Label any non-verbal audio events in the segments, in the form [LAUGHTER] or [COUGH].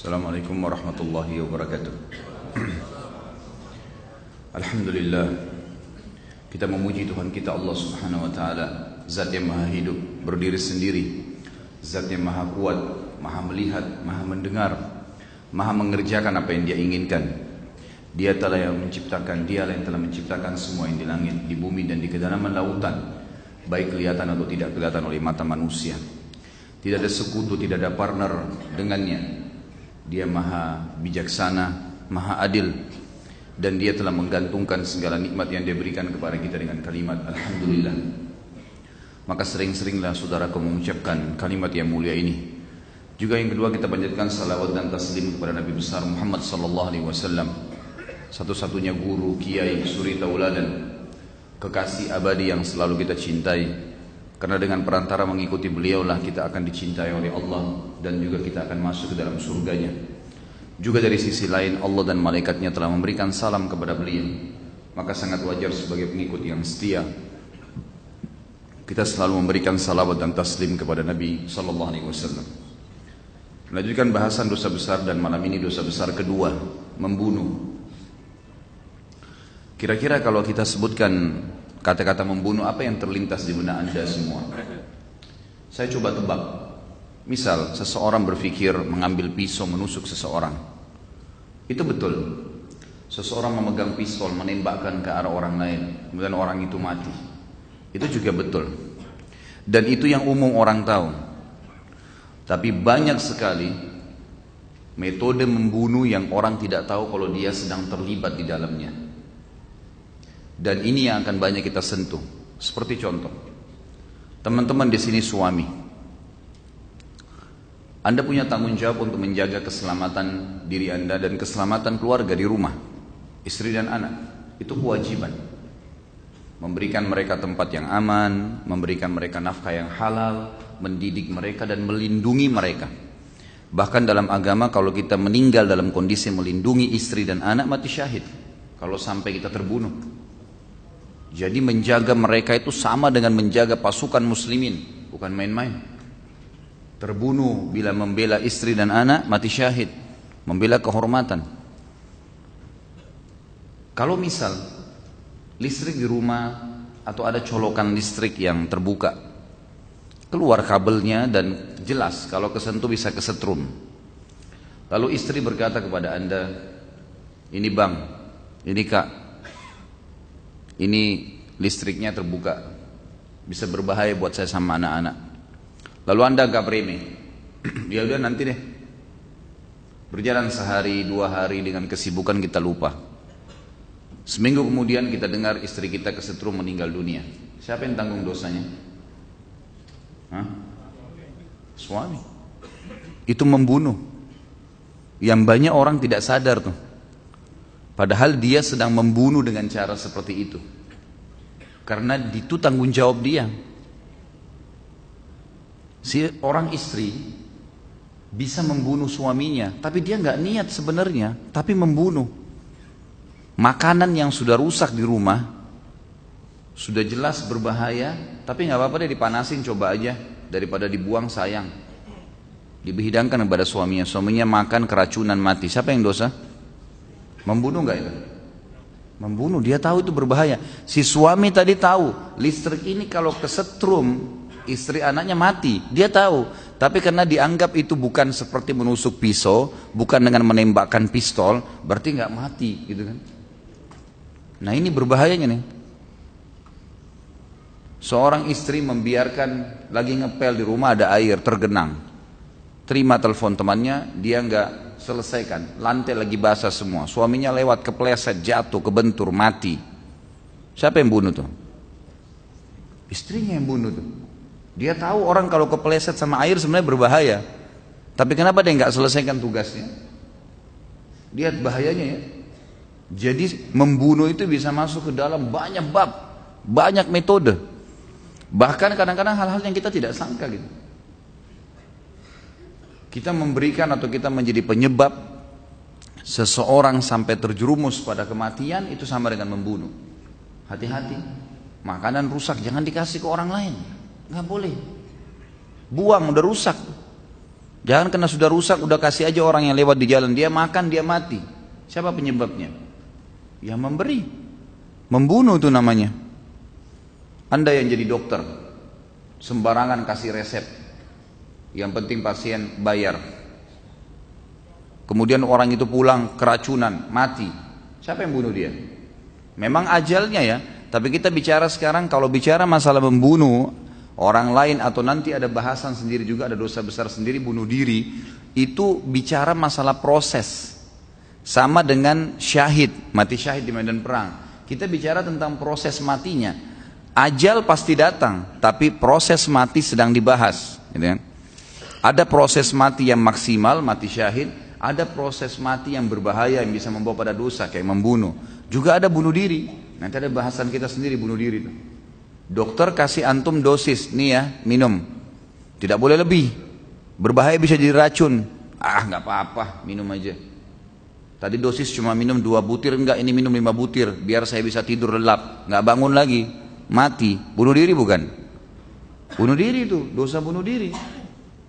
Assalamualaikum warahmatullahi wabarakatuh. Alhamdulillah Kita memuji Tuhan kita Allah subhanahu wa ta'ala Zat yang maha hidup, berdiri sendiri Zat yang maha kuat, maha melihat, maha mendengar Maha mengerjakan apa yang dia inginkan. Dia telah yang menciptakan, dialah yang telah menciptakan semua yang di langit, di bumi dan di kedalaman lautan. Baik kelihatan atau tidak kelihatan oleh mata manusia. Tidak ada sekutu, tidak ada partner dengannya dia maha bijaksana, maha adil dan dia telah menggantungkan segala nikmat yang dia berikan kepada kita dengan kalimat Alhamdulillah. Maka sering-seringlah saudara mengucapkan kalimat yang mulia ini. Juga yang kedua kita panjatkan salawat dan taslim kepada Nabi besar Muhammad sallallahu alaihi wasallam. Satu-satunya guru, kiai, suri tauladan, kekasih abadi yang selalu kita cintai karena dengan perantara mengikuti beliaulah kita akan dicintai oleh Allah dan juga kita akan masuk ke dalam surganya. Juga dari sisi lain Allah dan malaikatnya telah memberikan salam kepada beliau. Maka sangat wajar sebagai pengikut yang setia kita selalu memberikan salawat dan taslim kepada Nabi sallallahu alaihi wasallam. Melanjutkan bahasan dosa besar dan malam ini dosa besar kedua, membunuh. Kira-kira kalau kita sebutkan kata-kata membunuh apa yang terlintas di benak anda semua? Saya coba tebak. Misal seseorang berpikir mengambil pisau menusuk seseorang. Itu betul. Seseorang memegang pistol menembakkan ke arah orang lain kemudian orang itu mati. Itu juga betul. Dan itu yang umum orang tahu. Tapi banyak sekali metode membunuh yang orang tidak tahu kalau dia sedang terlibat di dalamnya dan ini yang akan banyak kita sentuh. Seperti contoh, teman-teman di sini suami. Anda punya tanggung jawab untuk menjaga keselamatan diri Anda dan keselamatan keluarga di rumah, istri dan anak. Itu kewajiban. Memberikan mereka tempat yang aman, memberikan mereka nafkah yang halal, mendidik mereka dan melindungi mereka. Bahkan dalam agama kalau kita meninggal dalam kondisi melindungi istri dan anak mati syahid. Kalau sampai kita terbunuh. Jadi menjaga mereka itu sama dengan menjaga pasukan muslimin, bukan main-main. Terbunuh bila membela istri dan anak, mati syahid. Membela kehormatan. Kalau misal listrik di rumah atau ada colokan listrik yang terbuka, keluar kabelnya dan jelas kalau kesentuh bisa kesetrum. Lalu istri berkata kepada anda, ini bang, ini kak, ini listriknya terbuka. Bisa berbahaya buat saya sama anak-anak. Lalu anda agak remeh. [CLEARS THROAT] Ya udah nanti deh. Berjalan sehari dua hari dengan kesibukan kita lupa. Seminggu kemudian kita dengar istri kita kesetrum meninggal dunia. Siapa yang tanggung dosanya? Hah? suami. Itu membunuh. Yang banyak orang tidak sadar tuh Padahal dia sedang membunuh dengan cara seperti itu. Karena itu tanggung jawab dia. Si orang istri bisa membunuh suaminya, tapi dia nggak niat sebenarnya, tapi membunuh. Makanan yang sudah rusak di rumah, sudah jelas berbahaya, tapi nggak apa-apa deh dipanasin coba aja daripada dibuang sayang. Dibihidangkan kepada suaminya, suaminya makan keracunan mati. Siapa yang dosa? Membunuh nggak itu? Membunuh, dia tahu itu berbahaya. Si suami tadi tahu, listrik ini kalau kesetrum, istri anaknya mati. Dia tahu, tapi karena dianggap itu bukan seperti menusuk pisau, bukan dengan menembakkan pistol, berarti nggak mati, gitu kan? Nah ini berbahayanya nih. Seorang istri membiarkan lagi ngepel di rumah ada air tergenang. Terima telepon temannya, dia nggak selesaikan. Lantai lagi basah semua. Suaminya lewat kepleset, jatuh, kebentur, mati. Siapa yang bunuh tuh? Istrinya yang bunuh tuh. Dia tahu orang kalau kepleset sama air sebenarnya berbahaya. Tapi kenapa dia nggak selesaikan tugasnya? Lihat bahayanya ya. Jadi membunuh itu bisa masuk ke dalam banyak bab, banyak metode. Bahkan kadang-kadang hal-hal yang kita tidak sangka gitu. Kita memberikan atau kita menjadi penyebab seseorang sampai terjerumus pada kematian itu sama dengan membunuh. Hati-hati. Makanan rusak jangan dikasih ke orang lain. Nggak boleh. Buang udah rusak. Jangan karena sudah rusak, udah kasih aja orang yang lewat di jalan. Dia makan, dia mati. Siapa penyebabnya? Yang memberi. Membunuh itu namanya. Anda yang jadi dokter, sembarangan kasih resep. Yang penting pasien bayar. Kemudian orang itu pulang keracunan, mati. Siapa yang bunuh dia? Memang ajalnya ya, tapi kita bicara sekarang kalau bicara masalah membunuh orang lain atau nanti ada bahasan sendiri juga ada dosa besar sendiri bunuh diri itu bicara masalah proses sama dengan syahid mati syahid di medan perang kita bicara tentang proses matinya ajal pasti datang tapi proses mati sedang dibahas gitu kan? Ada proses mati yang maksimal mati syahid ada proses mati yang berbahaya yang bisa membawa pada dosa kayak membunuh juga ada bunuh diri nanti ada bahasan kita sendiri bunuh diri Dokter kasih antum dosis, nih ya, minum. Tidak boleh lebih. Berbahaya bisa jadi racun. Ah, nggak apa-apa, minum aja. Tadi dosis cuma minum dua butir, enggak ini minum lima butir, biar saya bisa tidur lelap. Nggak bangun lagi, mati. Bunuh diri bukan? Bunuh diri itu, dosa bunuh diri.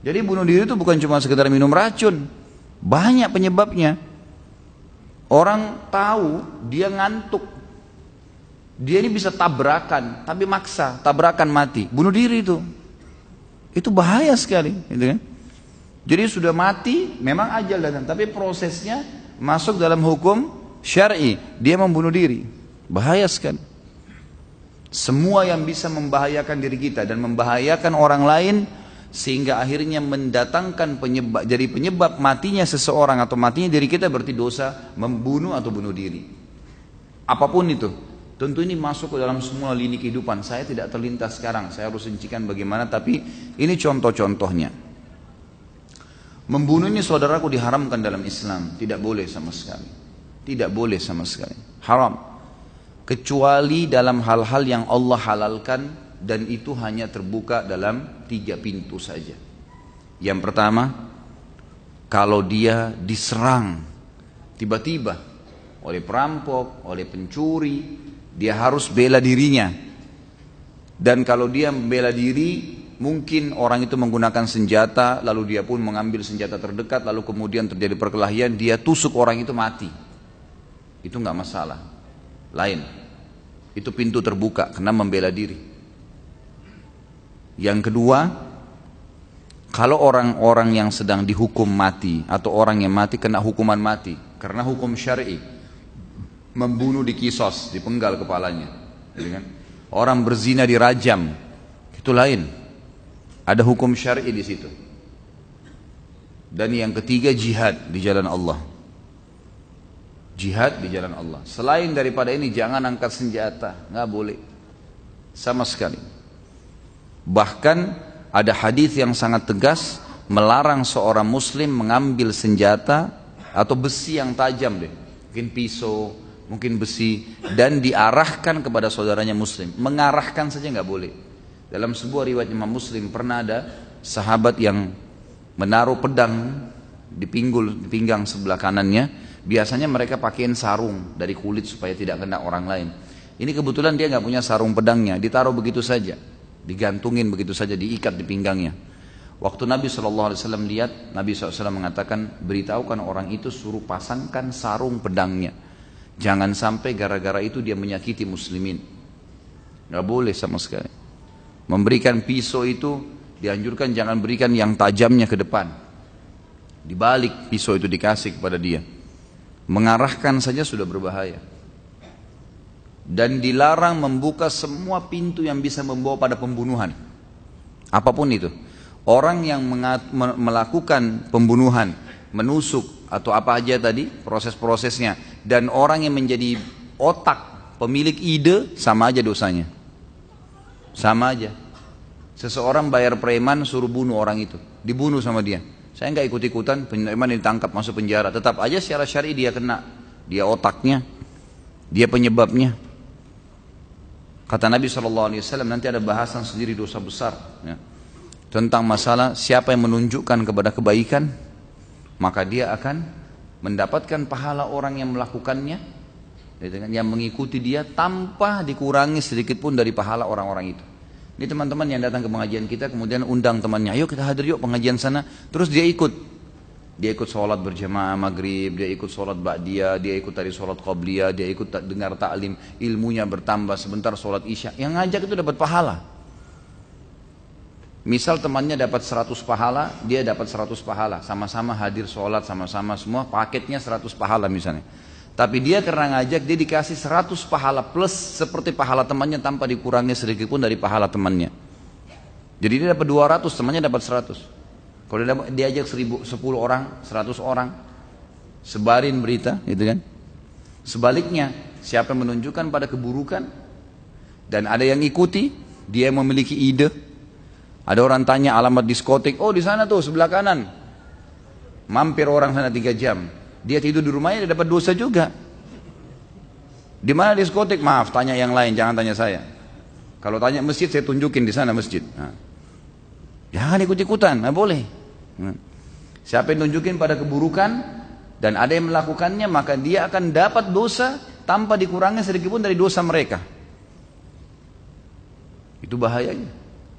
Jadi bunuh diri itu bukan cuma sekedar minum racun. Banyak penyebabnya. Orang tahu dia ngantuk, dia ini bisa tabrakan, tapi maksa, tabrakan mati, bunuh diri itu. Itu bahaya sekali, gitu kan? Jadi sudah mati, memang ajal datang, tapi prosesnya masuk dalam hukum syar'i, dia membunuh diri. Bahaya sekali. Semua yang bisa membahayakan diri kita dan membahayakan orang lain sehingga akhirnya mendatangkan penyebab jadi penyebab matinya seseorang atau matinya diri kita berarti dosa membunuh atau bunuh diri. Apa pun itu, Tentu ini masuk ke dalam semua lini kehidupan. Saya tidak terlintas sekarang. Saya harus rincikan bagaimana. Tapi ini contoh-contohnya. Membunuh ini saudaraku diharamkan dalam Islam. Tidak boleh sama sekali. Tidak boleh sama sekali. Haram. Kecuali dalam hal-hal yang Allah halalkan. Dan itu hanya terbuka dalam tiga pintu saja. Yang pertama. Kalau dia diserang. Tiba-tiba oleh perampok, oleh pencuri, dia harus bela dirinya. Dan kalau dia membela diri, mungkin orang itu menggunakan senjata, lalu dia pun mengambil senjata terdekat, lalu kemudian terjadi perkelahian, dia tusuk orang itu mati. Itu nggak masalah. Lain. Itu pintu terbuka karena membela diri. Yang kedua, kalau orang-orang yang sedang dihukum mati atau orang yang mati kena hukuman mati karena hukum syar'i membunuh di kisos, dipenggal kepalanya. Gitu kan? Orang berzina dirajam, itu lain. Ada hukum syar'i di situ. Dan yang ketiga jihad di jalan Allah. Jihad di jalan Allah. Selain daripada ini jangan angkat senjata, nggak boleh. Sama sekali. Bahkan ada hadis yang sangat tegas melarang seorang muslim mengambil senjata atau besi yang tajam deh. Mungkin pisau, mungkin besi dan diarahkan kepada saudaranya muslim. Mengarahkan saja nggak boleh. Dalam sebuah riwayat Imam Muslim pernah ada sahabat yang menaruh pedang di pinggul di pinggang sebelah kanannya. Biasanya mereka pakaiin sarung dari kulit supaya tidak kena orang lain. Ini kebetulan dia nggak punya sarung pedangnya. Ditaruh begitu saja digantungin begitu saja diikat di pinggangnya Waktu Nabi SAW lihat, Nabi SAW mengatakan, beritahukan orang itu suruh pasangkan sarung pedangnya. Jangan sampai gara-gara itu dia menyakiti muslimin. Gak boleh sama sekali. Memberikan pisau itu dianjurkan jangan berikan yang tajamnya ke depan. Dibalik pisau itu dikasih kepada dia. Mengarahkan saja sudah berbahaya. Dan dilarang membuka semua pintu yang bisa membawa pada pembunuhan. Apa pun itu. Orang yang melakukan pembunuhan, menusuk, atau apa aja tadi proses-prosesnya dan orang yang menjadi otak pemilik ide sama aja dosanya. Sama aja. Seseorang bayar preman suruh bunuh orang itu. Dibunuh sama dia. Saya nggak ikut-ikutan preman ditangkap masuk penjara. Tetap aja secara syari dia kena. Dia otaknya. Dia penyebabnya kata Nabi SAW nanti ada bahasan sendiri dosa besar ya, tentang masalah siapa yang menunjukkan kepada kebaikan maka dia akan mendapatkan pahala orang yang melakukannya yang mengikuti dia tanpa dikurangi sedikit pun dari pahala orang-orang itu Ini teman-teman yang datang ke pengajian kita kemudian undang temannya, ayo kita hadir yuk pengajian sana. Terus dia ikut. Dia ikut sholat berjamaah maghrib, dia ikut sholat ba'diyah, dia ikut tadi sholat qabliyah, dia ikut dengar taklim, ilmunya bertambah sebentar sholat isya. Yang ngajak itu dapat pahala. Misal temannya dapat 100 pahala, dia dapat 100 pahala. Sama-sama hadir sholat, sama-sama semua paketnya 100 pahala misalnya. Tapi dia karena ngajak dia dikasih 100 pahala plus seperti pahala temannya tanpa dikurangi sedikit pun dari pahala temannya. Jadi dia dapat 200, temannya dapat 100. Kalau dia diajak 1000, 10 orang, 100 orang, sebarin berita, gitu kan? Sebaliknya, siapa yang menunjukkan pada keburukan dan ada yang ikuti, dia memiliki ide. Ada orang tanya alamat diskotik, oh di sana tuh sebelah kanan. Mampir orang sana tiga jam dia tidur di rumahnya dia dapat dosa juga. Di mana diskotik? Maaf, tanya yang lain, jangan tanya saya. Kalau tanya masjid, saya tunjukin di sana masjid. Nah. Jangan ikut-ikutan, nggak boleh. Nah. Siapa yang tunjukin pada keburukan dan ada yang melakukannya, maka dia akan dapat dosa tanpa dikurangi sedikit pun dari dosa mereka. Itu bahayanya.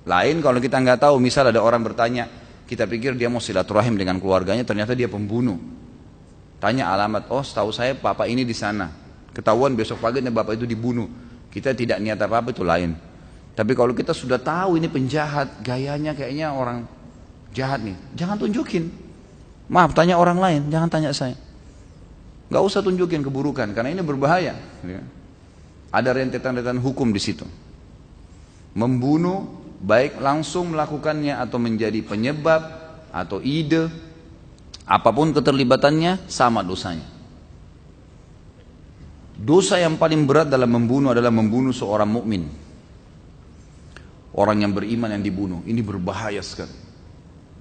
Lain kalau kita nggak tahu, misal ada orang bertanya, kita pikir dia mau silaturahim dengan keluarganya, ternyata dia pembunuh. Tanya alamat, oh setahu saya papa ini di sana. Ketahuan besok pagi bapak itu dibunuh. Kita tidak niat apa-apa itu lain. Tapi kalau kita sudah tahu ini penjahat, gayanya kayaknya orang jahat nih, jangan tunjukin. Maaf, tanya orang lain, jangan tanya saya. Gak usah tunjukin keburukan, karena ini berbahaya. Ya. Ada rentetan-rentetan hukum di situ. Membunuh, baik langsung melakukannya atau menjadi penyebab atau ide Apa pun keterlibatannya sama dosanya. Dosa yang paling berat dalam membunuh adalah membunuh seorang mukmin. Orang yang beriman yang dibunuh, ini berbahaya sekali.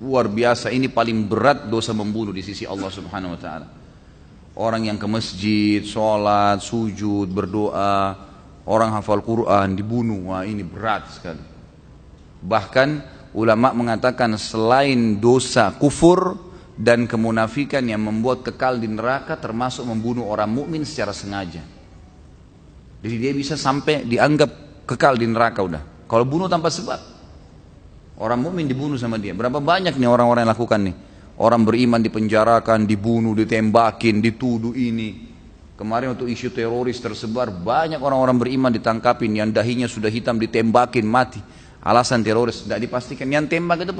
Luar biasa, ini paling berat dosa membunuh di sisi Allah Subhanahu wa taala. Orang yang ke masjid, sholat, sujud, berdoa, orang hafal Quran dibunuh, wah ini berat sekali. Bahkan ulama mengatakan selain dosa kufur, dan kemunafikan yang membuat kekal di neraka termasuk membunuh orang mukmin secara sengaja. Jadi dia bisa sampai dianggap kekal di neraka udah. Kalau bunuh tanpa sebab. Orang mukmin dibunuh sama dia. Berapa banyak nih orang-orang yang lakukan nih? Orang beriman dipenjarakan, dibunuh, ditembakin, dituduh ini. Kemarin waktu isu teroris tersebar, banyak orang-orang beriman ditangkapin, yang dahinya sudah hitam ditembakin, mati. Alasan teroris, tidak dipastikan. Yang tembak itu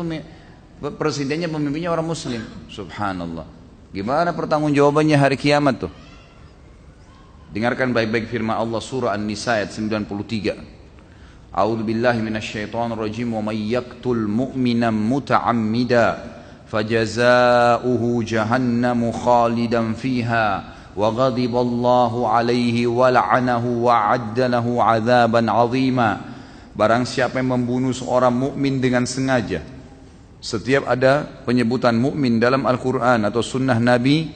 presidennya pemimpinnya orang muslim subhanallah gimana pertanggung jawabannya hari kiamat tuh dengarkan baik-baik firman Allah surah An-Nisa ayat 93 Rajim wa may yaqtul mu'mina muta'ammida fajaza'uhu jahannamu khalidan fiha wa ghadiba Allahu alaihi wa la'anahu wa 'adda lahu 'adzaban 'azima Barang siapa yang membunuh seorang mukmin dengan sengaja setiap ada penyebutan mukmin dalam Al-Quran atau sunnah Nabi,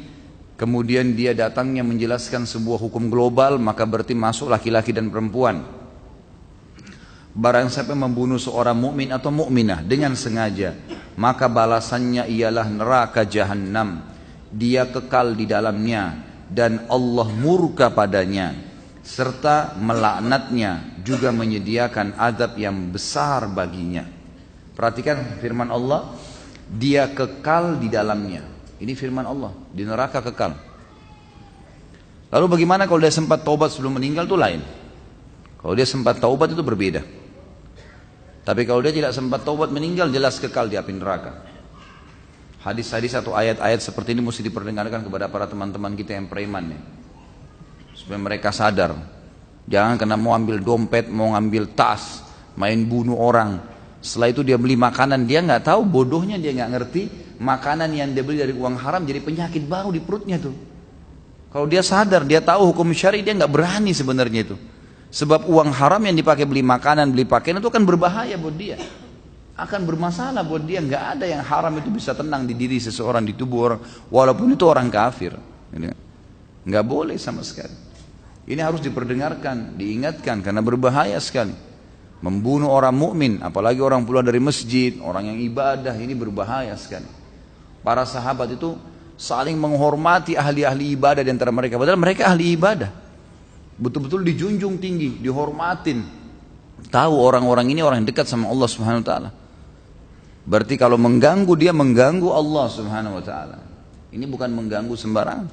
kemudian dia datangnya menjelaskan sebuah hukum global, maka berarti masuk laki-laki dan perempuan. Barang siapa membunuh seorang mukmin atau mukminah dengan sengaja, maka balasannya ialah neraka jahanam. Dia kekal di dalamnya dan Allah murka padanya serta melaknatnya juga menyediakan azab yang besar baginya. Perhatikan firman Allah, dia kekal di dalamnya. Ini firman Allah, di neraka kekal. Lalu bagaimana kalau dia sempat taubat sebelum meninggal itu lain. Kalau dia sempat taubat itu berbeda. Tapi kalau dia tidak sempat taubat meninggal jelas kekal di api neraka. Hadis-hadis atau ayat-ayat seperti ini mesti diperdengarkan kepada para teman-teman kita yang preman ya. Supaya mereka sadar. Jangan kena mau ambil dompet, mau ambil tas, main bunuh orang, setelah itu dia beli makanan, dia nggak tahu bodohnya dia nggak ngerti makanan yang dia beli dari uang haram jadi penyakit baru di perutnya tuh. Kalau dia sadar, dia tahu hukum syari, dia nggak berani sebenarnya itu. Sebab uang haram yang dipakai beli makanan, beli pakaian itu kan berbahaya buat dia. Akan bermasalah buat dia. Nggak ada yang haram itu bisa tenang di diri seseorang, di tubuh orang. Walaupun itu orang kafir. Nggak boleh sama sekali. Ini harus diperdengarkan, diingatkan karena berbahaya sekali. Membunuh orang mukmin, apalagi orang pulang dari masjid, orang yang ibadah, ini berbahaya sekali. Para sahabat itu saling menghormati ahli-ahli ibadah di antara mereka. Padahal mereka ahli ibadah. Betul-betul dijunjung tinggi, dihormatin. Tahu orang-orang ini orang yang dekat sama Allah Subhanahu wa taala. Berarti kalau mengganggu dia mengganggu Allah Subhanahu wa taala. Ini bukan mengganggu sembarangan.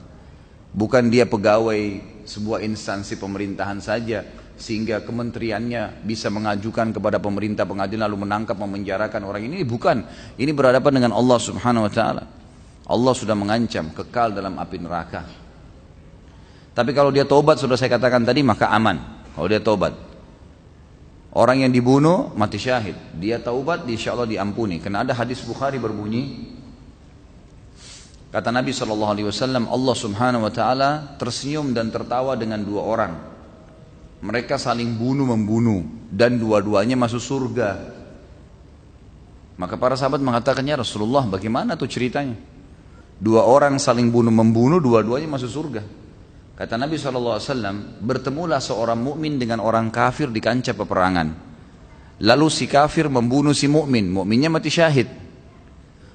Bukan dia pegawai sebuah instansi pemerintahan saja sehingga kementeriannya bisa mengajukan kepada pemerintah pengadilan lalu menangkap memenjarakan orang ini bukan ini berhadapan dengan Allah Subhanahu wa taala Allah sudah mengancam kekal dalam api neraka tapi kalau dia tobat sudah saya katakan tadi maka aman kalau dia tobat orang yang dibunuh mati syahid dia taubat insya Allah diampuni karena ada hadis Bukhari berbunyi Kata Nabi SAW, Allah subhanahu wa ta'ala tersenyum dan tertawa dengan dua orang. Mereka saling bunuh membunuh dan dua-duanya masuk surga. Maka para sahabat mengatakannya Rasulullah bagaimana tuh ceritanya? Dua orang saling bunuh membunuh, dua-duanya masuk surga. Kata Nabi SAW, bertemulah seorang mukmin dengan orang kafir di kancah peperangan. Lalu si kafir membunuh si mukmin, mukminnya mati syahid.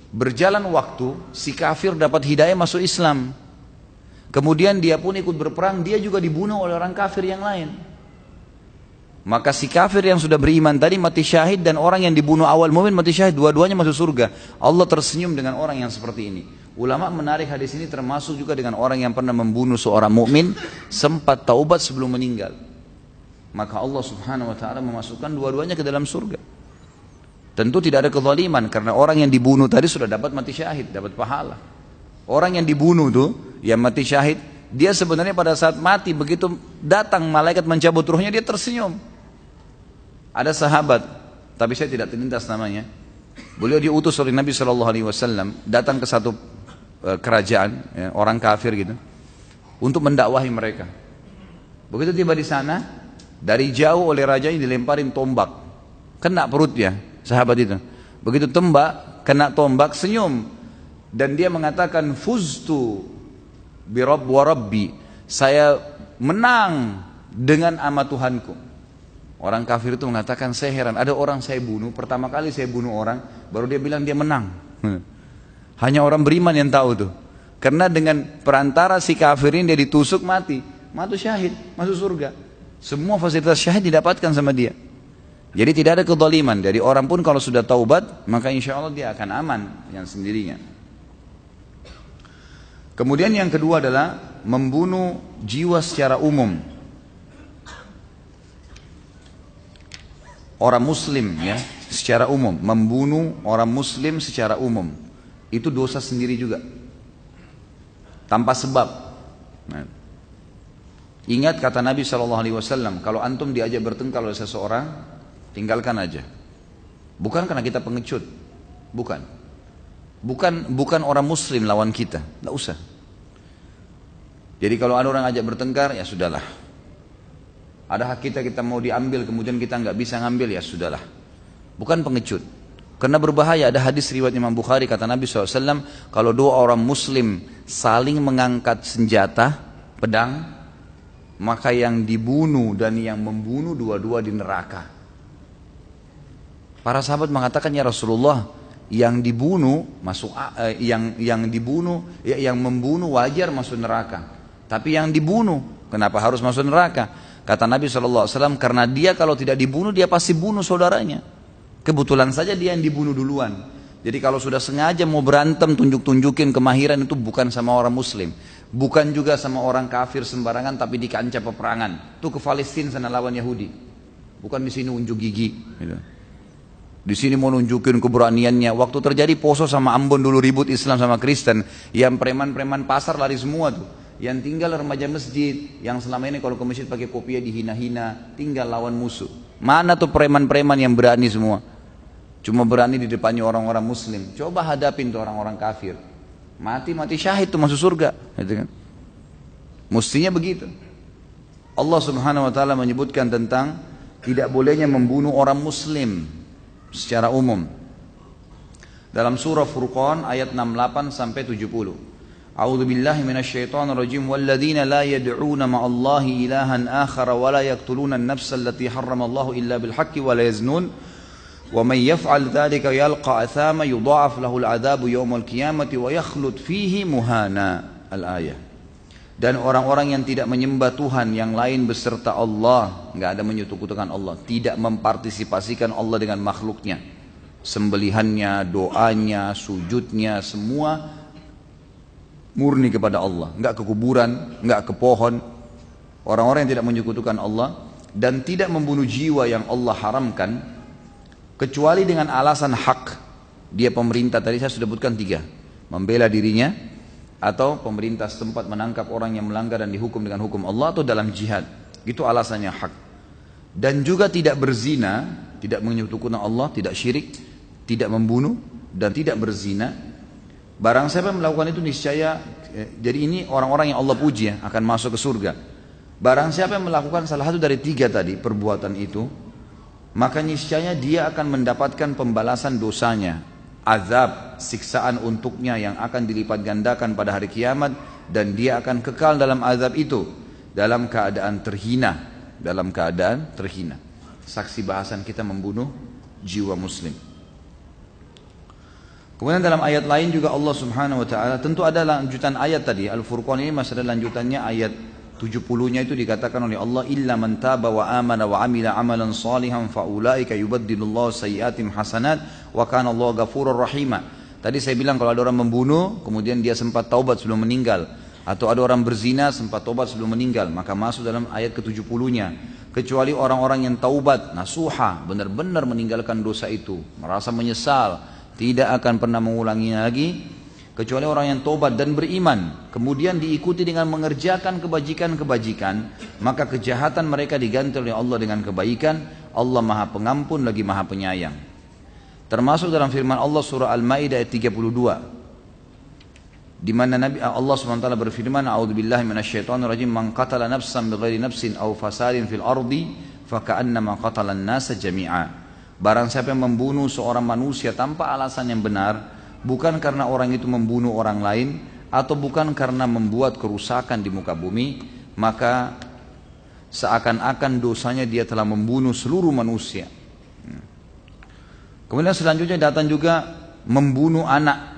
Berjalan waktu, si kafir dapat hidayah masuk Islam. Kemudian dia pun ikut berperang, dia juga dibunuh oleh orang kafir yang lain. Maka si kafir yang sudah beriman tadi mati syahid dan orang yang dibunuh awal mumin mati syahid, dua-duanya masuk surga. Allah tersenyum dengan orang yang seperti ini. Ulama menarik hadis ini termasuk juga dengan orang yang pernah membunuh seorang mukmin sempat taubat sebelum meninggal. Maka Allah Subhanahu wa taala memasukkan dua-duanya ke dalam surga. Tentu tidak ada kezaliman karena orang yang dibunuh tadi sudah dapat mati syahid, dapat pahala. Orang yang dibunuh tuh, yang mati syahid, dia sebenarnya pada saat mati begitu datang malaikat mencabut ruhnya dia tersenyum. Ada sahabat, tapi saya tidak terlintas namanya. Beliau diutus oleh Nabi Shallallahu Alaihi Wasallam datang ke satu uh, kerajaan ya, orang kafir gitu untuk mendakwahi mereka. Begitu tiba di sana, dari jauh oleh rajanya dilemparin tombak, kena perutnya, sahabat itu. Begitu tembak, kena tombak, senyum. Dan dia mengatakan, Fuztu birab wa rabbi. Saya menang dengan ama Tuhanku. Orang kafir itu mengatakan, saya heran, ada orang saya bunuh, pertama kali saya bunuh orang, baru dia bilang dia menang. [LAUGHS] Hanya orang beriman yang tahu tuh. Karena dengan perantara si kafir ini dia ditusuk mati. Mati syahid, masuk surga. Semua fasilitas syahid didapatkan sama dia. Jadi tidak ada kezaliman dari orang pun kalau sudah taubat maka insya Allah dia akan aman yang sendirinya. Kemudian yang kedua adalah membunuh jiwa secara umum. Orang muslim ya secara umum membunuh orang muslim secara umum itu dosa sendiri juga tanpa sebab. Nah, ingat kata Nabi saw kalau antum diajak bertengkar oleh seseorang tinggalkan aja. Bukan karena kita pengecut, bukan. Bukan bukan orang muslim lawan kita, tidak usah. Jadi kalau ada orang ajak bertengkar, ya sudahlah. Ada hak kita kita mau diambil, kemudian kita nggak bisa ngambil, ya sudahlah. Bukan pengecut. Karena berbahaya, ada hadis riwayat Imam Bukhari, kata Nabi SAW, kalau dua orang muslim saling mengangkat senjata, pedang, maka yang dibunuh dan yang membunuh dua-dua di neraka. Para sahabat mengatakan ya Rasulullah, yang dibunuh masuk eh, yang yang dibunuh ya, yang membunuh wajar masuk neraka. Tapi yang dibunuh kenapa harus masuk neraka? Kata Nabi SAW karena dia kalau tidak dibunuh dia pasti bunuh saudaranya. Kebetulan saja dia yang dibunuh duluan. Jadi kalau sudah sengaja mau berantem tunjuk-tunjukin kemahiran itu bukan sama orang muslim. Bukan juga sama orang kafir sembarangan tapi di kancah peperangan. Itu ke Palestina sana lawan Yahudi. Bukan di sini unjuk gigi. Gitu. Di sini mau nunjukin keberaniannya. Waktu terjadi Poso sama Ambon dulu ribut Islam sama Kristen, yang preman-preman pasar lari semua tuh. Yang tinggal remaja masjid, yang selama ini kalau ke masjid pakai kopiah dihina-hina, tinggal lawan musuh. Mana tuh preman-preman yang berani semua? Cuma berani di depannya orang-orang muslim. Coba hadapin tuh orang-orang kafir. Mati-mati syahid tuh masuk surga. Gitu kan? Mestinya begitu. Allah subhanahu wa ta'ala menyebutkan tentang tidak bolehnya membunuh orang muslim secara umum. Dalam surah Furqan ayat 68 sampai 70. Rajim walladzina la yad'una ma'allahi ilahan akhara wa la yaqtuluna an-nafsa allati harrama Allah illa bil haqqi wa la yaznun. Wa man yaf'al dhalika yalqa athama yudha'af lahu al-'adhabu yawm al-qiyamati wa yakhlud fihi muhana. Al-ayah. Dan orang-orang yang tidak menyembah Tuhan yang lain beserta Allah, nggak ada menyekutukan Allah, tidak mempartisipasikan Allah dengan makhluknya, sembelihannya, doanya, sujudnya, semua murni kepada Allah, nggak ke kuburan, nggak ke pohon. Orang-orang yang tidak menyekutukan Allah dan tidak membunuh jiwa yang Allah haramkan, kecuali dengan alasan hak. Dia pemerintah tadi saya sudah sebutkan tiga, membela dirinya, atau pemerintah setempat menangkap orang yang melanggar dan dihukum dengan hukum Allah atau dalam jihad. Itu alasannya hak. Dan juga tidak berzina, tidak menyekutukan Allah, tidak syirik, tidak membunuh dan tidak berzina. Barang siapa yang melakukan itu niscaya eh, jadi ini orang-orang yang Allah puji ya, akan masuk ke surga. Barang siapa yang melakukan salah satu dari tiga tadi perbuatan itu, maka niscaya dia akan mendapatkan pembalasan dosanya azab siksaan untuknya yang akan dilipat gandakan pada hari kiamat dan dia akan kekal dalam azab itu dalam keadaan terhina dalam keadaan terhina saksi bahasan kita membunuh jiwa muslim Kemudian dalam ayat lain juga Allah Subhanahu wa taala tentu ada lanjutan ayat tadi. Al-Furqan ini masih ada lanjutannya ayat 70-nya itu dikatakan oleh Allah illa man taba wa amana wa amila amalan salihan fa ulaika yubaddilullahu sayyiatim hasanat wa kana Allah ghafurur rahima. Tadi saya bilang kalau ada orang membunuh kemudian dia sempat taubat sebelum meninggal. Atau ada orang berzina sempat taubat sebelum meninggal maka masuk dalam ayat ke-70-nya kecuali orang-orang yang taubat nasuha benar-benar meninggalkan dosa itu merasa menyesal tidak akan pernah mengulanginya lagi kecuali orang yang tobat dan beriman kemudian diikuti dengan mengerjakan kebajikan-kebajikan maka kejahatan mereka diganti oleh Allah dengan kebaikan. Allah maha pengampun lagi maha penyayang. Termasuk dalam firman Allah surah Al-Maidah ayat 32 di mana Nabi Allah SWT berfirman a'udzubillahi minasyaitonirrajim man qatala nafsan bighairi nafsin aw fasadin fil ardi faka'annama qatala an-nasa jami'a barang siapa yang membunuh seorang manusia tanpa alasan yang benar bukan karena orang itu membunuh orang lain atau bukan karena membuat kerusakan di muka bumi, maka seakan-akan dosanya dia telah membunuh seluruh manusia. Kemudian selanjutnya datang juga membunuh anak.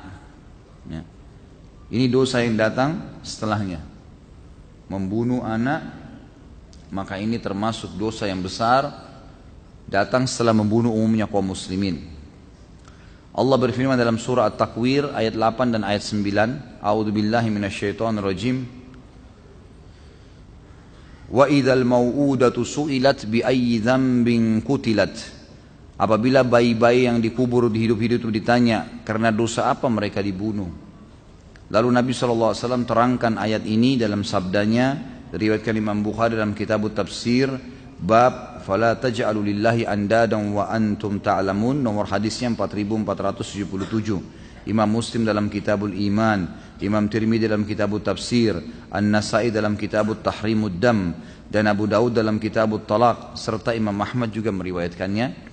Ya. Ini dosa yang datang setelahnya. Membunuh anak, maka ini termasuk dosa yang besar datang setelah membunuh umumnya kaum muslimin. Allah berfirman dalam surah At-Takwir ayat 8 dan ayat 9. A'udzu billahi rajim. Wa idzal mau'udatu su'ilat bi ayyi dzambin qutilat. Apabila bayi-bayi yang dikubur di hidup-hidup ditanya karena dosa apa mereka dibunuh. Lalu Nabi SAW terangkan ayat ini dalam sabdanya diriwayatkan Imam Bukhari dalam kitab tafsir bab fala taj'alu lillahi andadan wa antum ta'lamun. Nomor hadisnya 4477 Imam Muslim dalam Kitabul Iman Imam Tirmidzi dalam Kitabut Tafsir An-Nasai dalam Kitabut Tahrimud Dam dan Abu Daud dalam Kitabut Talaq serta Imam Ahmad juga meriwayatkannya.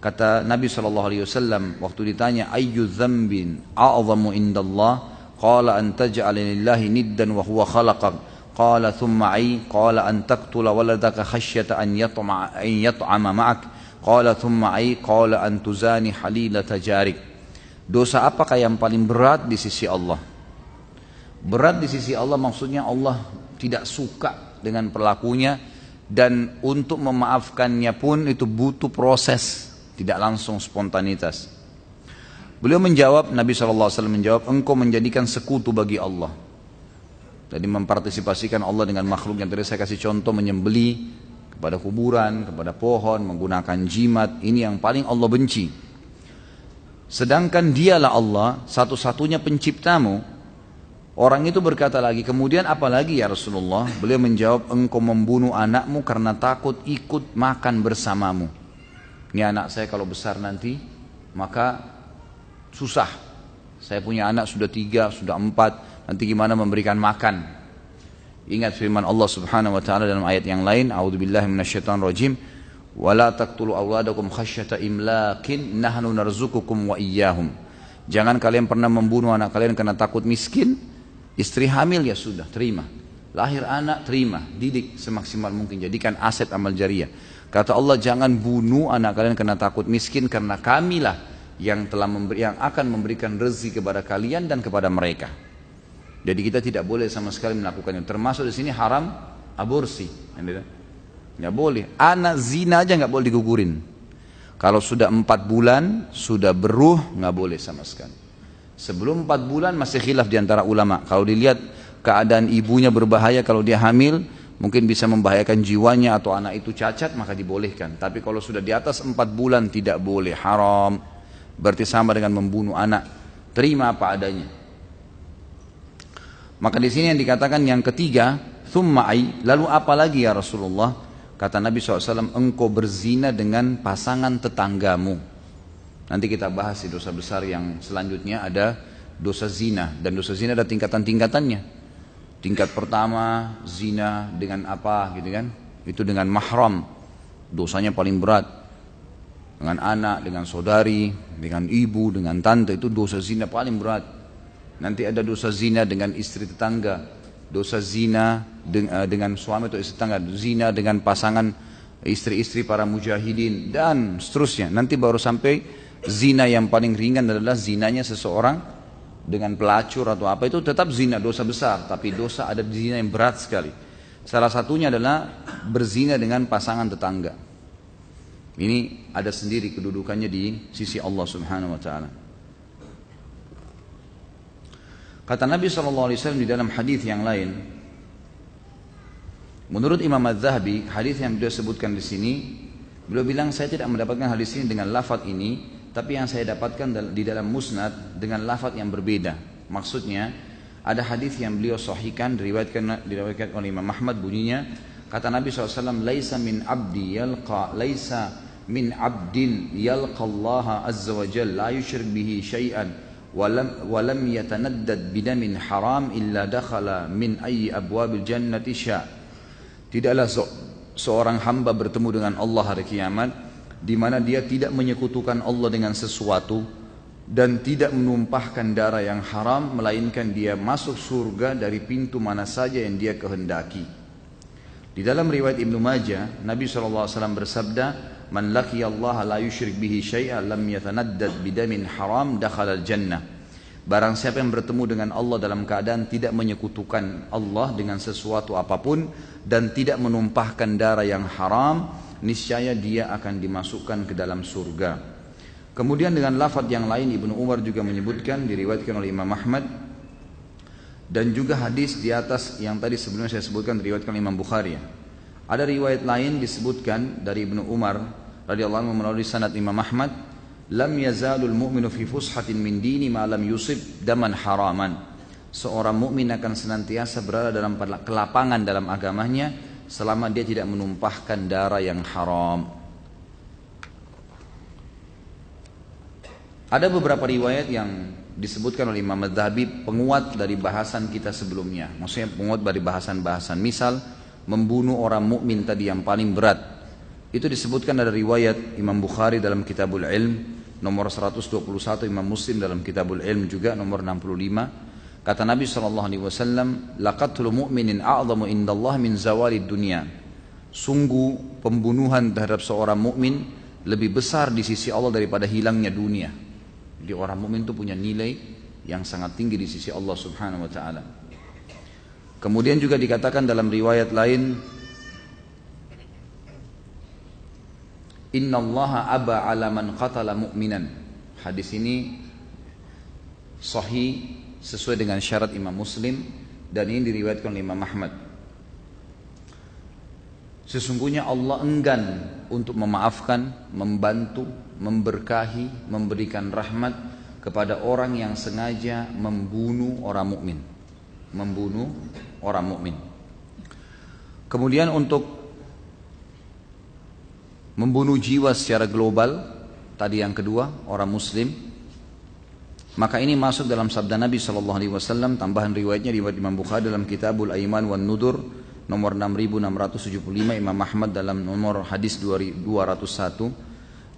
Kata Nabi SAW waktu ditanya ayyu dzambin a'zamu indallah? Qala an taj'ala lillahi niddan wa huwa khalaqak قال ثم عي قال أن تقتل ولدك خشية أن يطمع أن يطعم معك قال ثم عي قال أن تزاني حليلة جارك Dosa apakah yang paling berat di sisi Allah? Berat di sisi Allah maksudnya Allah tidak suka dengan pelakunya dan untuk memaafkannya pun itu butuh proses, tidak langsung spontanitas. Beliau menjawab, Nabi SAW menjawab, engkau menjadikan sekutu bagi Allah. Jadi mempartisipasikan Allah dengan makhluk yang tadi saya kasih contoh menyembeli kepada kuburan, kepada pohon, menggunakan jimat. Ini yang paling Allah benci. Sedangkan dialah Allah satu-satunya penciptamu. Orang itu berkata lagi, kemudian apalagi ya Rasulullah? Beliau menjawab, engkau membunuh anakmu karena takut ikut makan bersamamu. Ini anak saya kalau besar nanti, maka susah. Saya punya anak sudah tiga, sudah empat, nanti gimana memberikan makan. Ingat firman Allah Subhanahu wa taala dalam ayat yang lain, A'udzubillahi minasyaitonir rajim. Wala taqtulu awladakum khasyata imlakin nahnu narzukukum wa iyyahum. Jangan kalian pernah membunuh anak kalian karena takut miskin. Istri hamil ya sudah, terima. Lahir anak, terima. Didik semaksimal mungkin. Jadikan aset amal jariah. Kata Allah, jangan bunuh anak kalian karena takut miskin. Karena kamilah yang telah memberi, yang akan memberikan rezeki kepada kalian dan kepada mereka. Jadi kita tidak boleh sama sekali melakukannya. Termasuk di sini haram aborsi. Nggak boleh. Anak zina aja nggak boleh digugurin. Kalau sudah empat bulan, sudah beruh, nggak boleh sama sekali. Sebelum empat bulan masih khilaf di antara ulama. Kalau dilihat keadaan ibunya berbahaya kalau dia hamil, mungkin bisa membahayakan jiwanya atau anak itu cacat, maka dibolehkan. Tapi kalau sudah di atas empat bulan tidak boleh, haram. Berarti sama dengan membunuh anak. Terima apa adanya. Maka di sini yang dikatakan yang ketiga, thumma lalu apa lagi ya Rasulullah? Kata Nabi SAW, engkau berzina dengan pasangan tetanggamu. Nanti kita bahas di dosa besar yang selanjutnya ada dosa zina. Dan dosa zina ada tingkatan-tingkatannya. Tingkat pertama, zina dengan apa gitu kan? Itu dengan mahram. Dosanya paling berat. Dengan anak, dengan saudari, dengan ibu, dengan tante. Itu dosa zina paling berat. Nanti ada dosa zina dengan istri tetangga dosa zina eh, dengan suami atau istri tangga, zina dengan pasangan istri-istri para mujahidin dan seterusnya. Nanti baru sampai zina yang paling ringan adalah zinanya seseorang dengan pelacur atau apa itu tetap zina dosa besar, tapi dosa ada zina yang berat sekali. Salah satunya adalah berzina dengan pasangan tetangga. Ini ada sendiri kedudukannya di sisi Allah Subhanahu wa taala. Kata Nabi SAW di dalam hadis yang lain, menurut Imam Az-Zahabi, hadis yang beliau sebutkan di sini, beliau bilang saya tidak mendapatkan hadis ini dengan lafaz ini, tapi yang saya dapatkan di dalam musnad dengan lafaz yang berbeda. Maksudnya, ada hadis yang beliau sahihkan diriwayatkan diriwayatkan oleh Imam Ahmad bunyinya kata Nabi SAW laisa min abdi yalqa laisa min abdin yalqa Allah azza wa jalla la yushrik bihi syai'an ولم walam yatanaddad bidamin haram illa dakhala min ayyi abwabil jannati sya tidaklah so, seorang hamba bertemu dengan Allah hari kiamat di mana dia tidak menyekutukan Allah dengan sesuatu dan tidak menumpahkan darah yang haram melainkan dia masuk surga dari pintu mana saja yang dia kehendaki. Di dalam riwayat Ibnu Majah Nabi SAW bersabda Man laqiya Allah la yushrik bihi syai'a lam yatanaddad bidamin haram dakhala al-jannah. Barang siapa yang bertemu dengan Allah dalam keadaan tidak menyekutukan Allah dengan sesuatu apa pun dan tidak menumpahkan darah yang haram, niscaya dia akan dimasukkan ke dalam surga. Kemudian dengan lafaz yang lain Ibnu Umar juga menyebutkan diriwayatkan oleh Imam Ahmad dan juga hadis di atas yang tadi sebelumnya saya sebutkan diriwayatkan oleh Imam Bukhari. Ada riwayat lain disebutkan dari Ibnu Umar radhiyallahu anhu melalui sanad Imam Ahmad lam yazalul mu'minu fi fushatin min dini ma lam yusib daman haraman. Seorang mukmin akan senantiasa berada dalam kelapangan dalam agamanya selama dia tidak menumpahkan darah yang haram. Ada beberapa riwayat yang disebutkan oleh Imam Madhabi penguat dari bahasan kita sebelumnya. Maksudnya penguat dari bahasan-bahasan misal membunuh orang mukmin tadi yang paling berat itu disebutkan ada riwayat Imam Bukhari dalam Kitabul Ilm nomor 121, Imam Muslim dalam Kitabul Ilm juga nomor 65. Kata Nabi sallallahu alaihi wasallam, "Laqatul mu'minin a'zamu indallah min zawali dunya." Sungguh pembunuhan terhadap seorang mukmin lebih besar di sisi Allah daripada hilangnya dunia. Jadi orang mukmin itu punya nilai yang sangat tinggi di sisi Allah Subhanahu wa taala. Kemudian juga dikatakan dalam riwayat lain Inna Allah aba ala man qatala mu'minan. Hadis ini sahih sesuai dengan syarat Imam Muslim dan ini diriwayatkan oleh Imam Ahmad. Sesungguhnya Allah enggan untuk memaafkan, membantu, memberkahi, memberikan rahmat kepada orang yang sengaja membunuh orang mukmin, membunuh orang mukmin. Kemudian untuk membunuh jiwa secara global tadi yang kedua orang muslim maka ini masuk dalam sabda Nabi Shallallahu Alaihi Wasallam tambahan riwayatnya riwayat Imam Bukhari dalam Kitabul Aiman wan Nudur nomor 6675 Imam Ahmad dalam nomor hadis 201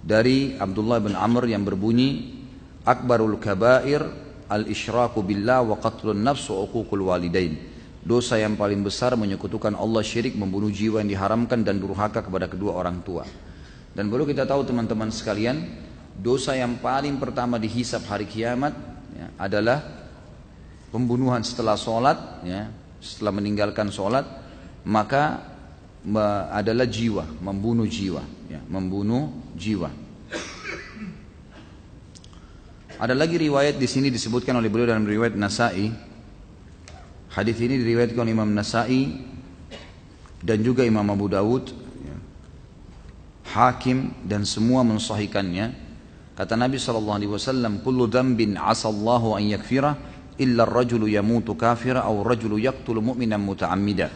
dari Abdullah bin Amr yang berbunyi akbarul kabair al isyraku billah wa qatlun nafs wa uququl walidain dosa yang paling besar menyekutukan Allah syirik membunuh jiwa yang diharamkan dan durhaka kepada kedua orang tua dan perlu kita tahu teman-teman sekalian, dosa yang paling pertama dihisap hari kiamat ya, adalah pembunuhan setelah sholat, ya, setelah meninggalkan sholat, maka adalah jiwa, membunuh jiwa, ya, membunuh jiwa. Ada lagi riwayat di sini disebutkan oleh beliau dalam riwayat Nasai. Hadis ini diriwayatkan Imam Nasai dan juga Imam Abu Dawud, ya. Hakim dan semua mensahihkannya. Kata Nabi sallallahu alaihi wasallam, "Kullu dhanbin 'asallahu an yakfira illa ar-rajulu yamutu kafira aw ar-rajulu yaqtulu mu'minan muta'ammida."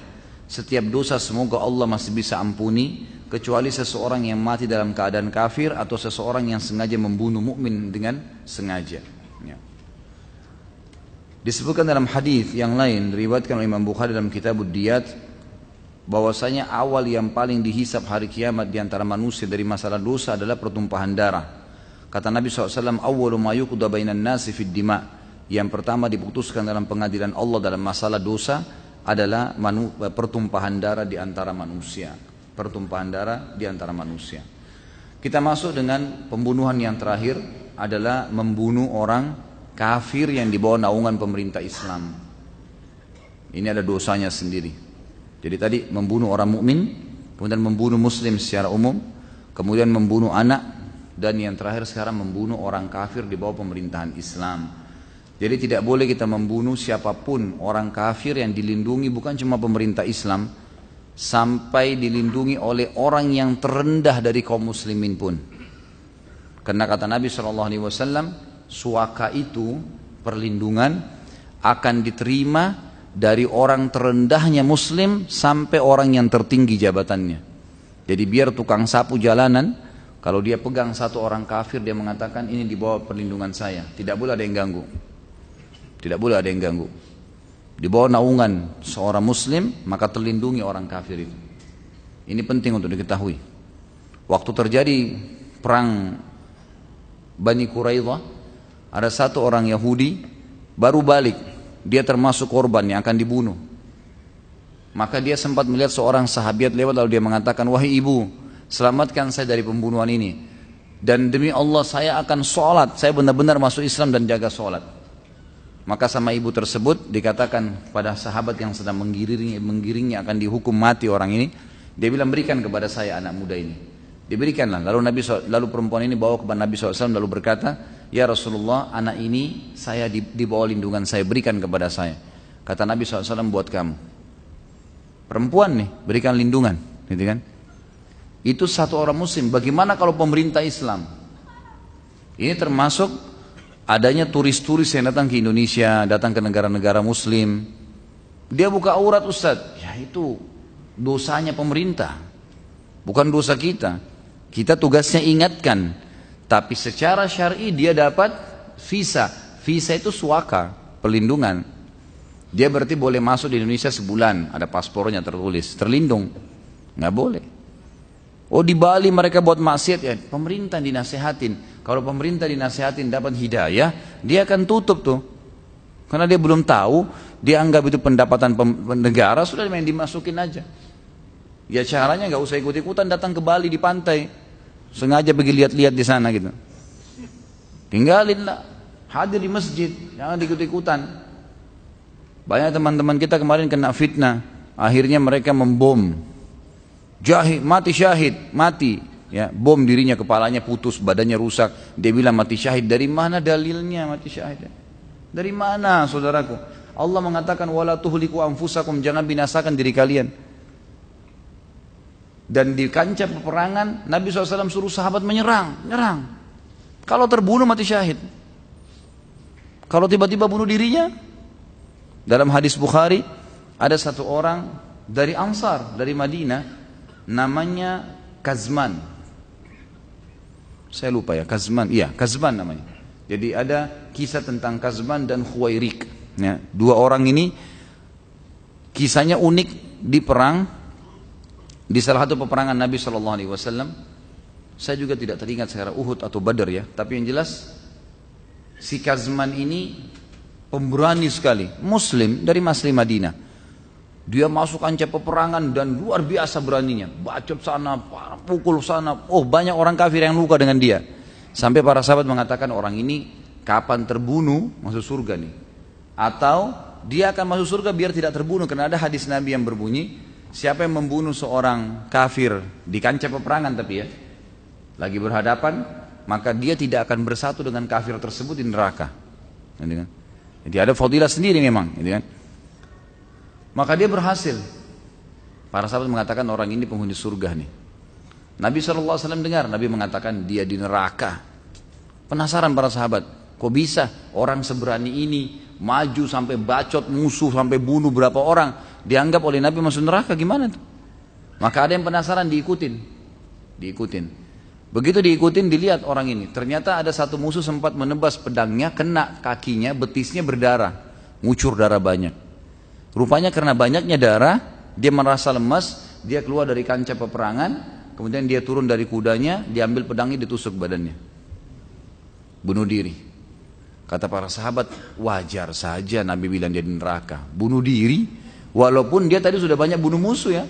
Setiap dosa semoga Allah masih bisa ampuni kecuali seseorang yang mati dalam keadaan kafir atau seseorang yang sengaja membunuh mukmin dengan sengaja. Ya. Disebutkan dalam hadis yang lain diriwayatkan oleh Imam Bukhari dalam Kitab Diyat bahwasanya awal yang paling dihisap hari kiamat di antara manusia dari masalah dosa adalah pertumpahan darah. Kata Nabi SAW, awwalu ma bainan dima. Yang pertama diputuskan dalam pengadilan Allah dalam masalah dosa adalah pertumpahan darah di antara manusia pertumpahan darah di antara manusia. Kita masuk dengan pembunuhan yang terakhir adalah membunuh orang kafir yang dibawa naungan pemerintah Islam. Ini ada dosanya sendiri. Jadi tadi membunuh orang mukmin, kemudian membunuh muslim secara umum, kemudian membunuh anak dan yang terakhir sekarang membunuh orang kafir di bawah pemerintahan Islam. Jadi tidak boleh kita membunuh siapa pun orang kafir yang dilindungi bukan cuma pemerintah Islam, sampai dilindungi oleh orang yang terendah dari kaum muslimin pun. Karena kata Nabi Shallallahu Alaihi Wasallam, suaka itu perlindungan akan diterima dari orang terendahnya muslim sampai orang yang tertinggi jabatannya. Jadi biar tukang sapu jalanan, kalau dia pegang satu orang kafir dia mengatakan ini di bawah perlindungan saya, tidak boleh ada yang ganggu. Tidak boleh ada yang ganggu di bawah naungan seorang muslim maka terlindungi orang kafir itu ini penting untuk diketahui waktu terjadi perang Bani Quraidah ada satu orang Yahudi baru balik dia termasuk korban yang akan dibunuh maka dia sempat melihat seorang sahabat lewat lalu dia mengatakan wahai ibu selamatkan saya dari pembunuhan ini dan demi Allah saya akan sholat saya benar-benar masuk Islam dan jaga sholat maka sama ibu tersebut dikatakan pada sahabat yang sedang menggiringnya, menggiringnya akan dihukum mati orang ini. Dia bilang berikan kepada saya anak muda ini. Diberikanlah. Lalu Nabi lalu perempuan ini bawa kepada Nabi SAW lalu berkata, Ya Rasulullah, anak ini saya di, di bawah lindungan saya berikan kepada saya. Kata Nabi SAW buat kamu. Perempuan nih berikan lindungan, gitu kan? Itu satu orang Muslim. Bagaimana kalau pemerintah Islam? Ini termasuk adanya turis-turis yang datang ke Indonesia, datang ke negara-negara muslim. Dia buka aurat Ustaz. Ya itu dosanya pemerintah. Bukan dosa kita. Kita tugasnya ingatkan. Tapi secara syar'i dia dapat visa. Visa itu suaka, pelindungan. Dia berarti boleh masuk di Indonesia sebulan, ada paspornya tertulis, terlindung. Nggak boleh. Oh di Bali mereka buat maksiat ya, pemerintah dinasehatin. Kalau pemerintah dinasehatin dapat hidayah, dia akan tutup tuh. Karena dia belum tahu, dia anggap itu pendapatan negara, sudah main dimasukin aja. Ya caranya nggak usah ikut-ikutan datang ke Bali di pantai. Sengaja pergi lihat-lihat di sana gitu. Tinggalin lah. Hadir di masjid, jangan ikut-ikutan. Banyak teman-teman kita kemarin kena fitnah. Akhirnya mereka membom. Jahid, mati syahid, mati ya bom dirinya kepalanya putus badannya rusak dia bilang mati syahid dari mana dalilnya mati syahid dari mana saudaraku Allah mengatakan wala tuhliku anfusakum jangan binasakan diri kalian dan di kancah peperangan Nabi SAW suruh sahabat menyerang menyerang kalau terbunuh mati syahid kalau tiba-tiba bunuh dirinya dalam hadis Bukhari ada satu orang dari Ansar dari Madinah namanya Kazman saya lupa ya, Kazman. Iya, Kazman namanya. Jadi ada kisah tentang Kazman dan Khuwairik. Ya, dua orang ini kisahnya unik di perang di salah satu peperangan Nabi Shallallahu Alaihi Wasallam. Saya juga tidak teringat secara Uhud atau Badar ya, tapi yang jelas si Kazman ini pemberani sekali, Muslim dari Masri Madinah. Dia masuk kancah peperangan dan luar biasa beraninya. Bacot sana, pukul sana. Oh banyak orang kafir yang luka dengan dia. Sampai para sahabat mengatakan orang ini kapan terbunuh masuk surga nih. atau dia akan masuk surga biar tidak terbunuh karena ada hadis Nabi yang berbunyi siapa yang membunuh seorang kafir? Di kancah peperangan tapi ya. Lagi berhadapan maka dia tidak akan bersatu dengan kafir tersebut di neraka. Kan? jadi ada fadilah sendiri memang kan? maka dia berhasil. Para sahabat mengatakan orang ini penghuni surga nih. Nabi SAW dengar Nabi mengatakan dia di neraka. Penasaran para sahabat kok bisa orang seberani ini maju sampai bacot musuh sampai bunuh berapa orang dianggap oleh Nabi masuk neraka gimana tuh? Maka ada yang penasaran diikutin. Diikutin. Begitu diikutin dilihat orang ini. Ternyata ada satu musuh sempat menebas pedangnya kena kakinya betisnya berdarah. Ngucur darah banyak. Rupanya karena banyaknya darah dia merasa lemas dia keluar dari kancah peperangan kemudian dia turun dari kudanya diambil pedangnya ditusuk badannya. Bunuh diri. Kata para sahabat, wajar saja Nabi bilang dia di neraka. Bunuh diri, walaupun dia tadi sudah banyak bunuh musuh ya.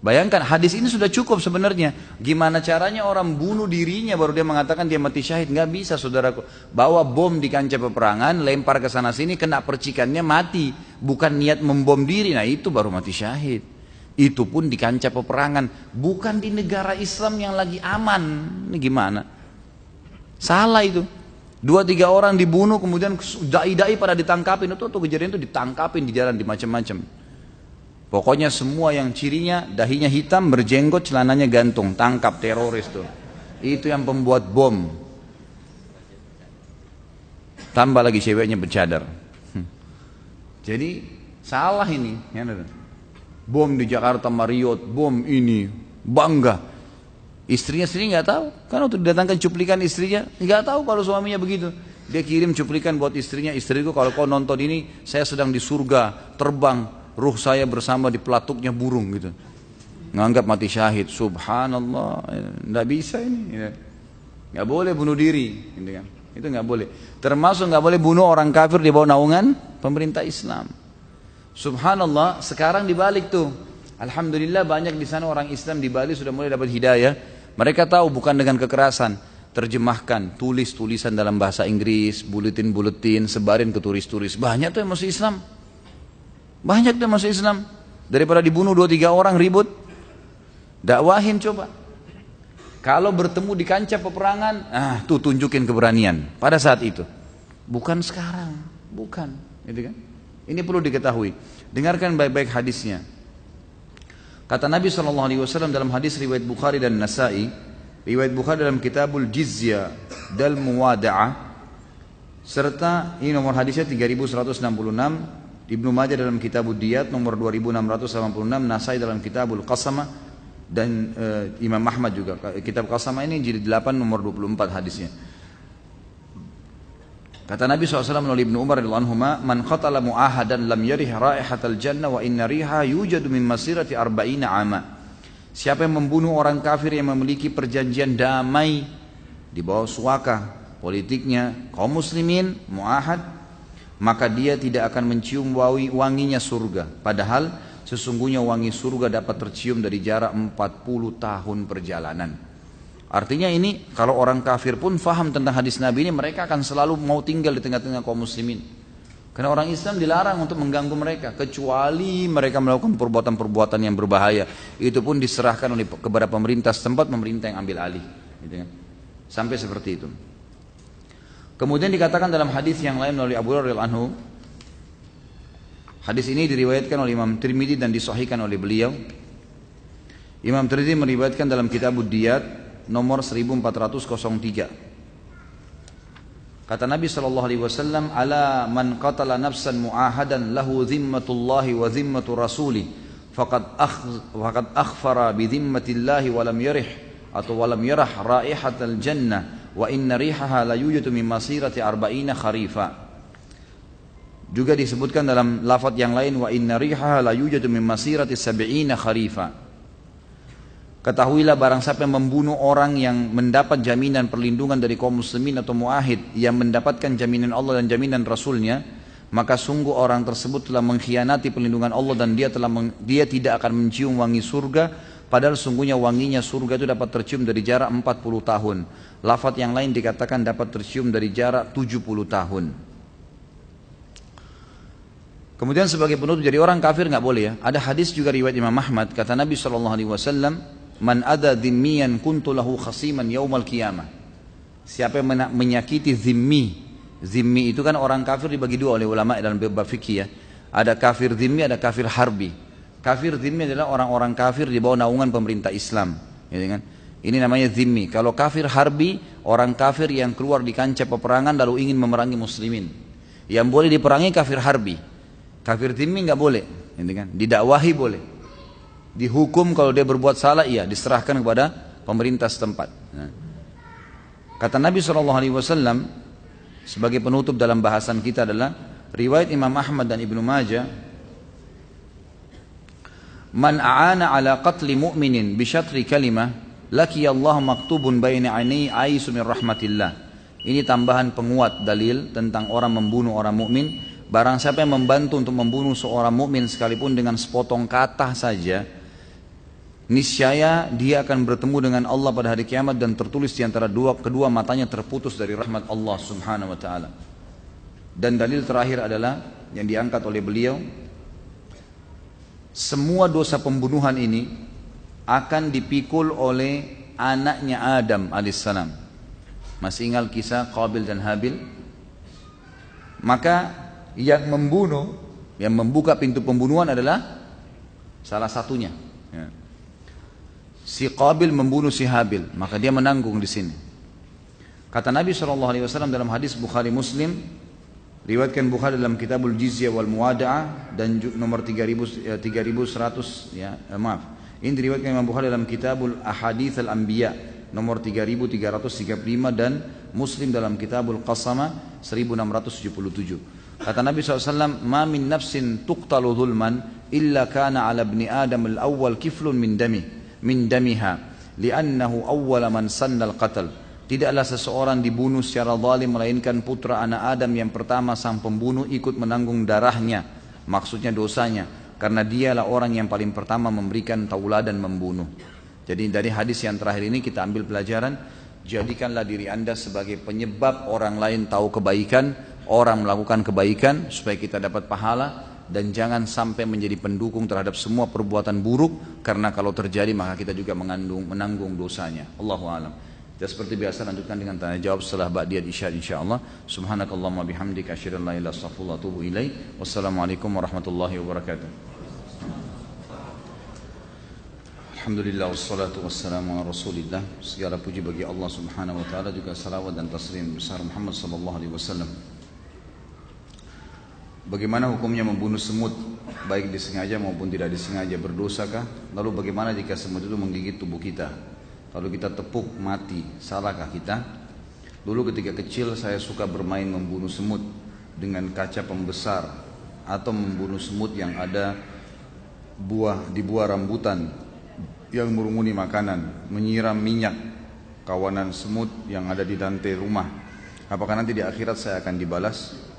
Bayangkan hadis ini sudah cukup sebenarnya. Gimana caranya orang bunuh dirinya baru dia mengatakan dia mati syahid? Nggak bisa saudaraku. Bawa bom di kancah peperangan, lempar ke sana sini, kena percikannya mati. Bukan niat membom diri, nah itu baru mati syahid. Itu pun di kancah peperangan, bukan di negara Islam yang lagi aman. Ini gimana? Salah itu. Dua tiga orang dibunuh kemudian dai-dai pada ditangkapin itu tuh kejadian itu ditangkapin di jalan di macam-macam. Pokoknya semua yang cirinya dahinya hitam berjenggot celananya gantung tangkap teroris tuh. Itu yang pembuat bom. Tambah lagi ceweknya bercadar. Hmm. Jadi salah ini. Ya, bom di Jakarta Marriott, bom ini bangga Istrinya sendiri nggak tahu. Kan waktu didatangkan cuplikan istrinya, nggak tahu kalau suaminya begitu. Dia kirim cuplikan buat istrinya, istriku kalau kau nonton ini, saya sedang di surga, terbang, ruh saya bersama di pelatuknya burung gitu. Nganggap mati syahid, subhanallah, nggak bisa ini. Nggak boleh bunuh diri, gitu kan. Itu nggak boleh. Termasuk nggak boleh bunuh orang kafir di bawah naungan pemerintah Islam. Subhanallah, sekarang dibalik tuh. Alhamdulillah banyak di sana orang Islam di Bali sudah mulai dapat hidayah mereka tahu bukan dengan kekerasan. Terjemahkan, tulis tulisan dalam bahasa Inggris, buletin-buletin, sebarin ke turis-turis. Banyak tuh yang masuk Islam. Banyak tuh yang masuk Islam. Daripada dibunuh dua tiga orang ribut. Dakwahin coba. Kalau bertemu di kancah peperangan, ah tuh tunjukin keberanian pada saat itu. Bukan sekarang, bukan, gitu kan? Ini perlu diketahui. Dengarkan baik-baik hadisnya. Kata Nabi SAW dalam hadis riwayat Bukhari dan Nasai, riwayat Bukhari dalam Kitabul Jizya dal Muwada'ah, serta ini nomor hadisnya 3166, Ibnu Majah dalam Kitabul Diyat nomor 2686, Nasai dalam Kitabul Qasama dan uh, Imam Ahmad juga. Kitab Qasama ini jilid 8 nomor 24 hadisnya. Kata Nabi SAW melalui Ibnu Umar radhiyallahu "Man qatala mu'ahadan lam yarih raihatal jannah wa inna riha yujadu min masirati arba'ina ama." Siapa yang membunuh orang kafir yang memiliki perjanjian damai di bawah suaka politiknya kaum muslimin muahad maka dia tidak akan mencium wanginya surga padahal sesungguhnya wangi surga dapat tercium dari jarak 40 tahun perjalanan Artinya ini kalau orang kafir pun faham tentang hadis Nabi ini mereka akan selalu mau tinggal di tengah-tengah kaum muslimin. Karena orang Islam dilarang untuk mengganggu mereka kecuali mereka melakukan perbuatan-perbuatan yang berbahaya. Itu pun diserahkan oleh kepada pemerintah setempat pemerintah yang ambil alih. Gitu kan? Sampai seperti itu. Kemudian dikatakan dalam hadis yang lain oleh Abu Hurairah anhu Hadis ini diriwayatkan oleh Imam Tirmidzi dan disahihkan oleh beliau. Imam Tirmidzi meriwayatkan dalam kitab Diyat nomor 1403. Kata Nabi sallallahu alaihi wasallam, "Ala man qatala nafsan muahadan lahu zimmatullahi wa zimmatu rasuli, faqad akh faqad akhfara bi zimmatillahi wa lam yarih atau wa lam yarah raihatal jannah wa inna rihaha la yujadu min masirati arba'ina kharifa." Juga disebutkan dalam lafaz yang lain wa inna rihaha la yujadu min masirati sab'ina kharifa. Ketahuilah barang siapa yang membunuh orang yang mendapat jaminan perlindungan dari kaum muslimin atau muahid yang mendapatkan jaminan Allah dan jaminan Rasulnya maka sungguh orang tersebut telah mengkhianati perlindungan Allah dan dia telah dia tidak akan mencium wangi surga padahal sungguhnya wanginya surga itu dapat tercium dari jarak 40 tahun. Lafat yang lain dikatakan dapat tercium dari jarak 70 tahun. Kemudian sebagai penutup jadi orang kafir nggak boleh ya. Ada hadis juga riwayat Imam Ahmad. Kata Nabi Wasallam, "Man ada dhimmiyan kuntu lahu khasiman yaumal qiyamah." Siapa yang menyakiti zimmi, zimmi itu kan orang kafir dibagi dua oleh ulama dalam bab fikih ya. Ada kafir zimmi, ada kafir harbi. Kafir zimmi adalah orang-orang kafir di bawah naungan pemerintah Islam, ya kan? Ini namanya zimmi. Kalau kafir harbi, orang kafir yang keluar di kancah peperangan lalu ingin memerangi muslimin. Yang boleh diperangi kafir harbi. Kafir zimmi nggak boleh, gitu kan? Didakwahi boleh. Dihukum kalau dia berbuat salah, iya, diserahkan kepada pemerintah setempat. Nah. Kata Nabi SAW sebagai penutup dalam bahasan kita adalah riwayat Imam Ahmad dan Ibnu Majah Man a'ana ala qatli mu'minin bi syatri kalimah laki Allah maktubun baina aini aisu min rahmatillah. Ini tambahan penguat dalil tentang orang membunuh orang mukmin. Barang siapa yang membantu untuk membunuh seorang mukmin sekalipun dengan sepotong kata saja, niscaya dia akan bertemu dengan Allah pada hari kiamat dan tertulis di antara dua kedua matanya terputus dari rahmat Allah Subhanahu wa taala. Dan dalil terakhir adalah yang diangkat oleh beliau semua dosa pembunuhan ini akan dipikul oleh anaknya Adam alaihissalam. Masih ingat kisah Qabil dan Habil? Maka yang membunuh, yang membuka pintu pembunuhan adalah salah satunya. Ya. Si Qabil membunuh si Habil, maka dia menanggung di sini. Kata Nabi SAW dalam hadis Bukhari Muslim, riwayatkan Bukhari dalam Kitabul Jizyah wal Muwada'ah dan nomor 3100 ya, eh, maaf ini diriwayatkan Imam Bukhari dalam Kitabul Ahadits Al-Anbiya nomor 3335 dan Muslim dalam Kitabul Qasama 1677. Kata Nabi SAW, Ma min nafsin tuqtalu dhulman illa kana ala ibni Adam al-awwal kiflun min dami min damiha li'annahu awwala man sanna al-qatl. Tidaklah seseorang dibunuh secara zalim melainkan putra anak Adam yang pertama sang pembunuh ikut menanggung darahnya, maksudnya dosanya karena dialah orang yang paling pertama memberikan tauladan membunuh. Jadi dari hadis yang terakhir ini kita ambil pelajaran, jadikanlah diri Anda sebagai penyebab orang lain tahu kebaikan, orang melakukan kebaikan supaya kita dapat pahala dan jangan sampai menjadi pendukung terhadap semua perbuatan buruk karena kalau terjadi maka kita juga mengandung menanggung dosanya. Allahu a'lam. Ya seperti biasa lanjutkan dengan tanya jawab setelah ba'diyat isya insyaallah. Subhanakallahumma bihamdika asyhadu an la ilaha illa anta atubu ilaik. Wassalamualaikum warahmatullahi wabarakatuh. Alhamdulillah wassalatu wassalamu ala rasulillah Segala puji bagi Allah subhanahu wa ta'ala Juga salawat dan taslim besar Muhammad sallallahu alaihi wasallam Bagaimana hukumnya membunuh semut Baik disengaja maupun tidak disengaja Berdosakah Lalu bagaimana jika semut itu menggigit tubuh kita Lalu kita tepuk mati, salahkah kita? Dulu ketika kecil saya suka bermain membunuh semut dengan kaca pembesar atau membunuh semut yang ada buah di buah rambutan yang merumuni makanan, menyiram minyak kawanan semut yang ada di lantai rumah. Apakah nanti di akhirat saya akan dibalas?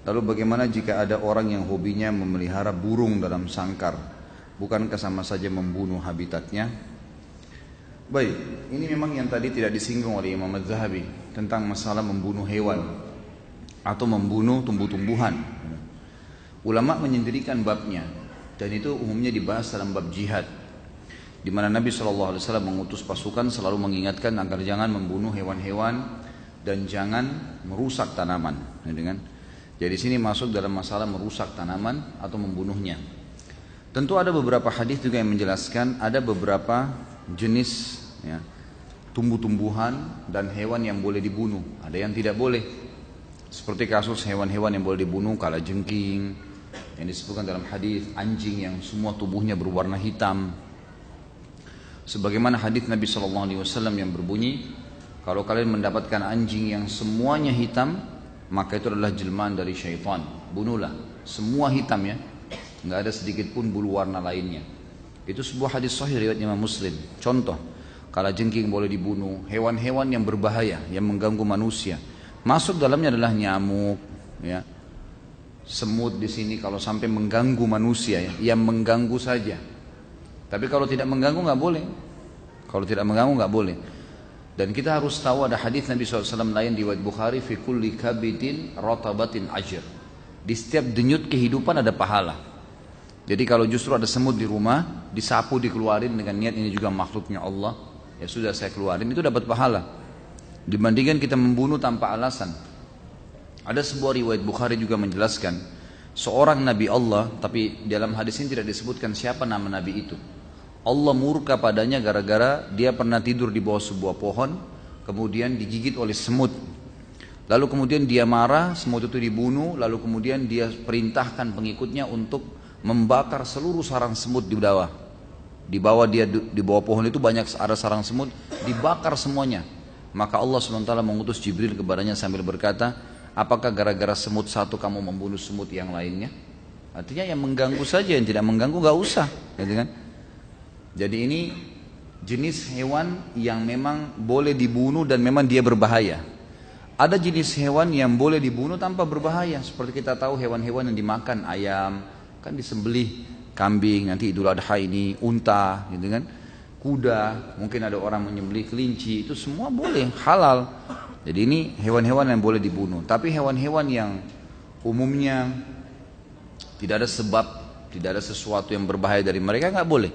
Lalu bagaimana jika ada orang yang hobinya memelihara burung dalam sangkar? Bukankah sama saja membunuh habitatnya? Baik, ini memang yang tadi tidak disinggung oleh Imam Az-Zahabi tentang masalah membunuh hewan atau membunuh tumbuh-tumbuhan. Ulama menyendirikan babnya dan itu umumnya dibahas dalam bab jihad di mana Nabi SAW mengutus pasukan selalu mengingatkan agar jangan membunuh hewan-hewan dan jangan merusak tanaman. Jadi sini masuk dalam masalah merusak tanaman atau membunuhnya. Tentu ada beberapa hadis juga yang menjelaskan ada beberapa jenis ya, tumbuh-tumbuhan dan hewan yang boleh dibunuh. Ada yang tidak boleh. Seperti kasus hewan-hewan yang boleh dibunuh kala jengking yang disebutkan dalam hadis anjing yang semua tubuhnya berwarna hitam. Sebagaimana hadis Nabi Shallallahu Alaihi Wasallam yang berbunyi, kalau kalian mendapatkan anjing yang semuanya hitam, maka itu adalah jelmaan dari syaitan. Bunuhlah, semua hitam ya, nggak ada sedikit pun bulu warna lainnya. Itu sebuah hadis sahih riwayat Imam Muslim. Contoh, Kala jengking boleh dibunuh, hewan-hewan yang berbahaya, yang mengganggu manusia. Masuk dalamnya adalah nyamuk, ya. Semut di sini kalau sampai mengganggu manusia ya, yang mengganggu saja. Tapi kalau tidak mengganggu nggak boleh. Kalau tidak mengganggu nggak boleh. Dan kita harus tahu ada hadis Nabi SAW lain di Bukhari fi kulli kabidin rotabatin ajr. Di setiap denyut kehidupan ada pahala. Jadi kalau justru ada semut di rumah, disapu dikeluarin dengan niat ini juga makhluknya Allah, ya sudah saya keluarin itu dapat pahala. Dibandingkan kita membunuh tanpa alasan. Ada sebuah riwayat Bukhari juga menjelaskan seorang nabi Allah, tapi dalam hadis ini tidak disebutkan siapa nama nabi itu. Allah murka padanya gara-gara dia pernah tidur di bawah sebuah pohon, kemudian digigit oleh semut. Lalu kemudian dia marah, semut itu dibunuh, lalu kemudian dia perintahkan pengikutnya untuk membakar seluruh sarang semut di bawah. Di bawah dia di bawah pohon itu banyak ada sarang semut, dibakar semuanya. Maka Allah SWT mengutus Jibril kepadanya sambil berkata, apakah gara-gara semut satu kamu membunuh semut yang lainnya? Artinya yang mengganggu saja, yang tidak mengganggu gak usah. Gitu kan? Jadi ini jenis hewan yang memang boleh dibunuh dan memang dia berbahaya. Ada jenis hewan yang boleh dibunuh tanpa berbahaya. Seperti kita tahu hewan-hewan yang dimakan ayam, kan disembelih kambing, nanti idul adha ini unta, gitu kan. Kuda, mungkin ada orang menyembelih kelinci, itu semua boleh, halal. Jadi ini hewan-hewan yang boleh dibunuh. Tapi hewan-hewan yang umumnya tidak ada sebab, tidak ada sesuatu yang berbahaya dari mereka nggak boleh.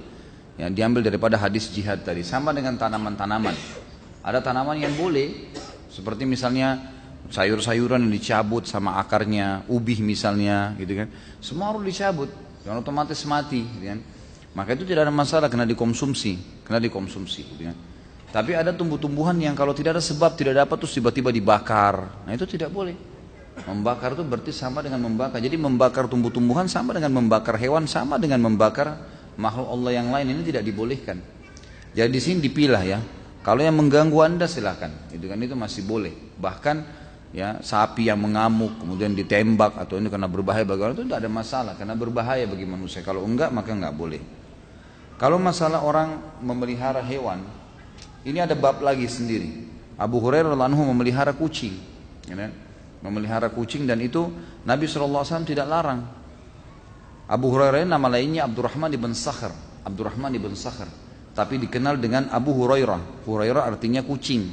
Yang diambil daripada hadis jihad tadi sama dengan tanaman-tanaman. Ada tanaman yang boleh, seperti misalnya sayur-sayuran yang dicabut sama akarnya, ubih misalnya, gitu kan. Semua harus dicabut, yang otomatis mati, gitu kan. Maka itu tidak ada masalah kena dikonsumsi, kena dikonsumsi, gitu kan. Tapi ada tumbuh-tumbuhan yang kalau tidak ada sebab tidak dapat terus tiba-tiba dibakar. Nah itu tidak boleh. Membakar itu berarti sama dengan membakar. Jadi membakar tumbuh-tumbuhan sama dengan membakar hewan, sama dengan membakar makhluk Allah yang lain ini tidak dibolehkan. Jadi di sini dipilah ya. Kalau yang mengganggu anda silahkan, itu kan itu masih boleh. Bahkan ya sapi yang mengamuk kemudian ditembak atau ini karena berbahaya bagi orang itu tidak ada masalah karena berbahaya bagi manusia. Kalau enggak maka enggak boleh. Kalau masalah orang memelihara hewan, ini ada bab lagi sendiri. Abu Hurairah anhu memelihara kucing, ya kan? memelihara kucing dan itu Nabi SAW tidak larang. Abu Hurairah nama lainnya Abdurrahman ibn Sakhr. Abdurrahman ibn Sakhr tapi dikenal dengan Abu Hurairah. Hurairah artinya kucing.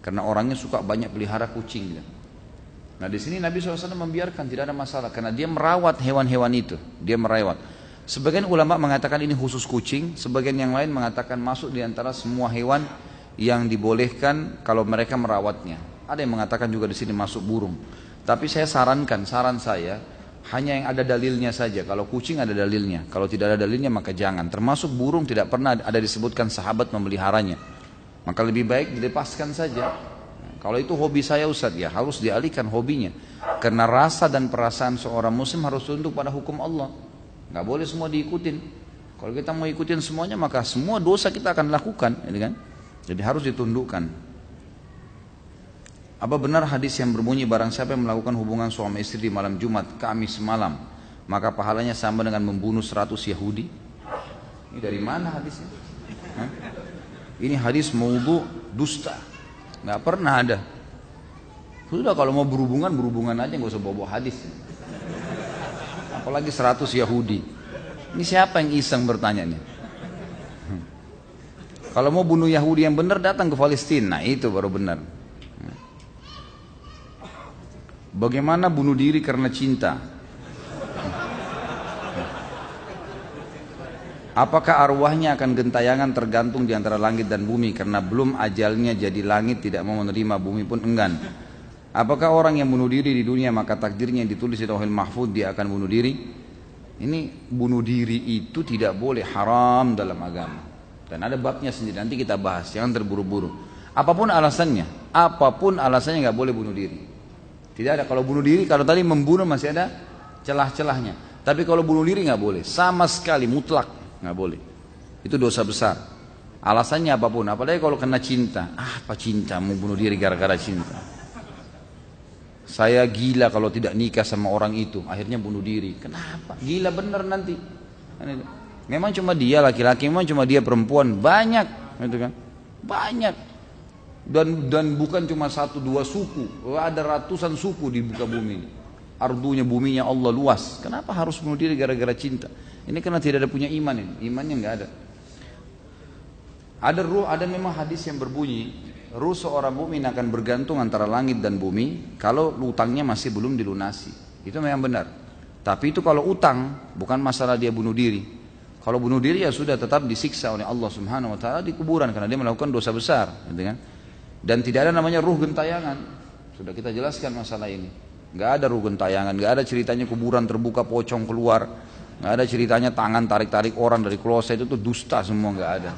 Karena orangnya suka banyak pelihara kucing. Nah di sini Nabi SAW membiarkan tidak ada masalah karena dia merawat hewan-hewan itu. Dia merawat. Sebagian ulama mengatakan ini khusus kucing, sebagian yang lain mengatakan masuk di antara semua hewan yang dibolehkan kalau mereka merawatnya. Ada yang mengatakan juga di sini masuk burung. Tapi saya sarankan, saran saya, hanya yang ada dalilnya saja. Kalau kucing ada dalilnya. Kalau tidak ada dalilnya maka jangan. Termasuk burung tidak pernah ada disebutkan sahabat memeliharanya. Maka lebih baik dilepaskan saja. Kalau itu hobi saya Ustaz ya harus dialihkan hobinya. Karena rasa dan perasaan seorang muslim harus tunduk pada hukum Allah. Nggak boleh semua diikutin. Kalau kita mau ikutin semuanya maka semua dosa kita akan lakukan. Kan? Jadi harus ditundukkan. Apa benar hadis yang berbunyi barang siapa yang melakukan hubungan suami istri di malam Jumat, Kamis malam, maka pahalanya sama dengan membunuh 100 Yahudi? Ini dari mana hadisnya? Hah? Ini hadis maudhu dusta. Nggak pernah ada. Sudah kalau mau berhubungan, berhubungan aja nggak usah bawa-bawa hadis. Apalagi 100 Yahudi. Ini siapa yang iseng bertanya nih? Kalau mau bunuh Yahudi yang benar datang ke Palestina, nah itu baru benar. Bagaimana bunuh diri karena cinta? Apakah arwahnya akan gentayangan tergantung di antara langit dan bumi karena belum ajalnya jadi langit tidak mau menerima bumi pun enggan. Apakah orang yang bunuh diri di dunia maka takdirnya yang ditulis di Tauhid Mahfud dia akan bunuh diri? Ini bunuh diri itu tidak boleh haram dalam agama. Dan ada babnya sendiri nanti kita bahas, jangan terburu-buru. Apa pun alasannya, apa pun alasannya nggak boleh bunuh diri. Tidak ada. Kalau bunuh diri, kalau tadi membunuh masih ada celah-celahnya. Tapi kalau bunuh diri nggak boleh, sama sekali mutlak nggak boleh. Itu dosa besar. Alasannya apa pun, apalagi kalau kena cinta. Ah, apa cinta? Mau bunuh diri gara-gara cinta. Saya gila kalau tidak nikah sama orang itu, akhirnya bunuh diri. Kenapa? Gila bener nanti. Memang cuma dia laki-laki, memang cuma dia perempuan, banyak, gitu kan? Banyak dan dan bukan cuma satu dua suku. Ada ratusan suku di muka bumi ini. Ardunya buminya Allah luas. Kenapa harus bunuh diri gara-gara cinta? Ini karena tidak ada punya iman ini. Imannya nggak ada. Ada ruh ada memang hadis yang berbunyi ruh seorang mukmin akan bergantung antara langit dan bumi kalau utangnya masih belum dilunasi. Itu memang benar. Tapi itu kalau utang, bukan masalah dia bunuh diri. Kalau bunuh diri ya sudah tetap disiksa oleh Allah Subhanahu wa taala di kuburan karena dia melakukan dosa besar, gitu kan? Dan tidak ada namanya ruh gentayangan. Sudah kita jelaskan masalah ini. Gak ada ruh gentayangan, gak ada ceritanya kuburan terbuka pocong keluar, gak ada ceritanya tangan tarik-tarik orang dari kloset itu tuh dusta semua gak ada.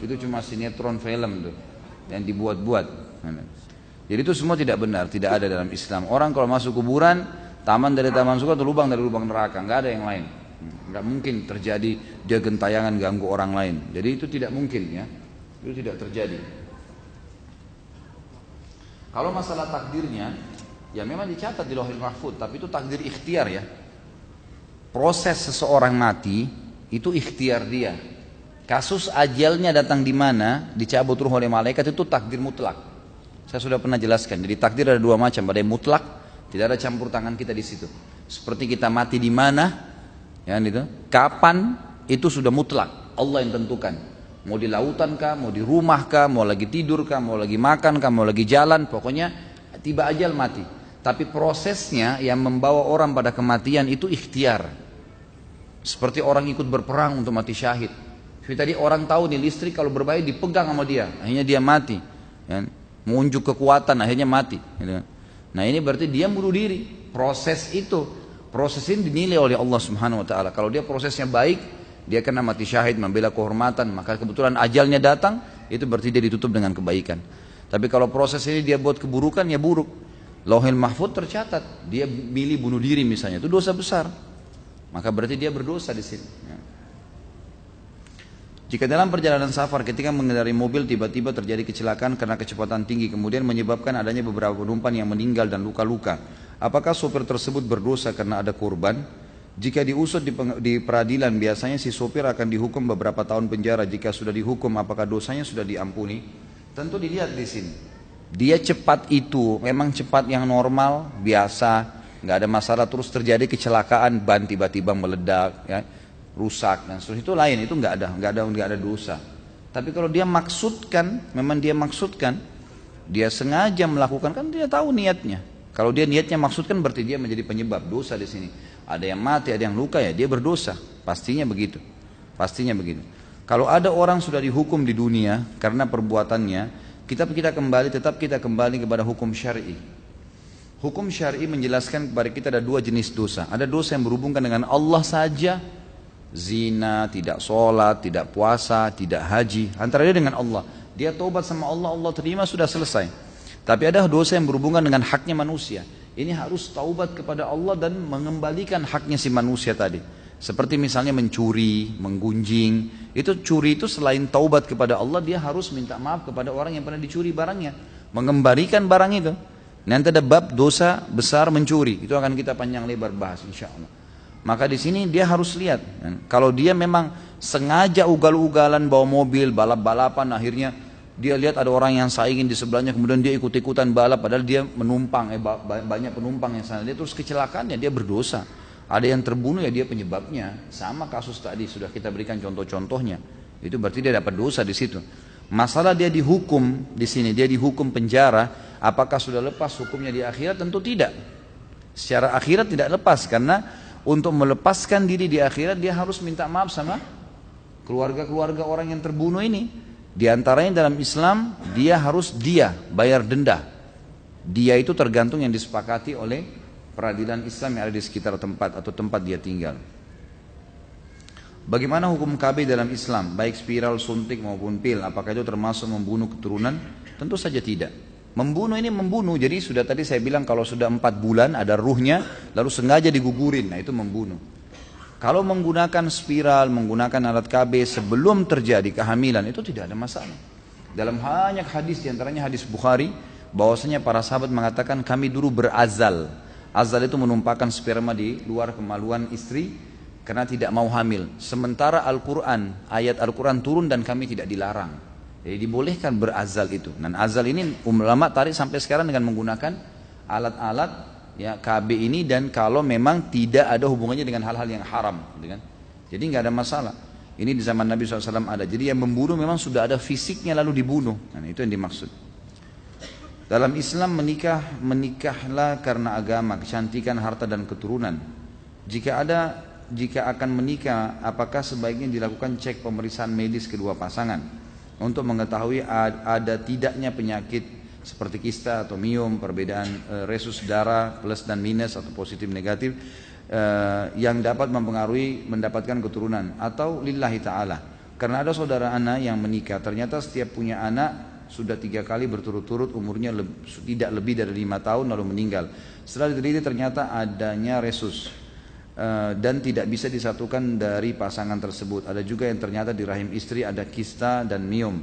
Itu cuma sinetron film tuh yang dibuat-buat. Jadi itu semua tidak benar, tidak ada dalam Islam. Orang kalau masuk kuburan, taman dari taman surga atau lubang dari lubang neraka, nggak ada yang lain. Nggak mungkin terjadi dia gentayangan ganggu orang lain. Jadi itu tidak mungkin ya, itu tidak terjadi. Kalau masalah takdirnya, ya memang dicatat di Lauhul Mahfud, tapi itu takdir ikhtiar ya. Proses seseorang mati itu ikhtiar dia. Kasus ajalnya datang di mana, dicabut ruh oleh malaikat itu takdir mutlak. Saya sudah pernah jelaskan. Jadi takdir ada dua macam, ada mutlak, tidak ada campur tangan kita di situ. Seperti kita mati di mana, ya gitu. Kapan itu sudah mutlak, Allah yang tentukan. Mau di lautan kah, mau di rumah kah, mau lagi tidur kah, mau lagi makan kah, mau lagi jalan, pokoknya tiba ajal mati. Tapi prosesnya yang membawa orang pada kematian itu ikhtiar. Seperti orang ikut berperang untuk mati syahid. Seperti tadi orang tahu nih listrik kalau berbahaya dipegang sama dia, akhirnya dia mati. Ya mengunjuk kekuatan akhirnya mati gitu. nah ini berarti dia bunuh diri proses itu proses ini dinilai oleh Allah Subhanahu wa taala kalau dia prosesnya baik dia kena mati syahid membela kehormatan maka kebetulan ajalnya datang itu berarti dia ditutup dengan kebaikan tapi kalau proses ini dia buat keburukan ya buruk Lauhil Mahfud tercatat dia milih bunuh diri misalnya itu dosa besar maka berarti dia berdosa di sini ya. Jika dalam perjalanan safar ketika mengendarai mobil tiba-tiba terjadi kecelakaan karena kecepatan tinggi kemudian menyebabkan adanya beberapa penumpang yang meninggal dan luka-luka. Apakah sopir tersebut berdosa karena ada korban? Jika diusut di, di peradilan biasanya si sopir akan dihukum beberapa tahun penjara. Jika sudah dihukum apakah dosanya sudah diampuni? Tentu dilihat di sini. Dia cepat itu memang cepat yang normal, biasa, nggak ada masalah terus terjadi kecelakaan ban tiba-tiba meledak ya rusak dan seterusnya itu lain itu nggak ada nggak ada nggak ada dosa tapi kalau dia maksudkan memang dia maksudkan dia sengaja melakukan kan dia tahu niatnya kalau dia niatnya maksudkan berarti dia menjadi penyebab dosa di sini ada yang mati ada yang luka ya dia berdosa pastinya begitu pastinya begitu kalau ada orang sudah dihukum di dunia karena perbuatannya kita kita kembali tetap kita kembali kepada hukum syar'i hukum syar'i menjelaskan kepada kita ada dua jenis dosa ada dosa yang berhubungan dengan Allah saja zina, tidak sholat, tidak puasa, tidak haji. Antara dia dengan Allah. Dia taubat sama Allah, Allah terima sudah selesai. Tapi ada dosa yang berhubungan dengan haknya manusia. Ini harus taubat kepada Allah dan mengembalikan haknya si manusia tadi. Seperti misalnya mencuri, menggunjing. Itu curi itu selain taubat kepada Allah, dia harus minta maaf kepada orang yang pernah dicuri barangnya. Mengembalikan barang itu. Nanti ada bab dosa besar mencuri. Itu akan kita panjang lebar bahas insya Allah. Maka di sini dia harus lihat. Kalau dia memang sengaja ugal-ugalan bawa mobil, balap-balapan, akhirnya dia lihat ada orang yang saingin di sebelahnya, kemudian dia ikut-ikutan balap, padahal dia menumpang, eh, banyak penumpang yang sana. Dia terus kecelakaan ya dia berdosa. Ada yang terbunuh ya dia penyebabnya. Sama kasus tadi sudah kita berikan contoh-contohnya. Itu berarti dia dapat dosa di situ. Masalah dia dihukum di sini, dia dihukum penjara, apakah sudah lepas hukumnya di akhirat? Tentu tidak. Secara akhirat tidak lepas karena untuk melepaskan diri di akhirat dia harus minta maaf sama keluarga-keluarga orang yang terbunuh ini. Di antaranya dalam Islam dia harus dia bayar denda. Dia itu tergantung yang disepakati oleh peradilan Islam yang ada di sekitar tempat atau tempat dia tinggal. Bagaimana hukum KB dalam Islam, baik spiral, suntik maupun pil, apakah itu termasuk membunuh keturunan? Tentu saja tidak. Membunuh ini membunuh, jadi sudah tadi saya bilang kalau sudah empat bulan ada ruhnya, lalu sengaja digugurin, nah itu membunuh. Kalau menggunakan spiral, menggunakan alat KB sebelum terjadi kehamilan, itu tidak ada masalah. Dalam banyak hadis, di antaranya hadis Bukhari, bahwasanya para sahabat mengatakan kami dulu berazal. Azal itu menumpahkan sperma di luar kemaluan istri karena tidak mau hamil. Sementara Al-Quran, ayat Al-Quran turun dan kami tidak dilarang. Jadi dibolehkan berazal itu. Dan azal ini ulama tarik sampai sekarang dengan menggunakan alat-alat ya KB ini dan kalau memang tidak ada hubungannya dengan hal-hal yang haram, gitu kan? Jadi nggak ada masalah. Ini di zaman Nabi SAW ada. Jadi yang membunuh memang sudah ada fisiknya lalu dibunuh. Nah, itu yang dimaksud. Dalam Islam menikah, menikahlah karena agama, kecantikan, harta dan keturunan. Jika ada jika akan menikah, apakah sebaiknya dilakukan cek pemeriksaan medis kedua pasangan untuk mengetahui ada tidaknya penyakit seperti kista atau miom, perbedaan e, resus darah plus dan minus atau positif negatif e, yang dapat mempengaruhi mendapatkan keturunan atau lillahi taala. Karena ada saudara anak yang menikah, ternyata setiap punya anak sudah tiga kali berturut-turut umurnya le tidak lebih dari lima tahun lalu meninggal. Setelah diteliti ternyata adanya resus uh, dan tidak bisa disatukan dari pasangan tersebut. Ada juga yang ternyata di rahim istri ada kista dan miom.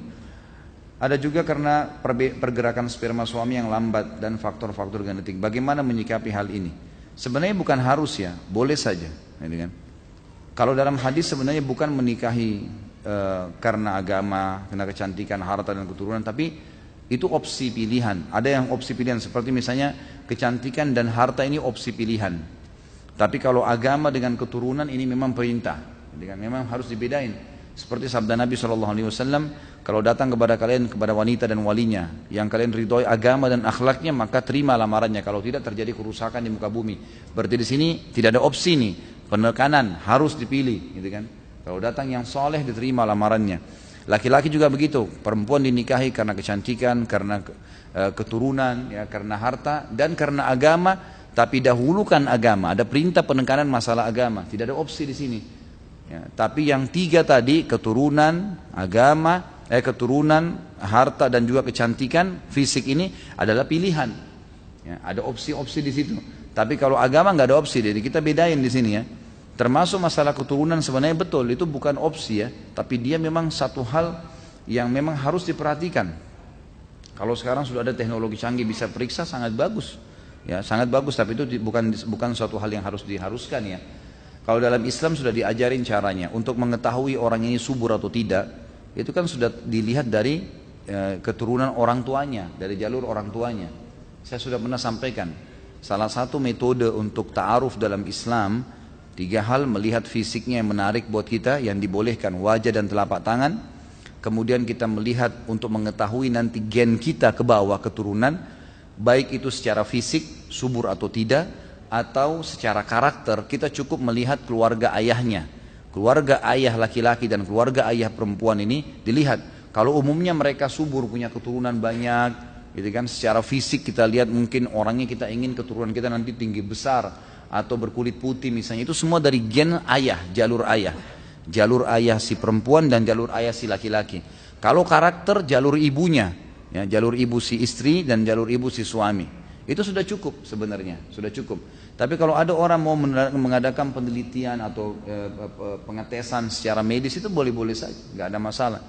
Ada juga karena pergerakan sperma suami yang lambat dan faktor-faktor genetik. Bagaimana menyikapi hal ini? Sebenarnya bukan harus ya, boleh saja. Kan? Kalau dalam hadis sebenarnya bukan menikahi Eh, karena agama, karena kecantikan, harta dan keturunan, tapi itu opsi pilihan. Ada yang opsi pilihan seperti misalnya kecantikan dan harta ini opsi pilihan. Tapi kalau agama dengan keturunan ini memang perintah. Jadi kan memang harus dibedain. Seperti sabda Nabi Wasallam, kalau datang kepada kalian kepada wanita dan walinya, yang kalian ridhoi agama dan akhlaknya, maka terima lamarannya. Kalau tidak terjadi kerusakan di muka bumi. Berarti di sini tidak ada opsi nih, penekanan harus dipilih, gitu kan? Kalau datang yang soleh diterima lamarannya. Laki-laki juga begitu, perempuan dinikahi karena kecantikan, karena e, keturunan, ya, karena harta dan karena agama. Tapi dahulukan agama. Ada perintah penekanan masalah agama. Tidak ada opsi di sini. Ya, tapi yang tiga tadi keturunan, agama, eh keturunan, harta dan juga kecantikan fisik ini adalah pilihan. Ya, ada opsi-opsi di situ. Tapi kalau agama nggak ada opsi, jadi kita bedain di sini ya. Termasuk masalah keturunan sebenarnya betul, itu bukan opsi ya, tapi dia memang satu hal yang memang harus diperhatikan. Kalau sekarang sudah ada teknologi canggih bisa periksa sangat bagus. Ya, sangat bagus tapi itu bukan bukan suatu hal yang harus diharuskan ya. Kalau dalam Islam sudah diajarin caranya untuk mengetahui orang ini subur atau tidak, itu kan sudah dilihat dari e, keturunan orang tuanya, dari jalur orang tuanya. Saya sudah pernah sampaikan, salah satu metode untuk ta'aruf dalam Islam Tiga hal melihat fisiknya yang menarik buat kita yang dibolehkan wajah dan telapak tangan. Kemudian kita melihat untuk mengetahui nanti gen kita ke bawah keturunan. Baik itu secara fisik, subur atau tidak. Atau secara karakter kita cukup melihat keluarga ayahnya. Keluarga ayah laki-laki dan keluarga ayah perempuan ini dilihat. Kalau umumnya mereka subur punya keturunan banyak. Gitu kan secara fisik kita lihat mungkin orangnya kita ingin keturunan kita nanti tinggi besar atau berkulit putih misalnya itu semua dari gen ayah, jalur ayah. Jalur ayah si perempuan dan jalur ayah si laki-laki. Kalau karakter jalur ibunya, ya, jalur ibu si istri dan jalur ibu si suami. Itu sudah cukup sebenarnya, sudah cukup. Tapi kalau ada orang mau mengadakan penelitian atau eh, pengetesan secara medis itu boleh-boleh saja, nggak ada masalah.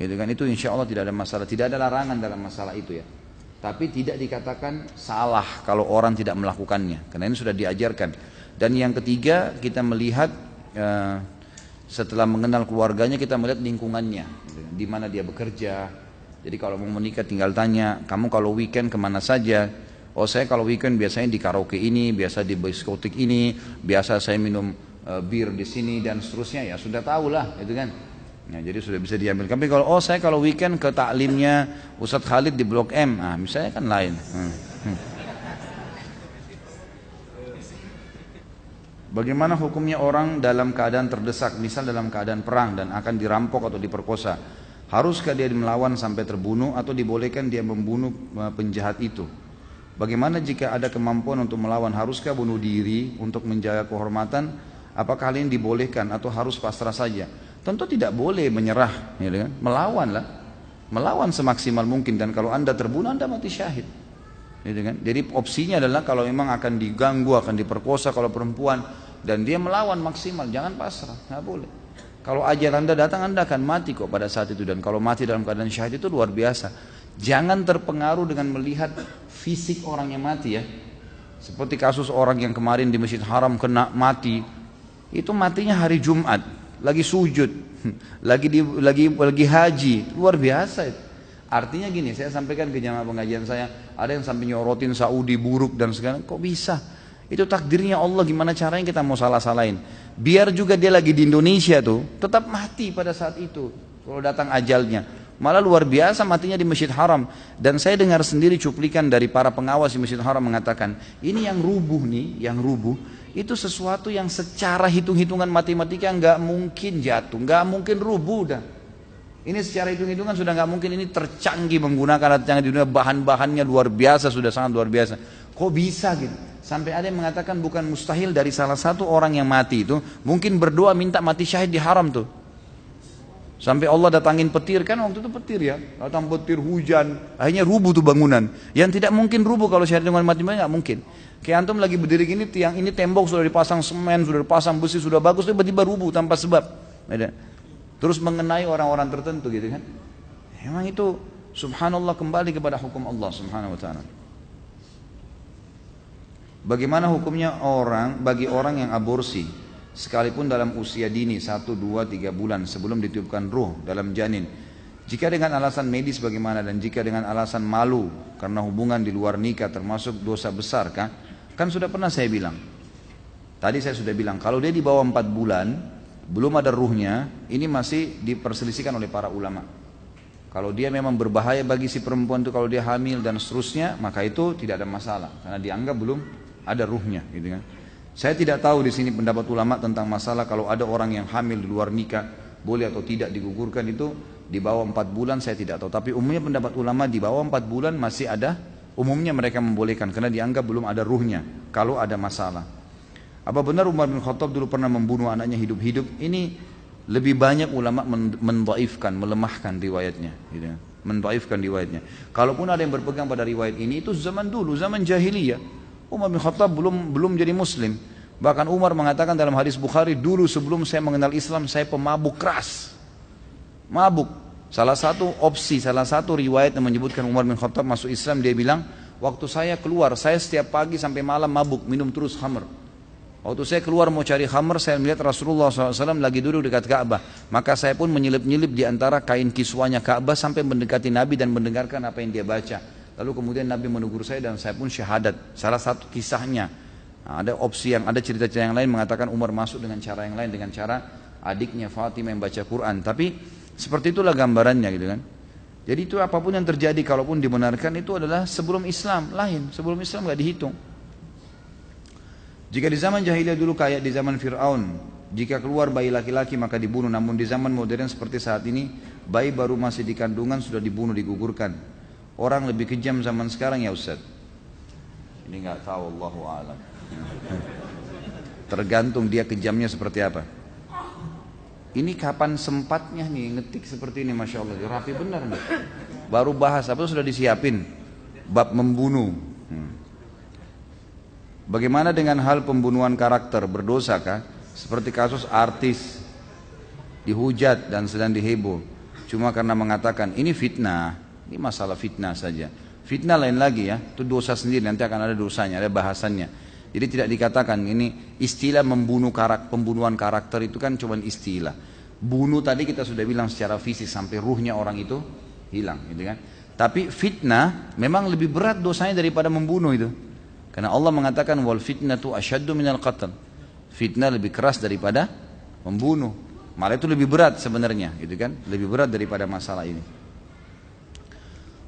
Gitu kan itu insya Allah tidak ada masalah, tidak ada larangan dalam masalah itu ya. Tapi tidak dikatakan salah kalau orang tidak melakukannya. Karena ini sudah diajarkan. Dan yang ketiga kita melihat uh, setelah mengenal keluarganya kita melihat lingkungannya. Di mana dia bekerja. Jadi kalau mau menikah tinggal tanya, kamu kalau weekend ke mana saja? Oh saya kalau weekend biasanya di karaoke ini, biasa di diskotik ini, biasa saya minum uh, bir di sini dan seterusnya ya sudah tahu lah, itu kan. Ya, jadi sudah bisa diambil. Tapi kalau oh saya kalau weekend ke taklimnya Ustadz Khalid di Blok M, ah misalnya kan lain. Hmm. Hmm. Bagaimana hukumnya orang dalam keadaan terdesak, misal dalam keadaan perang dan akan dirampok atau diperkosa? Haruskah dia melawan sampai terbunuh atau dibolehkan dia membunuh eh, penjahat itu? Bagaimana jika ada kemampuan untuk melawan? Haruskah bunuh diri untuk menjaga kehormatan? Apakah hal ini dibolehkan atau harus pasrah saja? Tentu tidak boleh menyerah, ya kan? melawan melawan semaksimal mungkin dan kalau anda terbunuh anda mati syahid. Gitu kan? Jadi opsinya adalah kalau memang akan diganggu, akan diperkosa kalau perempuan dan dia melawan maksimal, jangan pasrah, nggak boleh. Kalau ajal anda datang anda akan mati kok pada saat itu dan kalau mati dalam keadaan syahid itu luar biasa. Jangan terpengaruh dengan melihat fisik orang yang mati ya. Seperti kasus orang yang kemarin di Masjid Haram kena mati, itu matinya hari Jumat lagi sujud, [LAUGHS] lagi di, lagi lagi haji, luar biasa itu. Artinya gini, saya sampaikan ke jamaah pengajian saya, ada yang sampai nyorotin Saudi buruk dan segala, kok bisa? Itu takdirnya Allah, gimana caranya kita mau salah-salahin? Biar juga dia lagi di Indonesia tuh, tetap mati pada saat itu. Kalau datang ajalnya, Malah luar biasa matinya di Masjid Haram. Dan saya dengar sendiri cuplikan dari para pengawas di Masjid Haram mengatakan, ini yang rubuh nih, yang rubuh, itu sesuatu yang secara hitung-hitungan matematika nggak mungkin jatuh, nggak mungkin rubuh dah. Ini secara hitung-hitungan sudah nggak mungkin ini tercanggih menggunakan alat canggih di dunia bahan-bahannya luar biasa sudah sangat luar biasa. Kok bisa gitu? Sampai ada yang mengatakan bukan mustahil dari salah satu orang yang mati itu mungkin berdoa minta mati syahid di haram tuh. Sampai Allah datangin petir kan waktu itu petir ya, datang petir hujan, akhirnya rubuh tuh bangunan. Yang tidak mungkin rubuh kalau syahid dengan mati nggak mungkin. Kayak antum lagi berdiri gini, tiang ini tembok sudah dipasang semen, sudah dipasang besi, sudah bagus, tiba-tiba rubuh tanpa sebab. Terus mengenai orang-orang tertentu gitu kan. Memang itu subhanallah kembali kepada hukum Allah subhanahu wa ta'ala. Bagaimana hukumnya orang bagi orang yang aborsi sekalipun dalam usia dini 1, 2, 3 bulan sebelum ditiupkan ruh dalam janin. Jika dengan alasan medis bagaimana dan jika dengan alasan malu karena hubungan di luar nikah termasuk dosa besar kan? Kan sudah pernah saya bilang. Tadi saya sudah bilang kalau dia di bawah 4 bulan belum ada ruhnya, ini masih diperselisihkan oleh para ulama. Kalau dia memang berbahaya bagi si perempuan itu kalau dia hamil dan seterusnya, maka itu tidak ada masalah karena dianggap belum ada ruhnya, gitu kan. Saya tidak tahu di sini pendapat ulama tentang masalah kalau ada orang yang hamil di luar nikah boleh atau tidak digugurkan itu di bawah 4 bulan saya tidak tahu. Tapi umumnya pendapat ulama di bawah 4 bulan masih ada umumnya mereka membolehkan karena dianggap belum ada ruhnya kalau ada masalah. Apa benar Umar bin Khattab dulu pernah membunuh anaknya hidup-hidup? Ini lebih banyak ulama mendaifkan, melemahkan riwayatnya. Gitu. Ya. Mendaifkan riwayatnya. Kalaupun ada yang berpegang pada riwayat ini, itu zaman dulu, zaman jahiliyah. Umar bin Khattab belum belum jadi muslim. Bahkan Umar mengatakan dalam hadis Bukhari, dulu sebelum saya mengenal Islam, saya pemabuk keras. Mabuk. Salah satu opsi, salah satu riwayat yang menyebutkan Umar bin Khattab masuk Islam, dia bilang, waktu saya keluar, saya setiap pagi sampai malam mabuk, minum terus khamr. Waktu saya keluar mau cari khamr, saya melihat Rasulullah SAW lagi duduk dekat Ka'bah. Maka saya pun menyelip-nyelip di antara kain kiswanya Ka'bah sampai mendekati Nabi dan mendengarkan apa yang dia baca. Lalu kemudian Nabi menegur saya dan saya pun syahadat. Salah satu kisahnya. Nah, ada opsi yang ada cerita-cerita yang lain mengatakan Umar masuk dengan cara yang lain dengan cara adiknya Fatimah yang baca Quran. Tapi seperti itulah gambarannya gitu kan. Jadi itu apa pun yang terjadi kalaupun dibenarkan itu adalah sebelum Islam lain. Sebelum Islam nggak dihitung. Jika di zaman jahiliyah dulu kayak di zaman Fir'aun, jika keluar bayi laki-laki maka dibunuh. Namun di zaman modern seperti saat ini, bayi baru masih di kandungan sudah dibunuh, digugurkan. Orang lebih kejam zaman sekarang ya Ustaz. Ini nggak tahu Allahu alam. Tergantung dia kejamnya seperti apa. Ini kapan sempatnya nih ngetik seperti ini Masya Allah. Rapi benar nih. Baru bahas apa sudah disiapin. Bab membunuh. Hmm. Bagaimana dengan hal pembunuhan karakter berdosakah? Seperti kasus artis dihujat dan sedang diheboh. Cuma karena mengatakan ini fitnah, ini masalah fitnah saja. Fitnah lain lagi ya, itu dosa sendiri nanti akan ada dosanya, ada bahasannya. Jadi tidak dikatakan ini istilah membunuh karakter, pembunuhan karakter itu kan cuma istilah. Bunuh tadi kita sudah bilang secara fisik sampai ruhnya orang itu hilang, gitu kan. Tapi fitnah memang lebih berat dosanya daripada membunuh itu. Karena Allah mengatakan wal fitnatu asyaddu minal qatl. Fitnah lebih keras daripada membunuh. Malah itu lebih berat sebenarnya, gitu kan? Lebih berat daripada masalah ini.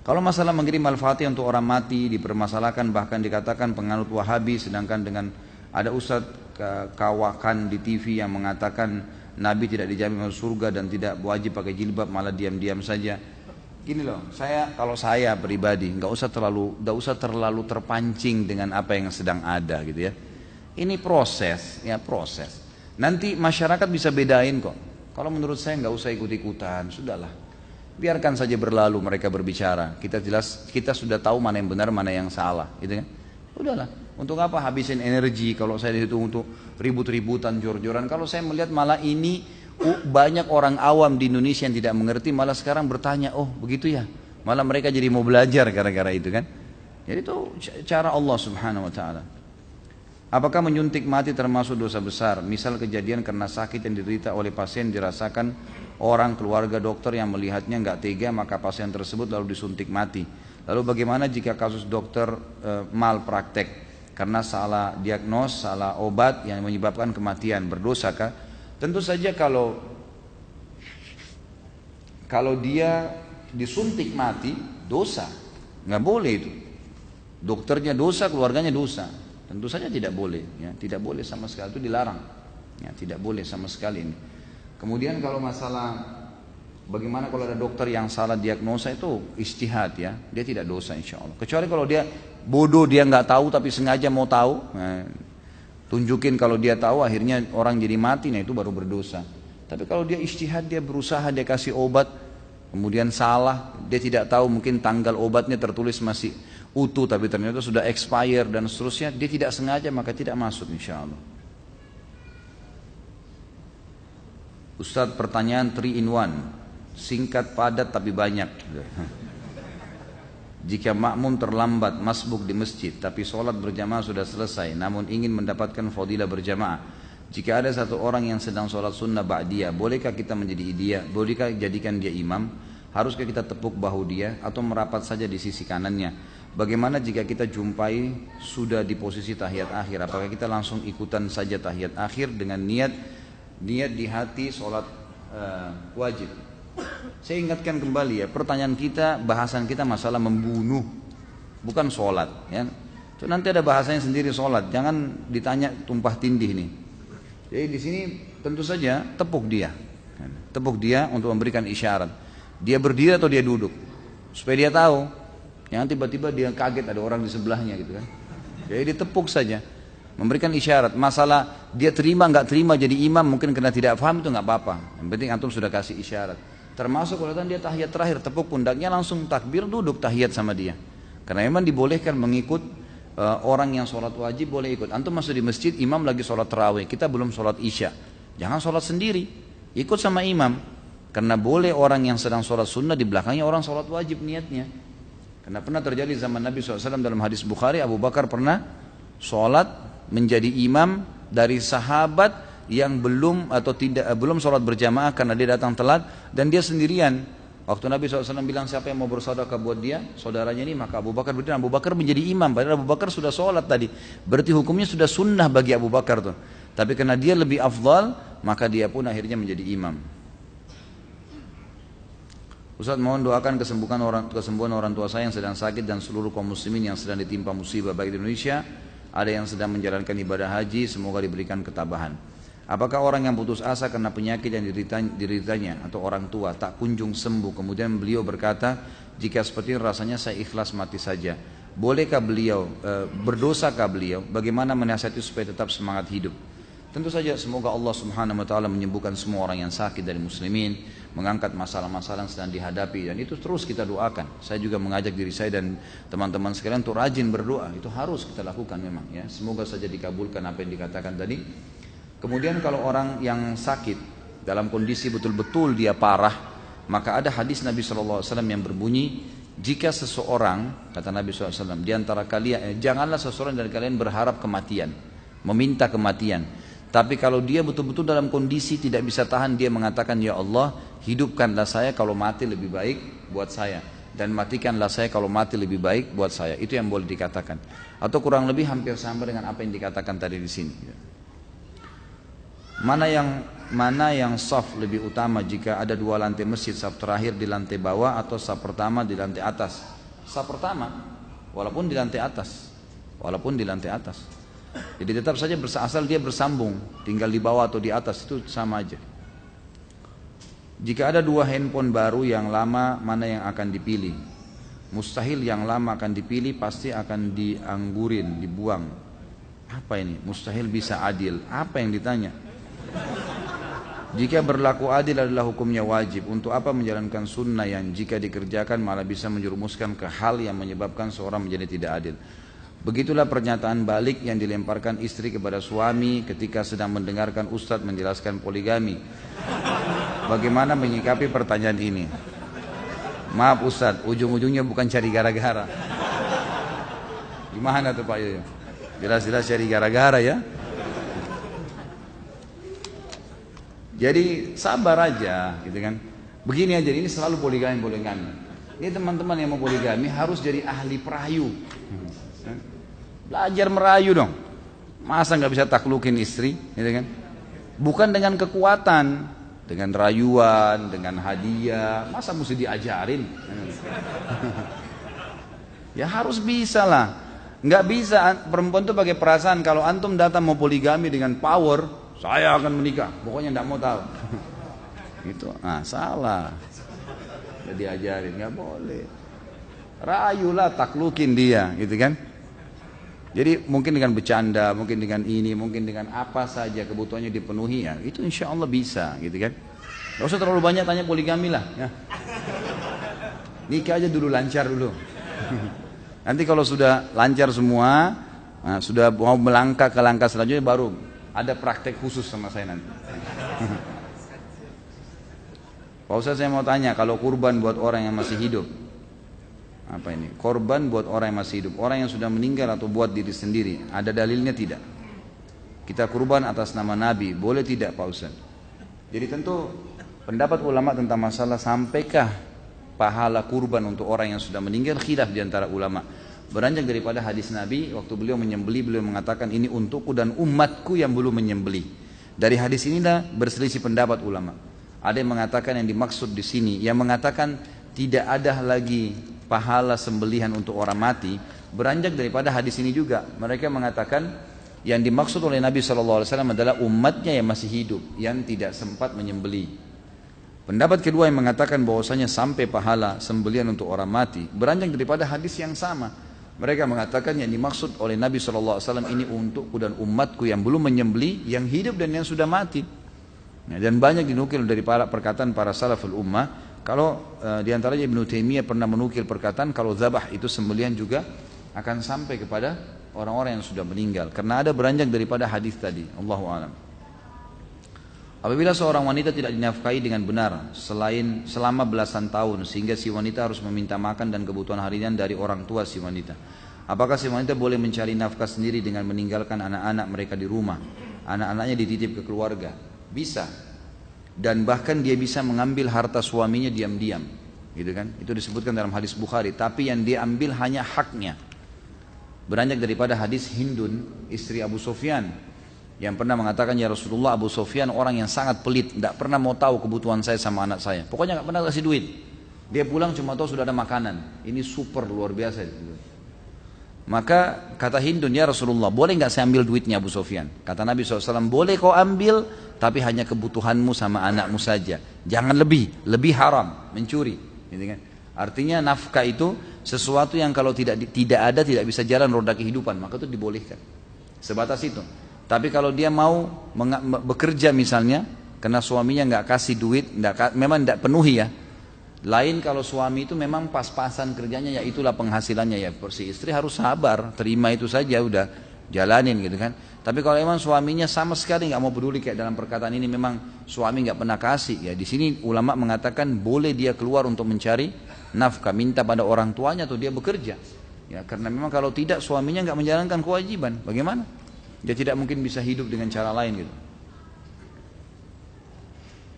Kalau masalah mengirim al-fatihah untuk orang mati dipermasalahkan bahkan dikatakan penganut wahabi sedangkan dengan ada ustadz kawakan di TV yang mengatakan Nabi tidak dijamin masuk surga dan tidak wajib pakai jilbab malah diam-diam saja Gini loh, saya kalau saya pribadi nggak usah terlalu nggak usah terlalu terpancing dengan apa yang sedang ada gitu ya. Ini proses, ya proses. Nanti masyarakat bisa bedain kok. Kalau menurut saya nggak usah ikut-ikutan, sudahlah. Biarkan saja berlalu mereka berbicara. Kita jelas kita sudah tahu mana yang benar, mana yang salah, gitu kan? Udahlah. Untuk apa habisin energi kalau saya itu untuk ribut-ributan, jor-joran? Kalau saya melihat malah ini banyak orang awam di Indonesia yang tidak mengerti malah sekarang bertanya, oh begitu ya. Malah mereka jadi mau belajar gara-gara itu kan. Jadi itu cara Allah subhanahu wa ta'ala. Apakah menyuntik mati termasuk dosa besar? Misal kejadian karena sakit yang diderita oleh pasien dirasakan orang keluarga dokter yang melihatnya nggak tega maka pasien tersebut lalu disuntik mati. Lalu bagaimana jika kasus dokter e, malpraktek karena salah diagnos, salah obat yang menyebabkan kematian berdosakah? Tentu saja kalau kalau dia disuntik mati dosa, nggak boleh itu. Dokternya dosa, keluarganya dosa. Tentu saja tidak boleh, ya, tidak boleh sama sekali itu dilarang. Ya, tidak boleh sama sekali ini. Kemudian kalau masalah bagaimana kalau ada dokter yang salah diagnosa itu istihad ya, dia tidak dosa insya Allah. Kecuali kalau dia bodoh dia nggak tahu tapi sengaja mau tahu, nah, tunjukin kalau dia tahu akhirnya orang jadi mati, nah itu baru berdosa. Tapi kalau dia istihad dia berusaha dia kasih obat, kemudian salah, dia tidak tahu mungkin tanggal obatnya tertulis masih utuh tapi ternyata sudah expire dan seterusnya, dia tidak sengaja maka tidak masuk insya Allah. Ustadz pertanyaan 3 in 1 Singkat padat tapi banyak Jika makmum terlambat masbuk di masjid Tapi sholat berjamaah sudah selesai Namun ingin mendapatkan fadilah berjamaah Jika ada satu orang yang sedang sholat sunnah ba'diyah Bolehkah kita menjadi dia? Bolehkah jadikan dia imam? Haruskah kita tepuk bahu dia? Atau merapat saja di sisi kanannya? Bagaimana jika kita jumpai sudah di posisi tahiyat akhir? Apakah kita langsung ikutan saja tahiyat akhir dengan niat niat di hati sholat uh, wajib? Saya ingatkan kembali ya, pertanyaan kita, bahasan kita masalah membunuh, bukan sholat. Ya. So, nanti ada bahasanya sendiri sholat, jangan ditanya tumpah tindih nih. Jadi di sini tentu saja tepuk dia, tepuk dia untuk memberikan isyarat. Dia berdiri atau dia duduk, supaya dia tahu Jangan tiba-tiba dia kaget ada orang di sebelahnya gitu kan. Jadi ditepuk saja. Memberikan isyarat. Masalah dia terima nggak terima jadi imam mungkin karena tidak paham itu nggak apa-apa. Yang penting antum sudah kasih isyarat. Termasuk kalau dia tahiyat terakhir tepuk pundaknya langsung takbir duduk tahiyat sama dia. Karena memang dibolehkan mengikut uh, orang yang sholat wajib boleh ikut. Antum masuk di masjid imam lagi sholat terawih. Kita belum sholat isya. Jangan sholat sendiri. Ikut sama imam. Karena boleh orang yang sedang sholat sunnah di belakangnya orang sholat wajib niatnya. Karena pernah terjadi zaman Nabi SAW dalam hadis Bukhari, Abu Bakar pernah sholat menjadi imam dari sahabat yang belum atau tidak belum sholat berjamaah karena dia datang telat dan dia sendirian. Waktu Nabi SAW bilang siapa yang mau bersaudara buat dia, saudaranya ini, maka Abu Bakar berdiri. Abu Bakar menjadi imam, padahal Abu Bakar sudah sholat tadi. Berarti hukumnya sudah sunnah bagi Abu Bakar tuh. Tapi karena dia lebih afdal, maka dia pun akhirnya menjadi imam. Ustaz mohon doakan kesembuhan orang kesembuhan orang tua saya yang sedang sakit dan seluruh kaum muslimin yang sedang ditimpa musibah baik di Indonesia, ada yang sedang menjalankan ibadah haji, semoga diberikan ketabahan. Apakah orang yang putus asa karena penyakit yang diritanya atau orang tua tak kunjung sembuh? Kemudian beliau berkata jika seperti ini rasanya saya ikhlas mati saja. Bolehkah beliau e, berdosakah beliau? Bagaimana menasihati supaya tetap semangat hidup? Tentu saja semoga Allah subhanahu wa ta'ala menyembuhkan semua orang yang sakit dari muslimin mengangkat masalah-masalah yang sedang dihadapi dan itu terus kita doakan. Saya juga mengajak diri saya dan teman-teman sekalian untuk rajin berdoa. Itu harus kita lakukan memang ya. Semoga saja dikabulkan apa yang dikatakan tadi. Kemudian kalau orang yang sakit dalam kondisi betul-betul dia parah, maka ada hadis Nabi SAW yang berbunyi, jika seseorang, kata Nabi SAW, di antara kalian, eh, janganlah seseorang dari kalian berharap kematian, meminta kematian. Tapi kalau dia betul-betul dalam kondisi tidak bisa tahan, dia mengatakan, Ya Allah, hidupkanlah saya kalau mati lebih baik buat saya. Dan matikanlah saya kalau mati lebih baik buat saya. Itu yang boleh dikatakan. Atau kurang lebih hampir sama dengan apa yang dikatakan tadi di sini. Mana yang mana yang soft lebih utama jika ada dua lantai masjid, saf terakhir di lantai bawah atau saf pertama di lantai atas? Saf pertama, walaupun di lantai atas, walaupun di lantai atas. Jadi tetap saja asal dia bersambung, tinggal di bawah atau di atas itu sama aja. Jika ada dua handphone baru yang lama, mana yang akan dipilih? Mustahil yang lama akan dipilih, pasti akan dianggurin, dibuang. Apa ini? Mustahil bisa adil. Apa yang ditanya? Jika berlaku adil adalah hukumnya wajib Untuk apa menjalankan sunnah yang jika dikerjakan malah bisa menjerumuskan ke hal yang menyebabkan seorang menjadi tidak adil Begitulah pernyataan balik yang dilemparkan istri kepada suami ketika sedang mendengarkan ustadz menjelaskan poligami. Bagaimana menyikapi pertanyaan ini? Maaf ustadz, ujung-ujungnya bukan cari gara-gara. Gimana tuh Pak Yoyo? Jelas-jelas cari gara-gara ya. Jadi sabar aja gitu kan. Begini aja, ini selalu poligami poligami. Ini teman-teman yang mau poligami harus jadi ahli perayu. Belajar merayu dong. Masa nggak bisa taklukin istri, gitu kan? Bukan dengan kekuatan, dengan rayuan, dengan hadiah, masa mesti diajarin? [LAUGHS] ya harus bisa lah. Nggak bisa perempuan tuh pakai perasaan kalau antum datang mau poligami dengan power, saya akan menikah. Pokoknya nggak mau tahu. [LAUGHS] itu, ah salah. Jadi diajarin nggak boleh. Rayulah taklukin dia, gitu kan? Jadi mungkin dengan bercanda, mungkin dengan ini, mungkin dengan apa saja kebutuhannya dipenuhi ya, itu insya Allah bisa gitu kan. Gak usah terlalu banyak tanya poligami lah. Ya. Nikah aja dulu lancar dulu. [LAUGHS] Nanti kalau sudah lancar semua, nah, sudah mau melangkah ke langkah selanjutnya baru ada praktek khusus sama saya nanti. [LAUGHS] Pak Ustaz saya mau tanya, kalau kurban buat orang yang masih hidup, apa ini? Korban buat orang yang masih hidup. Orang yang sudah meninggal atau buat diri sendiri. Ada dalilnya tidak? Kita kurban atas nama Nabi. Boleh tidak Pak Ustaz? Jadi tentu pendapat ulama tentang masalah sampaikah pahala kurban untuk orang yang sudah meninggal khilaf di antara ulama. Beranjak daripada hadis Nabi waktu beliau menyembeli beliau mengatakan ini untukku dan umatku yang belum menyembeli dari hadis inilah berselisih pendapat ulama. Ada yang mengatakan yang dimaksud di sini yang mengatakan tidak ada lagi pahala sembelihan untuk orang mati beranjak daripada hadis ini juga. Mereka mengatakan yang dimaksud oleh Nabi SAW adalah umatnya yang masih hidup yang tidak sempat menyembeli. Pendapat kedua yang mengatakan bahwasanya sampai pahala sembelihan untuk orang mati beranjak daripada hadis yang sama. Mereka mengatakan yang dimaksud oleh Nabi SAW ini untukku dan umatku yang belum menyembeli, yang hidup dan yang sudah mati. Nah, dan banyak dinukil dari para perkataan para salaful ummah kalau e, di antaranya Ibnu Taimiyah pernah menukil perkataan kalau zabah itu sembelian juga akan sampai kepada orang-orang yang sudah meninggal karena ada beranjak daripada hadis tadi. Allahu a'lam. Apabila seorang wanita tidak dinafkahi dengan benar selain selama belasan tahun sehingga si wanita harus meminta makan dan kebutuhan harian dari orang tua si wanita. Apakah si wanita boleh mencari nafkah sendiri dengan meninggalkan anak-anak mereka di rumah? Anak-anaknya dititip ke keluarga. Bisa, dan bahkan dia bisa mengambil harta suaminya diam-diam. Gitu kan? Itu disebutkan dalam hadis Bukhari. Tapi yang dia ambil hanya haknya. Beranjak daripada hadis Hindun istri Abu Sofyan yang pernah mengatakan ya Rasulullah Abu Sofyan orang yang sangat pelit. Tidak pernah mau tahu kebutuhan saya sama anak saya. Pokoknya nggak pernah kasih duit. Dia pulang cuma tahu sudah ada makanan. Ini super luar biasa maka kata Hindun ya Rasulullah boleh nggak saya ambil duitnya Abu Sofyan kata Nabi SAW boleh kau ambil tapi hanya kebutuhanmu sama anakmu saja. Jangan lebih, lebih haram, mencuri. Gitu kan? Artinya nafkah itu sesuatu yang kalau tidak tidak ada tidak bisa jalan roda kehidupan, maka itu dibolehkan. Sebatas itu. Tapi kalau dia mau bekerja misalnya, karena suaminya nggak kasih duit, gak, memang tidak penuhi ya. Lain kalau suami itu memang pas-pasan kerjanya, ya itulah penghasilannya ya. Si istri harus sabar, terima itu saja udah jalanin gitu kan. Tapi kalau memang suaminya sama sekali nggak mau peduli kayak dalam perkataan ini memang suami nggak pernah kasih ya di sini ulama mengatakan boleh dia keluar untuk mencari nafkah minta pada orang tuanya atau dia bekerja ya karena memang kalau tidak suaminya nggak menjalankan kewajiban bagaimana dia tidak mungkin bisa hidup dengan cara lain gitu.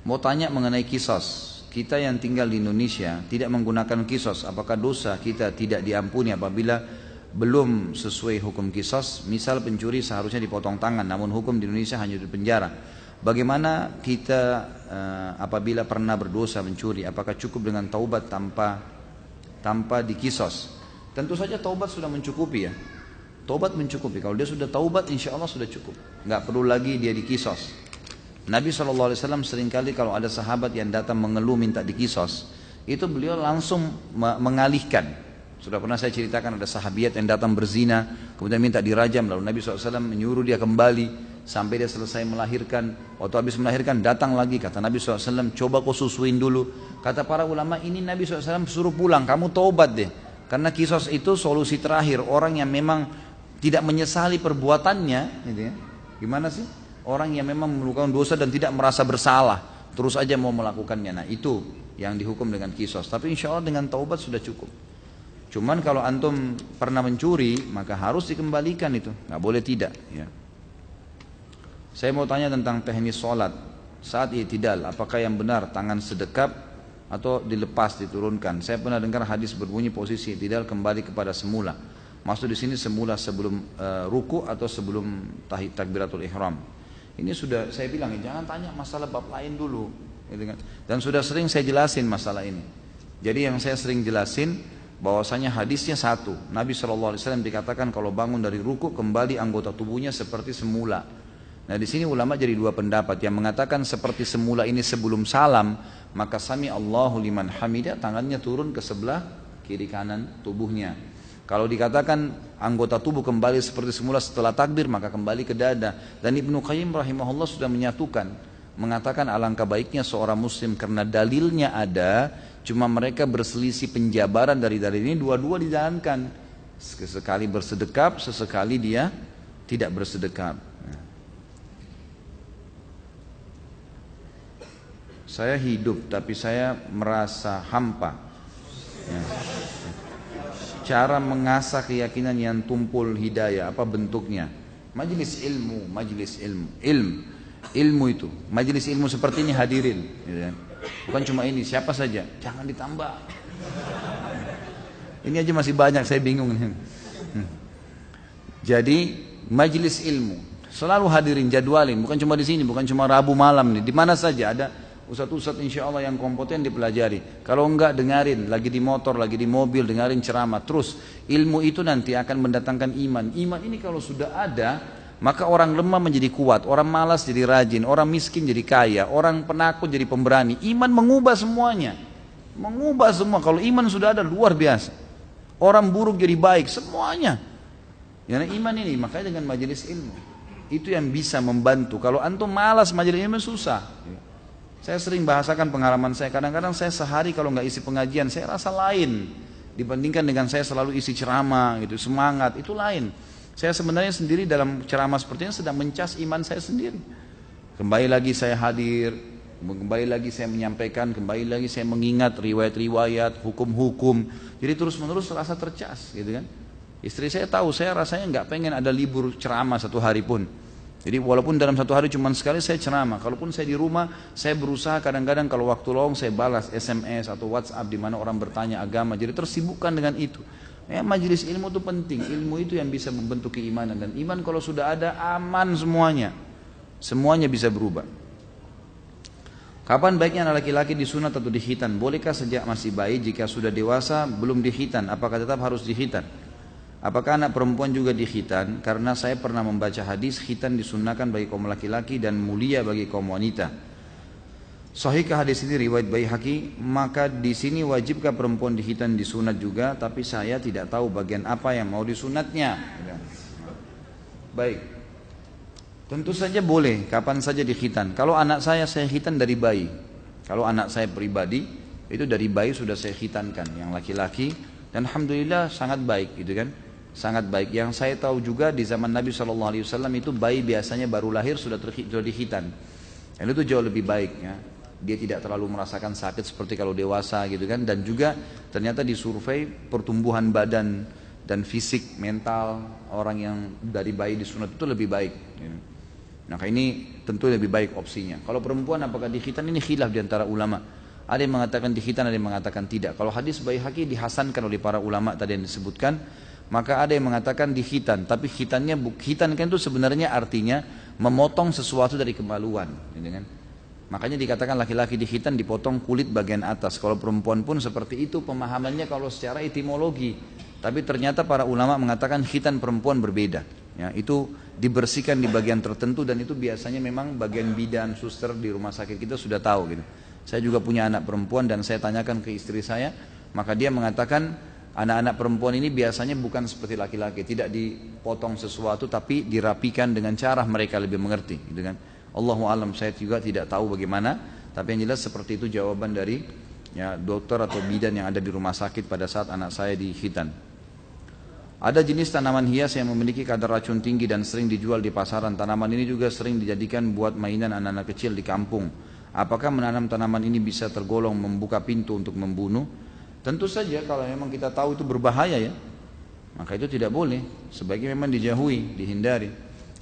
Mau tanya mengenai kisos kita yang tinggal di Indonesia tidak menggunakan kisos apakah dosa kita tidak diampuni apabila belum sesuai hukum kisos, misal pencuri seharusnya dipotong tangan, namun hukum di Indonesia hanya di penjara. Bagaimana kita uh, apabila pernah berdosa mencuri, apakah cukup dengan taubat tanpa tanpa dikisos? Tentu saja taubat sudah mencukupi ya. Taubat mencukupi. Kalau dia sudah taubat, insya Allah sudah cukup. Nggak perlu lagi dia dikisos. Nabi SAW sering kali kalau ada sahabat yang datang mengeluh minta dikisos, itu beliau langsung mengalihkan sudah pernah saya ceritakan ada sahabiat yang datang berzina, kemudian minta dirajam, lalu Nabi SAW menyuruh dia kembali sampai dia selesai melahirkan. Waktu habis melahirkan datang lagi, kata Nabi SAW, coba kau susuin dulu. Kata para ulama, ini Nabi SAW suruh pulang, kamu taubat deh. Karena kisos itu solusi terakhir, orang yang memang tidak menyesali perbuatannya, gitu ya. gimana sih? Orang yang memang melakukan dosa dan tidak merasa bersalah, terus aja mau melakukannya. Nah itu yang dihukum dengan kisos. Tapi insya Allah dengan taubat sudah cukup. Cuman kalau antum pernah mencuri, maka harus dikembalikan itu, nggak boleh tidak. Ya. Saya mau tanya tentang teknis sholat saat itidal, apakah yang benar tangan sedekap atau dilepas diturunkan? Saya pernah dengar hadis berbunyi posisi itidal kembali kepada semula. Maksud di sini semula sebelum uh, ruku atau sebelum takbiratul ihram. Ini sudah saya bilang jangan tanya masalah bab lain dulu. Gitu kan. Dan sudah sering saya jelasin masalah ini. Jadi yang saya sering jelasin bahwasanya hadisnya satu. Nabi SAW dikatakan kalau bangun dari ruku kembali anggota tubuhnya seperti semula. Nah di sini ulama jadi dua pendapat yang mengatakan seperti semula ini sebelum salam maka sami Allahu liman hamidah tangannya turun ke sebelah kiri kanan tubuhnya. Kalau dikatakan anggota tubuh kembali seperti semula setelah takbir maka kembali ke dada. Dan Ibnu Qayyim rahimahullah sudah menyatukan mengatakan alangkah baiknya seorang muslim karena dalilnya ada cuma mereka berselisih penjabaran dari dalil ini dua-dua dijalankan. Sesekali bersedekap, sesekali dia tidak bersedekap. Saya hidup tapi saya merasa hampa. Ya. Cara mengasah keyakinan yang tumpul hidayah apa bentuknya? Majelis ilmu, majelis ilmu, ilmu, ilmu itu. Majelis ilmu seperti ini hadirin. Ya. Bukan cuma ini, siapa saja. Jangan ditambah. Ini aja masih banyak, saya bingung. Jadi majelis ilmu selalu hadirin jadwalin, bukan cuma di sini, bukan cuma Rabu malam nih, di mana saja ada Ustadz-ustadz insya Allah yang kompeten dipelajari. Kalau enggak dengarin, lagi di motor, lagi di mobil, dengarin ceramah. Terus ilmu itu nanti akan mendatangkan iman. Iman ini kalau sudah ada, maka orang lemah menjadi kuat, orang malas jadi rajin, orang miskin jadi kaya, orang penakut jadi pemberani. Iman mengubah semuanya. Mengubah semua. Kalau iman sudah ada luar biasa. Orang buruk jadi baik, semuanya. Karena iman ini, makanya dengan majelis ilmu. Itu yang bisa membantu. Kalau antum malas majelis ilmu susah. Saya sering bahasakan pengalaman saya. Kadang-kadang saya sehari kalau nggak isi pengajian, saya rasa lain dibandingkan dengan saya selalu isi ceramah gitu, semangat itu lain. Saya sebenarnya sendiri dalam ceramah seperti ini sedang mencas iman saya sendiri. Kembali lagi saya hadir, kembali lagi saya menyampaikan, kembali lagi saya mengingat riwayat-riwayat, hukum-hukum. Jadi terus-menerus terasa tercas, gitu kan. Istri saya tahu, saya rasanya nggak pengen ada libur ceramah satu hari pun. Jadi walaupun dalam satu hari cuma sekali saya ceramah, kalaupun saya di rumah, saya berusaha kadang-kadang kalau waktu lowong saya balas SMS atau WhatsApp di mana orang bertanya agama. Jadi tersibukkan dengan itu. Ya, majelis ilmu itu penting. Ilmu itu yang bisa membentuk keimanan dan iman kalau sudah ada aman semuanya. Semuanya bisa berubah. Kapan baiknya anak laki-laki disunat atau dihitan? Bolehkah sejak masih bayi jika sudah dewasa belum dihitan? Apakah tetap harus dihitan? Apakah anak perempuan juga dikhitan? Karena saya pernah membaca hadis khitan disunahkan bagi kaum laki-laki dan mulia bagi kaum wanita. Sahihkah hadis ini riwayat Baihaqi? Maka di sini wajibkah perempuan dikhitan disunat juga? Tapi saya tidak tahu bagian apa yang mau disunatnya. Baik. Tentu saja boleh, kapan saja dikhitan. Kalau anak saya saya khitan dari bayi. Kalau anak saya pribadi itu dari bayi sudah saya khitankan yang laki-laki dan alhamdulillah sangat baik gitu kan sangat baik. Yang saya tahu juga di zaman Nabi Shallallahu Alaihi Wasallam itu bayi biasanya baru lahir sudah sudah dihitan. Dan itu jauh lebih baik ya. Dia tidak terlalu merasakan sakit seperti kalau dewasa gitu kan. Dan juga ternyata di survei pertumbuhan badan dan fisik mental orang yang dari bayi disunat itu lebih baik. Ya. Nah ini tentu lebih baik opsinya. Kalau perempuan apakah dihitan ini khilaf di antara ulama. Ada yang mengatakan dihitan, ada yang mengatakan tidak. Kalau hadis bayi haki dihasankan oleh para ulama tadi yang disebutkan, maka ada yang mengatakan di khitan, tapi khitannya khitan kan itu sebenarnya artinya memotong sesuatu dari kemaluan, gitu kan? Makanya dikatakan laki-laki di khitan dipotong kulit bagian atas. Kalau perempuan pun seperti itu pemahamannya kalau secara etimologi. Tapi ternyata para ulama mengatakan khitan perempuan berbeda. Ya, itu dibersihkan di bagian tertentu dan itu biasanya memang bagian bidan suster di rumah sakit kita sudah tahu gitu. Saya juga punya anak perempuan dan saya tanyakan ke istri saya, maka dia mengatakan Anak-anak perempuan ini biasanya bukan seperti laki-laki, tidak dipotong sesuatu tapi dirapikan dengan cara mereka lebih mengerti, gitu kan. Allahu alam saya juga tidak tahu bagaimana, tapi yang jelas seperti itu jawaban dari ya dokter atau bidan yang ada di rumah sakit pada saat anak saya di hitan. Ada jenis tanaman hias yang memiliki kadar racun tinggi dan sering dijual di pasaran. Tanaman ini juga sering dijadikan buat mainan anak-anak kecil di kampung. Apakah menanam tanaman ini bisa tergolong membuka pintu untuk membunuh? Tentu saja kalau memang kita tahu itu berbahaya ya, maka itu tidak boleh. Sebaiknya memang dijauhi, dihindari.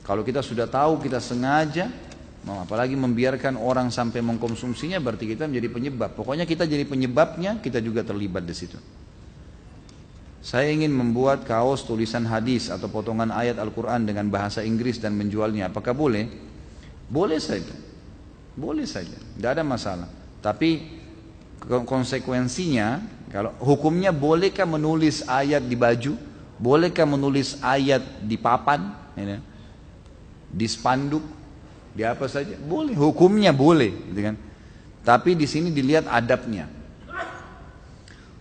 Kalau kita sudah tahu, kita sengaja, apalagi membiarkan orang sampai mengkonsumsinya, berarti kita menjadi penyebab. Pokoknya kita jadi penyebabnya, kita juga terlibat di situ. Saya ingin membuat kaos tulisan hadis atau potongan ayat Al-Quran dengan bahasa Inggris dan menjualnya. Apakah boleh? Boleh saja. Boleh saja, tidak ada masalah. Tapi konsekuensinya, kalau hukumnya bolehkah menulis ayat di baju, bolehkah menulis ayat di papan, di spanduk, di apa saja, boleh. Hukumnya boleh, gitu kan. Tapi di sini dilihat adabnya.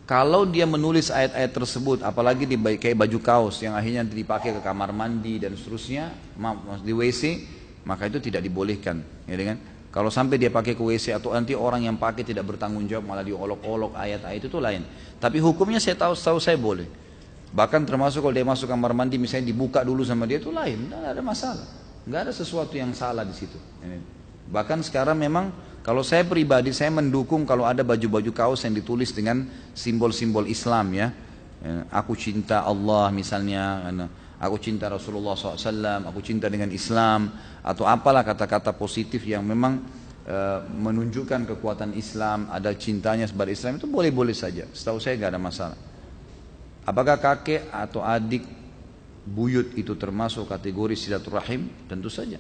Kalau dia menulis ayat-ayat tersebut, apalagi di kayak baju kaos yang akhirnya dipakai ke kamar mandi dan seterusnya, di WC, maka itu tidak dibolehkan, ya kan? Kalau sampai dia pakai ke WC atau nanti orang yang pakai tidak bertanggung jawab malah diolok-olok ayat-ayat itu lain. Tapi hukumnya saya tahu, tahu saya boleh. Bahkan termasuk kalau dia masuk kamar mandi misalnya dibuka dulu sama dia itu lain, tidak ada masalah. Nggak ada sesuatu yang salah di situ. Bahkan sekarang memang kalau saya pribadi, saya mendukung kalau ada baju-baju kaos yang ditulis dengan simbol-simbol Islam ya. ya. Aku cinta Allah misalnya, aku cinta Rasulullah SAW, aku cinta dengan Islam, atau apalah kata-kata positif yang memang uh, menunjukkan kekuatan Islam, ada cintanya sebagai Islam, itu boleh-boleh saja. Setahu saya nggak ada masalah. Apakah kakek atau adik buyut itu termasuk kategori silaturahim? Tentu saja.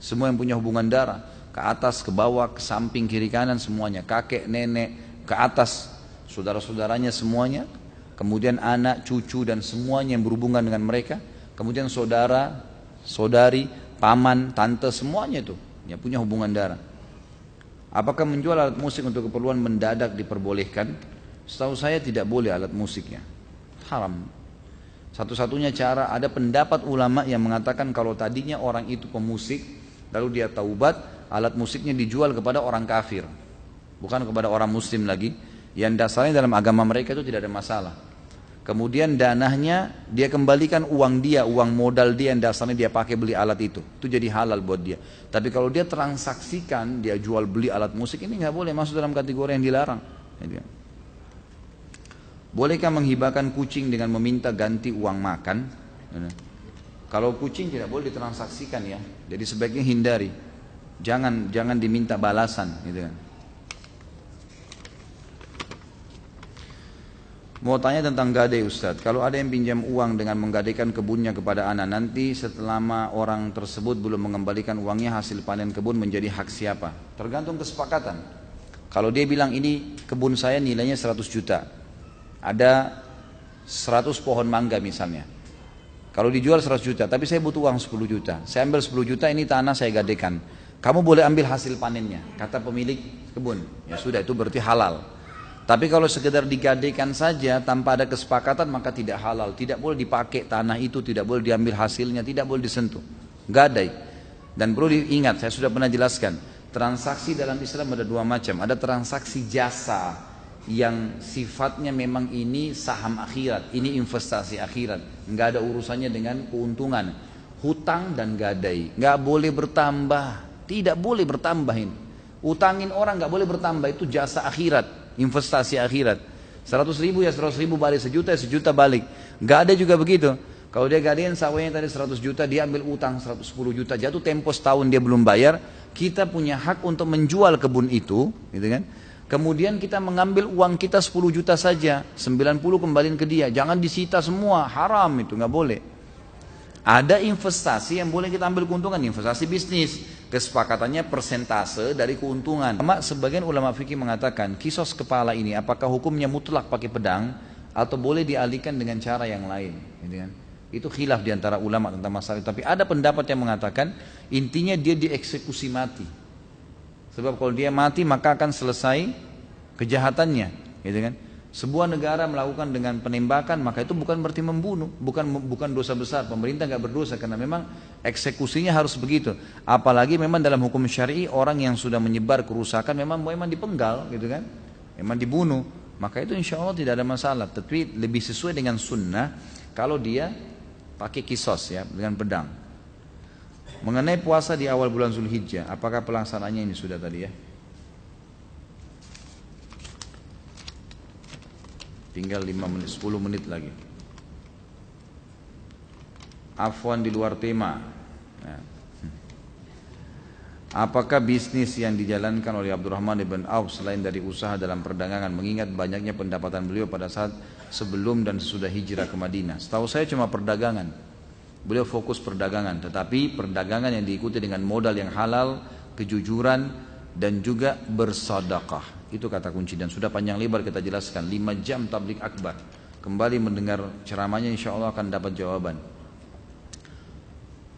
Semua yang punya hubungan darah ke atas, ke bawah, ke samping, kiri kanan semuanya, kakek, nenek, ke atas, saudara-saudaranya semuanya, kemudian anak, cucu dan semuanya yang berhubungan dengan mereka, kemudian saudara, saudari, paman, tante semuanya itu yang punya hubungan darah. Apakah menjual alat musik untuk keperluan mendadak diperbolehkan? Setahu saya tidak boleh alat musiknya. Haram. Satu-satunya cara ada pendapat ulama yang mengatakan kalau tadinya orang itu pemusik lalu dia taubat alat musiknya dijual kepada orang kafir, bukan kepada orang muslim lagi. Yang dasarnya dalam agama mereka itu tidak ada masalah. Kemudian danahnya dia kembalikan uang dia, uang modal dia yang dasarnya dia pakai beli alat itu. Itu jadi halal buat dia. Tapi kalau dia transaksikan, dia jual beli alat musik ini nggak boleh masuk dalam kategori yang dilarang. Bolehkah menghibahkan kucing dengan meminta ganti uang makan? Kalau kucing tidak boleh ditransaksikan ya. Jadi sebaiknya hindari. Jangan jangan diminta balasan gitu kan. Mau tanya tentang gade Ustadz, kalau ada yang pinjam uang dengan menggadaikan kebunnya kepada anak, nanti setelah orang tersebut belum mengembalikan uangnya hasil panen kebun menjadi hak siapa? Tergantung kesepakatan. Kalau dia bilang ini kebun saya nilainya 100 juta, ada 100 pohon mangga misalnya. Kalau dijual 100 juta, tapi saya butuh uang 10 juta. Saya ambil 10 juta ini tanah saya gadekan. Kamu boleh ambil hasil panennya, kata pemilik kebun. Ya sudah, itu berarti halal. Tapi kalau sekedar digadekan saja tanpa ada kesepakatan maka tidak halal. Tidak boleh dipakai tanah itu, tidak boleh diambil hasilnya, tidak boleh disentuh. Gadai. Dan perlu diingat, saya sudah pernah jelaskan. Transaksi dalam Islam ada dua macam. Ada transaksi jasa yang sifatnya memang ini saham akhirat, ini investasi akhirat. Nggak ada urusannya dengan keuntungan. Hutang dan gadai. Nggak boleh bertambah. Tidak boleh bertambah ini. Utangin orang nggak boleh bertambah itu jasa akhirat, investasi akhirat. 100 ribu ya 100 ribu balik sejuta ya sejuta balik. Nggak ada juga begitu. Kalau dia gadein sawahnya tadi 100 juta, dia ambil utang 110 juta, jatuh tempo setahun dia belum bayar, kita punya hak untuk menjual kebun itu, gitu kan? Kemudian kita mengambil uang kita 10 juta saja, 90 kembaliin ke dia. Jangan disita semua, haram itu, nggak boleh. Ada investasi yang boleh kita ambil keuntungan, investasi bisnis. Kesepakatannya persentase dari keuntungan. Sama sebagian ulama fikih mengatakan, kisos kepala ini apakah hukumnya mutlak pakai pedang atau boleh dialihkan dengan cara yang lain. Gitu kan? Itu khilaf di antara ulama tentang masalah itu. Tapi ada pendapat yang mengatakan intinya dia dieksekusi mati. Sebab kalau dia mati maka akan selesai kejahatannya. Gitu kan? Sebuah negara melakukan dengan penembakan maka itu bukan berarti membunuh bukan bukan dosa besar. Pemerintah nggak berdosa karena memang eksekusinya harus begitu. Apalagi memang dalam hukum syari orang yang sudah menyebar kerusakan memang memang dipenggal gitu kan? Memang dibunuh. Maka itu insya Allah tidak ada masalah. Tapi lebih sesuai dengan sunnah kalau dia pakai kisos ya dengan pedang. Mengenai puasa di awal bulan Zulhijjah apakah pelaksanaannya ini sudah tadi ya Tinggal 5 menit, 10 menit lagi. Afwan di luar tema. Ya. Apakah bisnis yang dijalankan oleh Abdurrahman ibn Auf selain dari usaha dalam perdagangan mengingat banyaknya pendapatan beliau pada saat sebelum dan sesudah hijrah ke Madinah? Setahu saya cuma perdagangan. Beliau fokus perdagangan, tetapi perdagangan yang diikuti dengan modal yang halal, kejujuran, dan juga bersedekah. Itu kata kunci dan sudah panjang lebar kita jelaskan 5 jam tablik akbar. Kembali mendengar ceramahnya insya Allah akan dapat jawaban.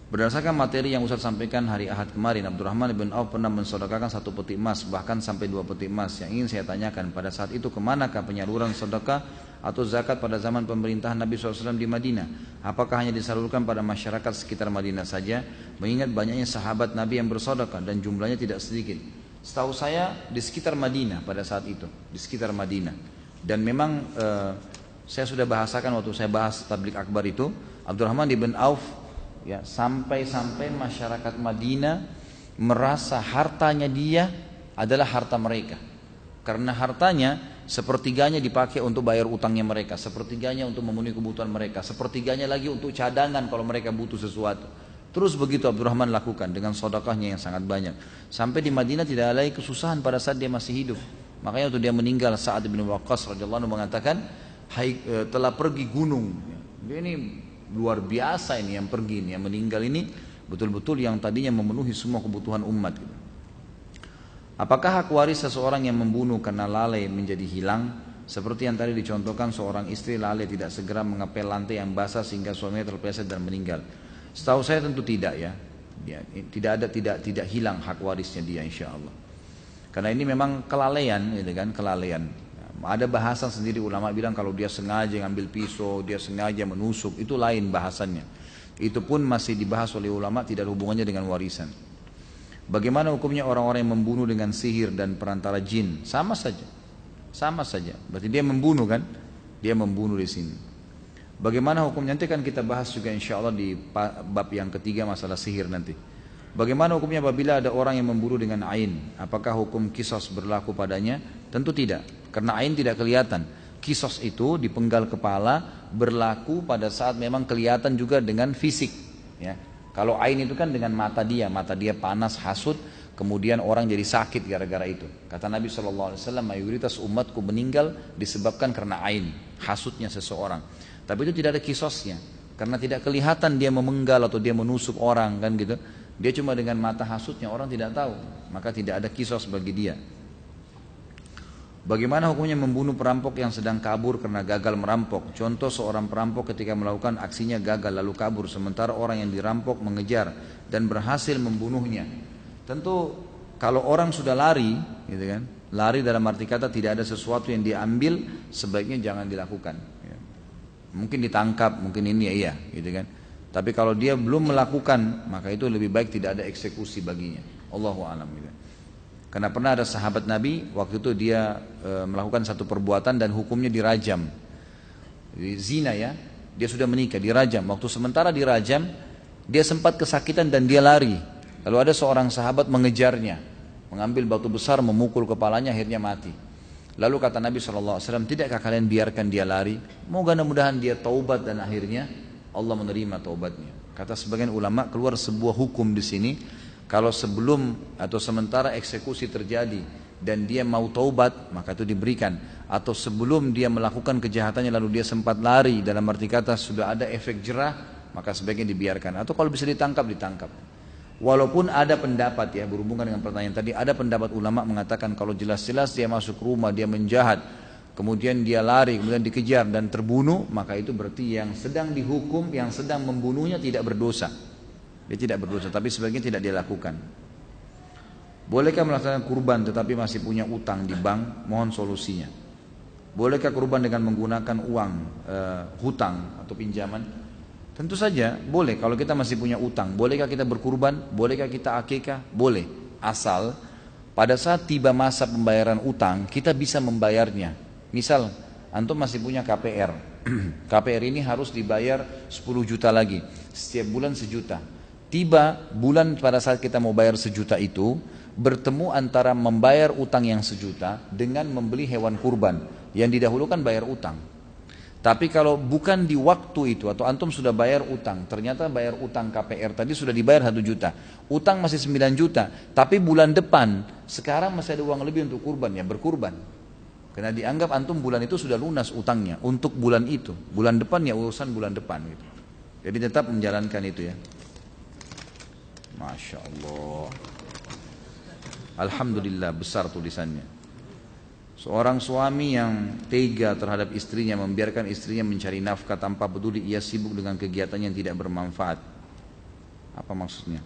Berdasarkan materi yang Ustaz sampaikan hari Ahad kemarin, Abdurrahman bin Auf pernah mensedekahkan satu peti emas, bahkan sampai dua peti emas. Yang ingin saya tanyakan pada saat itu ke manakah penyaluran sedekah atau zakat pada zaman pemerintahan Nabi SAW di Madinah? Apakah hanya disalurkan pada masyarakat sekitar Madinah saja? Mengingat banyaknya sahabat Nabi yang bersedekah dan jumlahnya tidak sedikit. Setahu saya di sekitar Madinah pada saat itu, di sekitar Madinah. Dan memang eh, saya sudah bahasakan waktu saya bahas tablik akbar itu, Abdurrahman bin Auf ya sampai-sampai masyarakat Madinah merasa hartanya dia adalah harta mereka karena hartanya sepertiganya dipakai untuk bayar utangnya mereka sepertiganya untuk memenuhi kebutuhan mereka sepertiganya lagi untuk cadangan kalau mereka butuh sesuatu terus begitu Abdurrahman lakukan dengan sodakahnya yang sangat banyak sampai di Madinah tidak ada lagi kesusahan pada saat dia masih hidup makanya waktu dia meninggal saat bin Waqqas radhiyallahu mengatakan Hai, e, telah pergi gunung dia ini luar biasa ini yang pergi ini, yang meninggal ini betul-betul yang tadinya memenuhi semua kebutuhan umat. Gitu. Apakah hak waris seseorang yang membunuh karena lalai menjadi hilang? Seperti yang tadi dicontohkan seorang istri lalai tidak segera mengepel lantai yang basah sehingga suaminya terpleset dan meninggal. Setahu saya tentu tidak ya. ya tidak ada tidak tidak hilang hak warisnya dia insya Allah. Karena ini memang kelalaian, gitu kan, kelalaian. Ada bahasan sendiri ulama bilang kalau dia sengaja ngambil pisau, dia sengaja menusuk, itu lain bahasannya. Itu pun masih dibahas oleh ulama tidak hubungannya dengan warisan. Bagaimana hukumnya orang-orang yang membunuh dengan sihir dan perantara jin? Sama saja. Sama saja. Berarti dia membunuh kan? Dia membunuh di sini. Bagaimana hukumnya nanti kan kita bahas juga insya Allah di bab yang ketiga masalah sihir nanti. Bagaimana hukumnya apabila ada orang yang membunuh dengan ain? Apakah hukum kisos berlaku padanya? Tentu tidak. Karena ain tidak kelihatan. Kisos itu di penggal kepala berlaku pada saat memang kelihatan juga dengan fisik. Ya. Kalau ain itu kan dengan mata dia, mata dia panas, hasut, kemudian orang jadi sakit gara-gara itu. Kata Nabi SAW, mayoritas umatku meninggal disebabkan karena ain, hasutnya seseorang. Tapi itu tidak ada kisosnya, karena tidak kelihatan dia memenggal atau dia menusuk orang kan gitu. Dia cuma dengan mata hasutnya orang tidak tahu, maka tidak ada kisos bagi dia. Bagaimana hukumnya membunuh perampok yang sedang kabur karena gagal merampok? Contoh seorang perampok ketika melakukan aksinya gagal lalu kabur sementara orang yang dirampok mengejar dan berhasil membunuhnya. Tentu kalau orang sudah lari, gitu kan? Lari dalam arti kata tidak ada sesuatu yang diambil, sebaiknya jangan dilakukan. Mungkin ditangkap, mungkin ini ya iya, gitu kan? Tapi kalau dia belum melakukan, maka itu lebih baik tidak ada eksekusi baginya. Allahu a'lam. Gitu. Karena pernah ada sahabat Nabi waktu itu dia e, melakukan satu perbuatan dan hukumnya dirajam. Zina ya, dia sudah menikah, dirajam. Waktu sementara dirajam, dia sempat kesakitan dan dia lari. Lalu ada seorang sahabat mengejarnya, mengambil batu besar, memukul kepalanya, akhirnya mati. Lalu kata Nabi SAW, tidakkah kalian biarkan dia lari? Mudah-mudahan dia taubat dan akhirnya Allah menerima taubatnya. Kata sebagian ulama keluar sebuah hukum di sini kalau sebelum atau sementara eksekusi terjadi dan dia mau taubat, maka itu diberikan. Atau sebelum dia melakukan kejahatannya lalu dia sempat lari dalam arti kata sudah ada efek jerah, maka sebaiknya dibiarkan. Atau kalau bisa ditangkap, ditangkap. Walaupun ada pendapat ya berhubungan dengan pertanyaan tadi, ada pendapat ulama mengatakan kalau jelas-jelas dia masuk rumah, dia menjahat, kemudian dia lari, kemudian dikejar dan terbunuh, maka itu berarti yang sedang dihukum, yang sedang membunuhnya tidak berdosa. Dia tidak berdosa, tapi sebagian tidak dia lakukan. Bolehkah melaksanakan kurban tetapi masih punya utang di bank? Mohon solusinya. Bolehkah kurban dengan menggunakan uang e, hutang atau pinjaman? Tentu saja boleh kalau kita masih punya utang. Bolehkah kita berkurban? Bolehkah kita akikah? Boleh. Asal pada saat tiba masa pembayaran utang kita bisa membayarnya. Misal antum masih punya KPR. [CLEARS THROAT] KPR ini harus dibayar 10 juta lagi. Setiap bulan sejuta Tiba bulan pada saat kita mau bayar sejuta itu, bertemu antara membayar utang yang sejuta dengan membeli hewan kurban. Yang didahulukan bayar utang. Tapi kalau bukan di waktu itu atau antum sudah bayar utang, ternyata bayar utang KPR tadi sudah dibayar satu juta, utang masih 9 juta, tapi bulan depan sekarang masih ada uang lebih untuk kurban ya berkurban. Karena dianggap antum bulan itu sudah lunas utangnya untuk bulan itu, bulan depan ya urusan bulan depan gitu. Jadi tetap menjalankan itu ya. Masya Allah. Alhamdulillah besar tulisannya. Seorang suami yang tega terhadap istrinya membiarkan istrinya mencari nafkah tanpa peduli ia sibuk dengan kegiatan yang tidak bermanfaat. Apa maksudnya?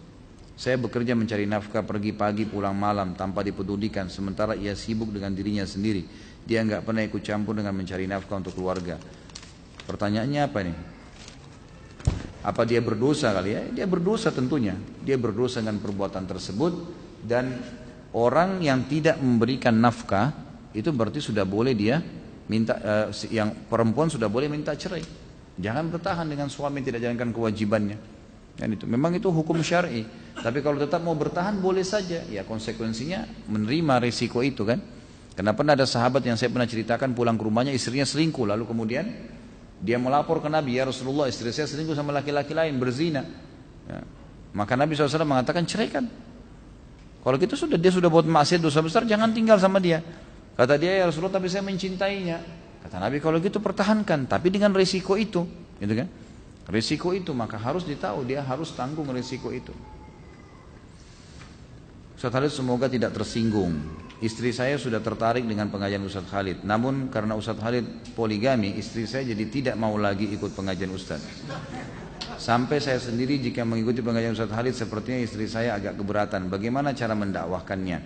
Saya bekerja mencari nafkah pergi pagi pulang malam tanpa dipedulikan sementara ia sibuk dengan dirinya sendiri. Dia nggak pernah ikut campur dengan mencari nafkah untuk keluarga. Pertanyaannya apa nih? Apa dia berdosa kali ya? Dia berdosa tentunya. Dia berdosa dengan perbuatan tersebut dan orang yang tidak memberikan nafkah itu berarti sudah boleh dia minta uh, yang perempuan sudah boleh minta cerai. Jangan bertahan dengan suami yang tidak jalankan kewajibannya. Dan itu memang itu hukum syar'i. Tapi kalau tetap mau bertahan boleh saja. Ya konsekuensinya menerima risiko itu kan. Kenapa ada sahabat yang saya pernah ceritakan pulang ke rumahnya istrinya selingkuh lalu kemudian dia melapor ke Nabi, ya Rasulullah istri saya selingkuh sama laki-laki lain, berzina. Ya. Maka Nabi SAW mengatakan ceraikan. Kalau gitu sudah dia sudah buat maksiat dosa besar, jangan tinggal sama dia. Kata dia ya Rasulullah tapi saya mencintainya. Kata Nabi kalau gitu pertahankan, tapi dengan risiko itu, gitu kan? Risiko itu maka harus ditahu dia harus tanggung risiko itu. Ustaz Khalid semoga tidak tersinggung. Istri saya sudah tertarik dengan pengajian Ustaz Khalid. Namun karena Ustaz Khalid poligami, istri saya jadi tidak mau lagi ikut pengajian Ustaz. Sampai saya sendiri jika mengikuti pengajian Ustaz Khalid sepertinya istri saya agak keberatan. Bagaimana cara mendakwahkannya?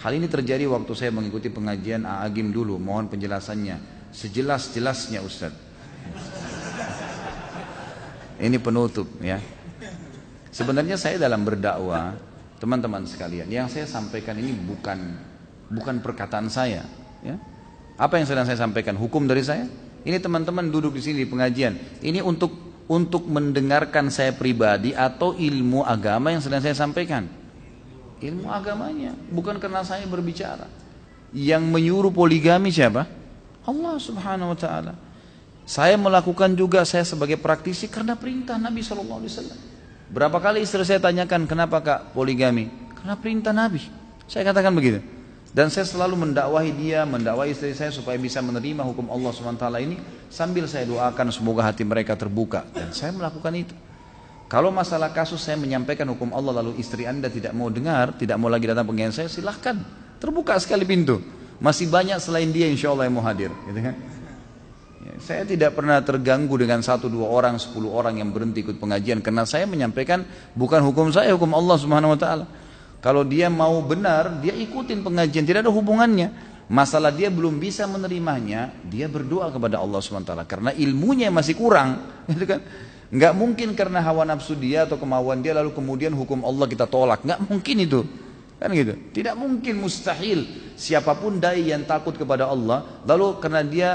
Hal ini terjadi waktu saya mengikuti pengajian Aagim dulu. Mohon penjelasannya. Sejelas-jelasnya Ustaz. Ini penutup ya. Sebenarnya saya dalam berdakwah Teman-teman sekalian, yang saya sampaikan ini bukan bukan perkataan saya, ya. Apa yang sedang saya sampaikan? Hukum dari saya? Ini teman-teman duduk di sini di pengajian. Ini untuk untuk mendengarkan saya pribadi atau ilmu agama yang sedang saya sampaikan. Ilmu agamanya, bukan karena saya berbicara. Yang menyuruh poligami siapa? Allah Subhanahu wa taala. Saya melakukan juga saya sebagai praktisi karena perintah Nabi sallallahu alaihi wasallam. Berapa kali istri saya tanyakan kenapa kak poligami? Karena perintah Nabi. Saya katakan begitu. Dan saya selalu mendakwahi dia, mendakwahi istri saya supaya bisa menerima hukum Allah SWT ini sambil saya doakan semoga hati mereka terbuka. Dan saya melakukan itu. Kalau masalah kasus saya menyampaikan hukum Allah lalu istri anda tidak mau dengar, tidak mau lagi datang pengen saya, silahkan. Terbuka sekali pintu. Masih banyak selain dia insya Allah yang mau hadir. Gitu kan? Ya, saya tidak pernah terganggu dengan satu dua orang, sepuluh orang yang berhenti ikut pengajian karena saya menyampaikan bukan hukum saya, hukum Allah Subhanahu Wa Taala. Kalau dia mau benar, dia ikutin pengajian, tidak ada hubungannya. Masalah dia belum bisa menerimanya, dia berdoa kepada Allah Subhanahu Wa Taala karena ilmunya masih kurang, [LAUGHS] gitu kan? Nggak mungkin karena hawa nafsu dia atau kemauan dia lalu kemudian hukum Allah kita tolak, nggak mungkin itu. Kan gitu. Tidak mungkin mustahil. Siapa pun dai yang takut kepada Allah lalu karena dia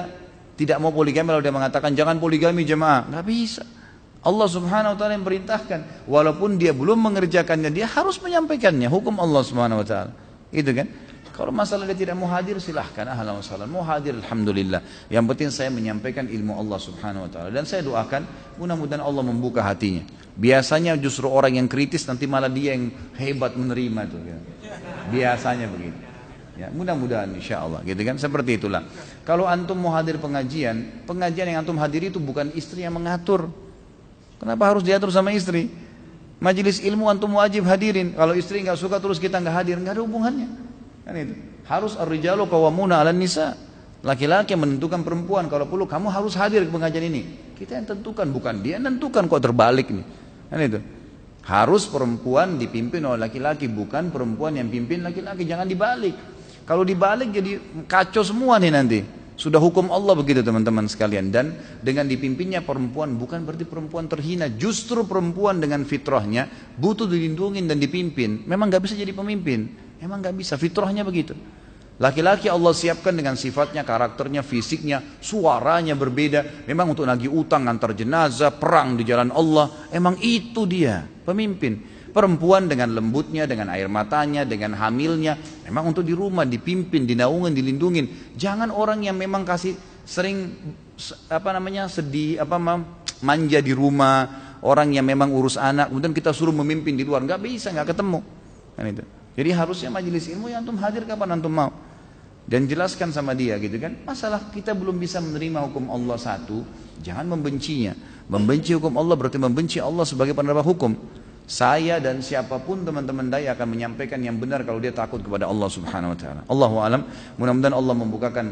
tidak mau poligami lalu dia mengatakan jangan poligami jemaah. Nggak bisa. Allah subhanahu wa ta'ala yang perintahkan. Walaupun dia belum mengerjakannya dia harus menyampaikannya. Hukum Allah subhanahu wa ta'ala. Itu kan kalau masalah dia tidak mau hadir silahkan ahlan wa mau hadir alhamdulillah yang penting saya menyampaikan ilmu Allah subhanahu wa ta'ala dan saya doakan mudah-mudahan Allah membuka hatinya biasanya justru orang yang kritis nanti malah dia yang hebat menerima itu ya. biasanya begitu Ya, mudah-mudahan insya Allah, gitu kan? Seperti itulah. Kalau antum mau hadir pengajian, pengajian yang antum hadiri itu bukan istri yang mengatur. Kenapa harus diatur sama istri? Majelis ilmu antum wajib hadirin. Kalau istri nggak suka terus kita nggak hadir, nggak ada hubungannya. Kan itu. Harus ar-rijalu qawwamuna 'alan nisa. Laki-laki yang menentukan perempuan. Kalau perlu kamu harus hadir ke pengajian ini. Kita yang tentukan, bukan dia yang tentukan kok terbalik nih. Kan itu. Harus perempuan dipimpin oleh laki-laki, bukan perempuan yang pimpin laki-laki. Jangan dibalik. Kalau dibalik jadi kacau semua nih nanti. Sudah hukum Allah begitu teman-teman sekalian. Dan dengan dipimpinnya perempuan bukan berarti perempuan terhina. Justru perempuan dengan fitrahnya butuh dilindungi dan dipimpin. Memang gak bisa jadi pemimpin. Memang gak bisa. Fitrahnya begitu. Laki-laki Allah siapkan dengan sifatnya, karakternya, fisiknya, suaranya berbeda. Memang untuk nagih utang, antar jenazah, perang di jalan Allah. Emang itu dia, pemimpin. Perempuan dengan lembutnya, dengan air matanya, dengan hamilnya, memang untuk di rumah dipimpin, dinaungin, dilindungin. Jangan orang yang memang kasih sering apa namanya sedih, apa manja di rumah, orang yang memang urus anak, kemudian kita suruh memimpin di luar, nggak bisa, nggak ketemu. Kan itu. Jadi harusnya majelis ilmu yang antum hadir kapan antum mau. Dan jelaskan sama dia gitu kan. Masalah kita belum bisa menerima hukum Allah satu, jangan membencinya. Membenci hukum Allah berarti membenci Allah sebagai penerima hukum. Saya dan siapa pun teman-teman dai akan menyampaikan yang benar kalau dia takut kepada Allah Subhanahu wa taala. Allahu alam. Mudah-mudahan Allah membukakan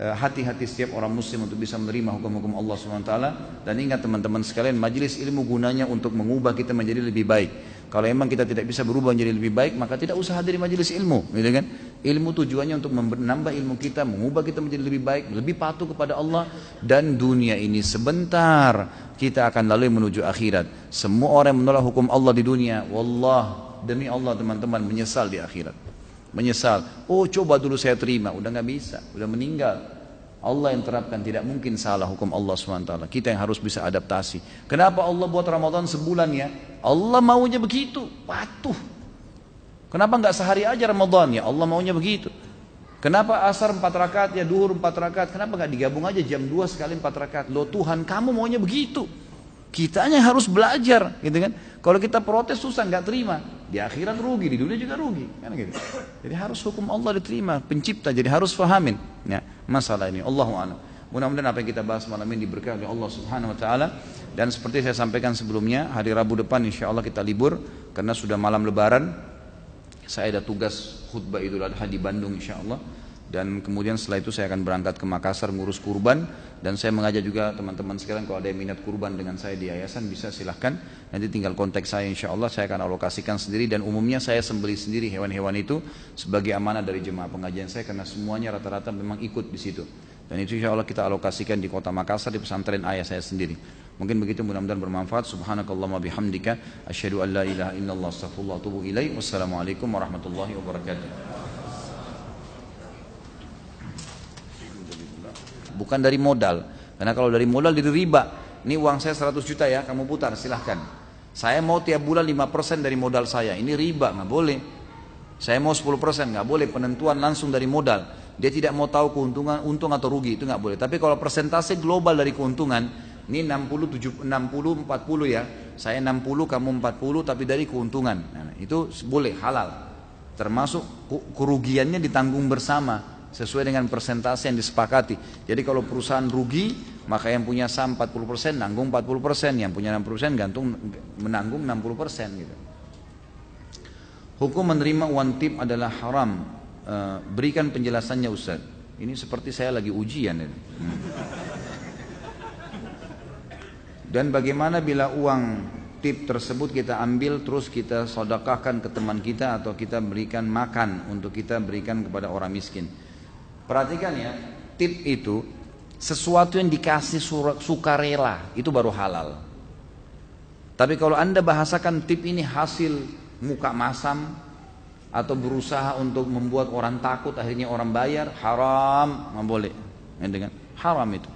hati-hati setiap orang muslim untuk bisa menerima hukum-hukum Allah taala dan ingat teman-teman sekalian majelis ilmu gunanya untuk mengubah kita menjadi lebih baik. Kalau memang kita tidak bisa berubah menjadi lebih baik, maka tidak usah hadir di majelis ilmu, gitu kan? Ilmu tujuannya untuk menambah ilmu kita, mengubah kita menjadi lebih baik, lebih patuh kepada Allah dan dunia ini sebentar kita akan lalui menuju akhirat. Semua orang menolak hukum Allah di dunia, wallah demi Allah teman-teman menyesal di akhirat. Menyesal. Oh coba dulu saya terima, udah nggak bisa, udah meninggal. Allah yang terapkan tidak mungkin salah hukum Allah SWT. Kita yang harus bisa adaptasi. Kenapa Allah buat Ramadan sebulan ya? Allah maunya begitu, patuh. Kenapa nggak sehari aja Ramadan ya? Allah maunya begitu. Kenapa asar empat rakaat ya duhur empat rakaat? Kenapa nggak digabung aja jam 2 sekali empat rakaat? Lo Tuhan kamu maunya begitu. Kitanya harus belajar, gitu kan? Kalau kita protes susah nggak terima, di akhirat rugi, di dunia juga rugi, kan gitu. Jadi harus hukum Allah diterima, pencipta, jadi harus fahamin ya, masalah ini. Allahu a'lam. Mudah-mudahan apa yang kita bahas malam ini diberkahi oleh Allah Subhanahu wa taala dan seperti saya sampaikan sebelumnya, hari Rabu depan insya Allah kita libur karena sudah malam lebaran. Saya ada tugas khutbah Idul Adha di Bandung insya Allah dan kemudian setelah itu saya akan berangkat ke Makassar ngurus kurban. Dan saya mengajak juga teman-teman sekarang kalau ada yang minat kurban dengan saya di yayasan bisa silahkan. Nanti tinggal kontak saya insya Allah saya akan alokasikan sendiri. Dan umumnya saya sembeli sendiri hewan-hewan itu sebagai amanah dari jemaah pengajian saya karena semuanya rata-rata memang ikut di situ. Dan itu insya Allah kita alokasikan di kota Makassar di pesantren ayah saya sendiri. Mungkin begitu mudah-mudahan bermanfaat. Subhanakallahumma bihamdika asyhadu an la ilaha illallah astaghfirullah wa atubu ilaih. Wassalamualaikum warahmatullahi wabarakatuh bukan dari modal. Karena kalau dari modal jadi riba. Ini uang saya 100 juta ya, kamu putar silahkan. Saya mau tiap bulan 5% dari modal saya. Ini riba, nggak boleh. Saya mau 10% nggak boleh penentuan langsung dari modal. Dia tidak mau tahu keuntungan, untung atau rugi itu nggak boleh. Tapi kalau persentase global dari keuntungan, ini 60, 70, 60, 40 ya. Saya 60, kamu 40, tapi dari keuntungan. Nah, itu boleh halal. Termasuk kerugiannya ditanggung bersama sesuai dengan persentase yang disepakati. Jadi kalau perusahaan rugi, maka yang punya saham 40% nanggung 40%, yang punya 60% gantung menanggung 60% gitu. Hukum menerima uang tip adalah haram. E, berikan penjelasannya Ustaz. Ini seperti saya lagi ujian ini. Dan bagaimana bila uang tip tersebut kita ambil terus kita sodakahkan ke teman kita atau kita berikan makan untuk kita berikan kepada orang miskin. Perhatikan ya, tip itu sesuatu yang dikasih sukarela itu baru halal. Tapi kalau anda bahasakan tip ini hasil muka masam atau berusaha untuk membuat orang takut akhirnya orang bayar haram. Nggak boleh. Ya, dengan haram itu.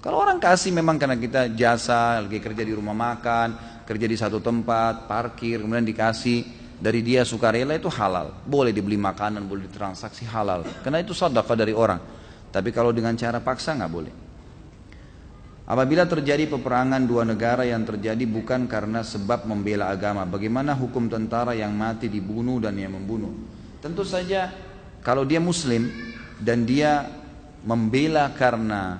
Kalau orang kasih memang karena kita jasa lagi kerja di rumah makan kerja di satu tempat parkir kemudian dikasih dari dia sukarela itu halal. Boleh dibeli makanan, boleh ditransaksi halal. Karena itu sedekah dari orang. Tapi kalau dengan cara paksa nggak boleh. Apabila terjadi peperangan dua negara yang terjadi bukan karena sebab membela agama, bagaimana hukum tentara yang mati dibunuh dan yang membunuh? Tentu saja kalau dia muslim dan dia membela karena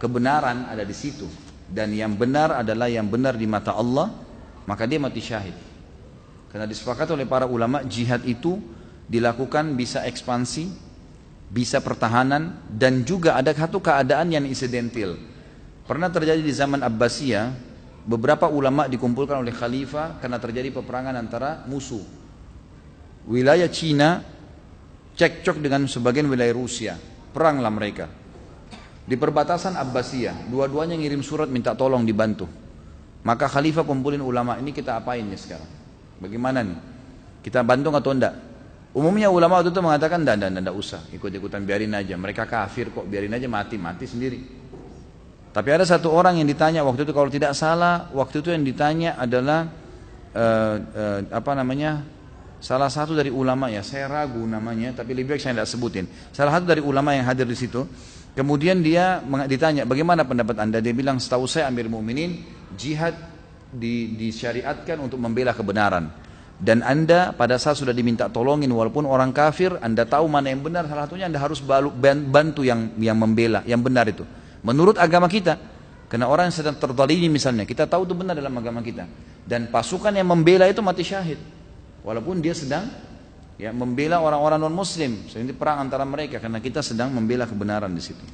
kebenaran ada di situ dan yang benar adalah yang benar di mata Allah, maka dia mati syahid. Karena disepakati oleh para ulama jihad itu dilakukan bisa ekspansi, bisa pertahanan dan juga ada satu keadaan yang insidental. Pernah terjadi di zaman Abbasiyah, beberapa ulama dikumpulkan oleh khalifah karena terjadi peperangan antara musuh. Wilayah Cina cekcok dengan sebagian wilayah Rusia, peranglah mereka. Di perbatasan Abbasiyah, dua-duanya ngirim surat minta tolong dibantu. Maka khalifah kumpulin ulama, ini kita apain nih sekarang? Bagaimana nih? Kita bantu atau enggak? Umumnya ulama waktu itu mengatakan enggak, enggak, enggak usah, ikut-ikutan biarin aja. Mereka kafir kok, biarin aja mati, mati sendiri. Tapi ada satu orang yang ditanya waktu itu kalau tidak salah, waktu itu yang ditanya adalah uh, uh, apa namanya? Salah satu dari ulama ya, saya ragu namanya, tapi lebih baik saya tidak sebutin. Salah satu dari ulama yang hadir di situ, kemudian dia ditanya, bagaimana pendapat anda? Dia bilang, setahu saya Amir Mu'minin, jihad di, disyariatkan untuk membela kebenaran. Dan anda pada saat sudah diminta tolongin walaupun orang kafir, anda tahu mana yang benar, salah satunya anda harus bantu yang yang membela, yang benar itu. Menurut agama kita, Karena orang yang sedang terdalimi misalnya, kita tahu itu benar dalam agama kita. Dan pasukan yang membela itu mati syahid. Walaupun dia sedang ya membela orang-orang non muslim. Ini perang antara mereka karena kita sedang membela kebenaran di situ.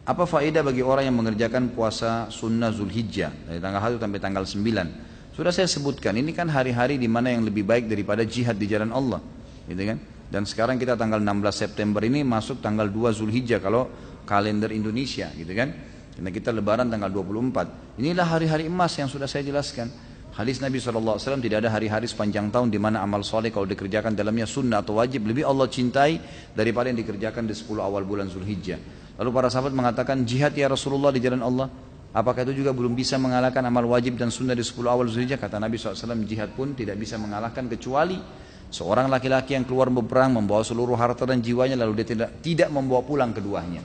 Apa faedah bagi orang yang mengerjakan puasa sunnah Zulhijjah dari tanggal 1 sampai tanggal 9? Sudah saya sebutkan, ini kan hari-hari di mana yang lebih baik daripada jihad di jalan Allah, gitu kan? Dan sekarang kita tanggal 16 September ini masuk tanggal 2 Zulhijjah kalau kalender Indonesia, gitu kan? Karena kita lebaran tanggal 24. Inilah hari-hari emas yang sudah saya jelaskan. Hadis Nabi SAW tidak ada hari-hari sepanjang tahun di mana amal soleh kalau dikerjakan dalamnya sunnah atau wajib lebih Allah cintai daripada yang dikerjakan di 10 awal bulan Zulhijjah. Lalu para sahabat mengatakan jihad ya Rasulullah di jalan Allah. Apakah itu juga belum bisa mengalahkan amal wajib dan sunnah di 10 awal Zulhijjah? Kata Nabi SAW, jihad pun tidak bisa mengalahkan kecuali seorang laki-laki yang keluar berperang membawa seluruh harta dan jiwanya lalu dia tidak tidak membawa pulang keduanya.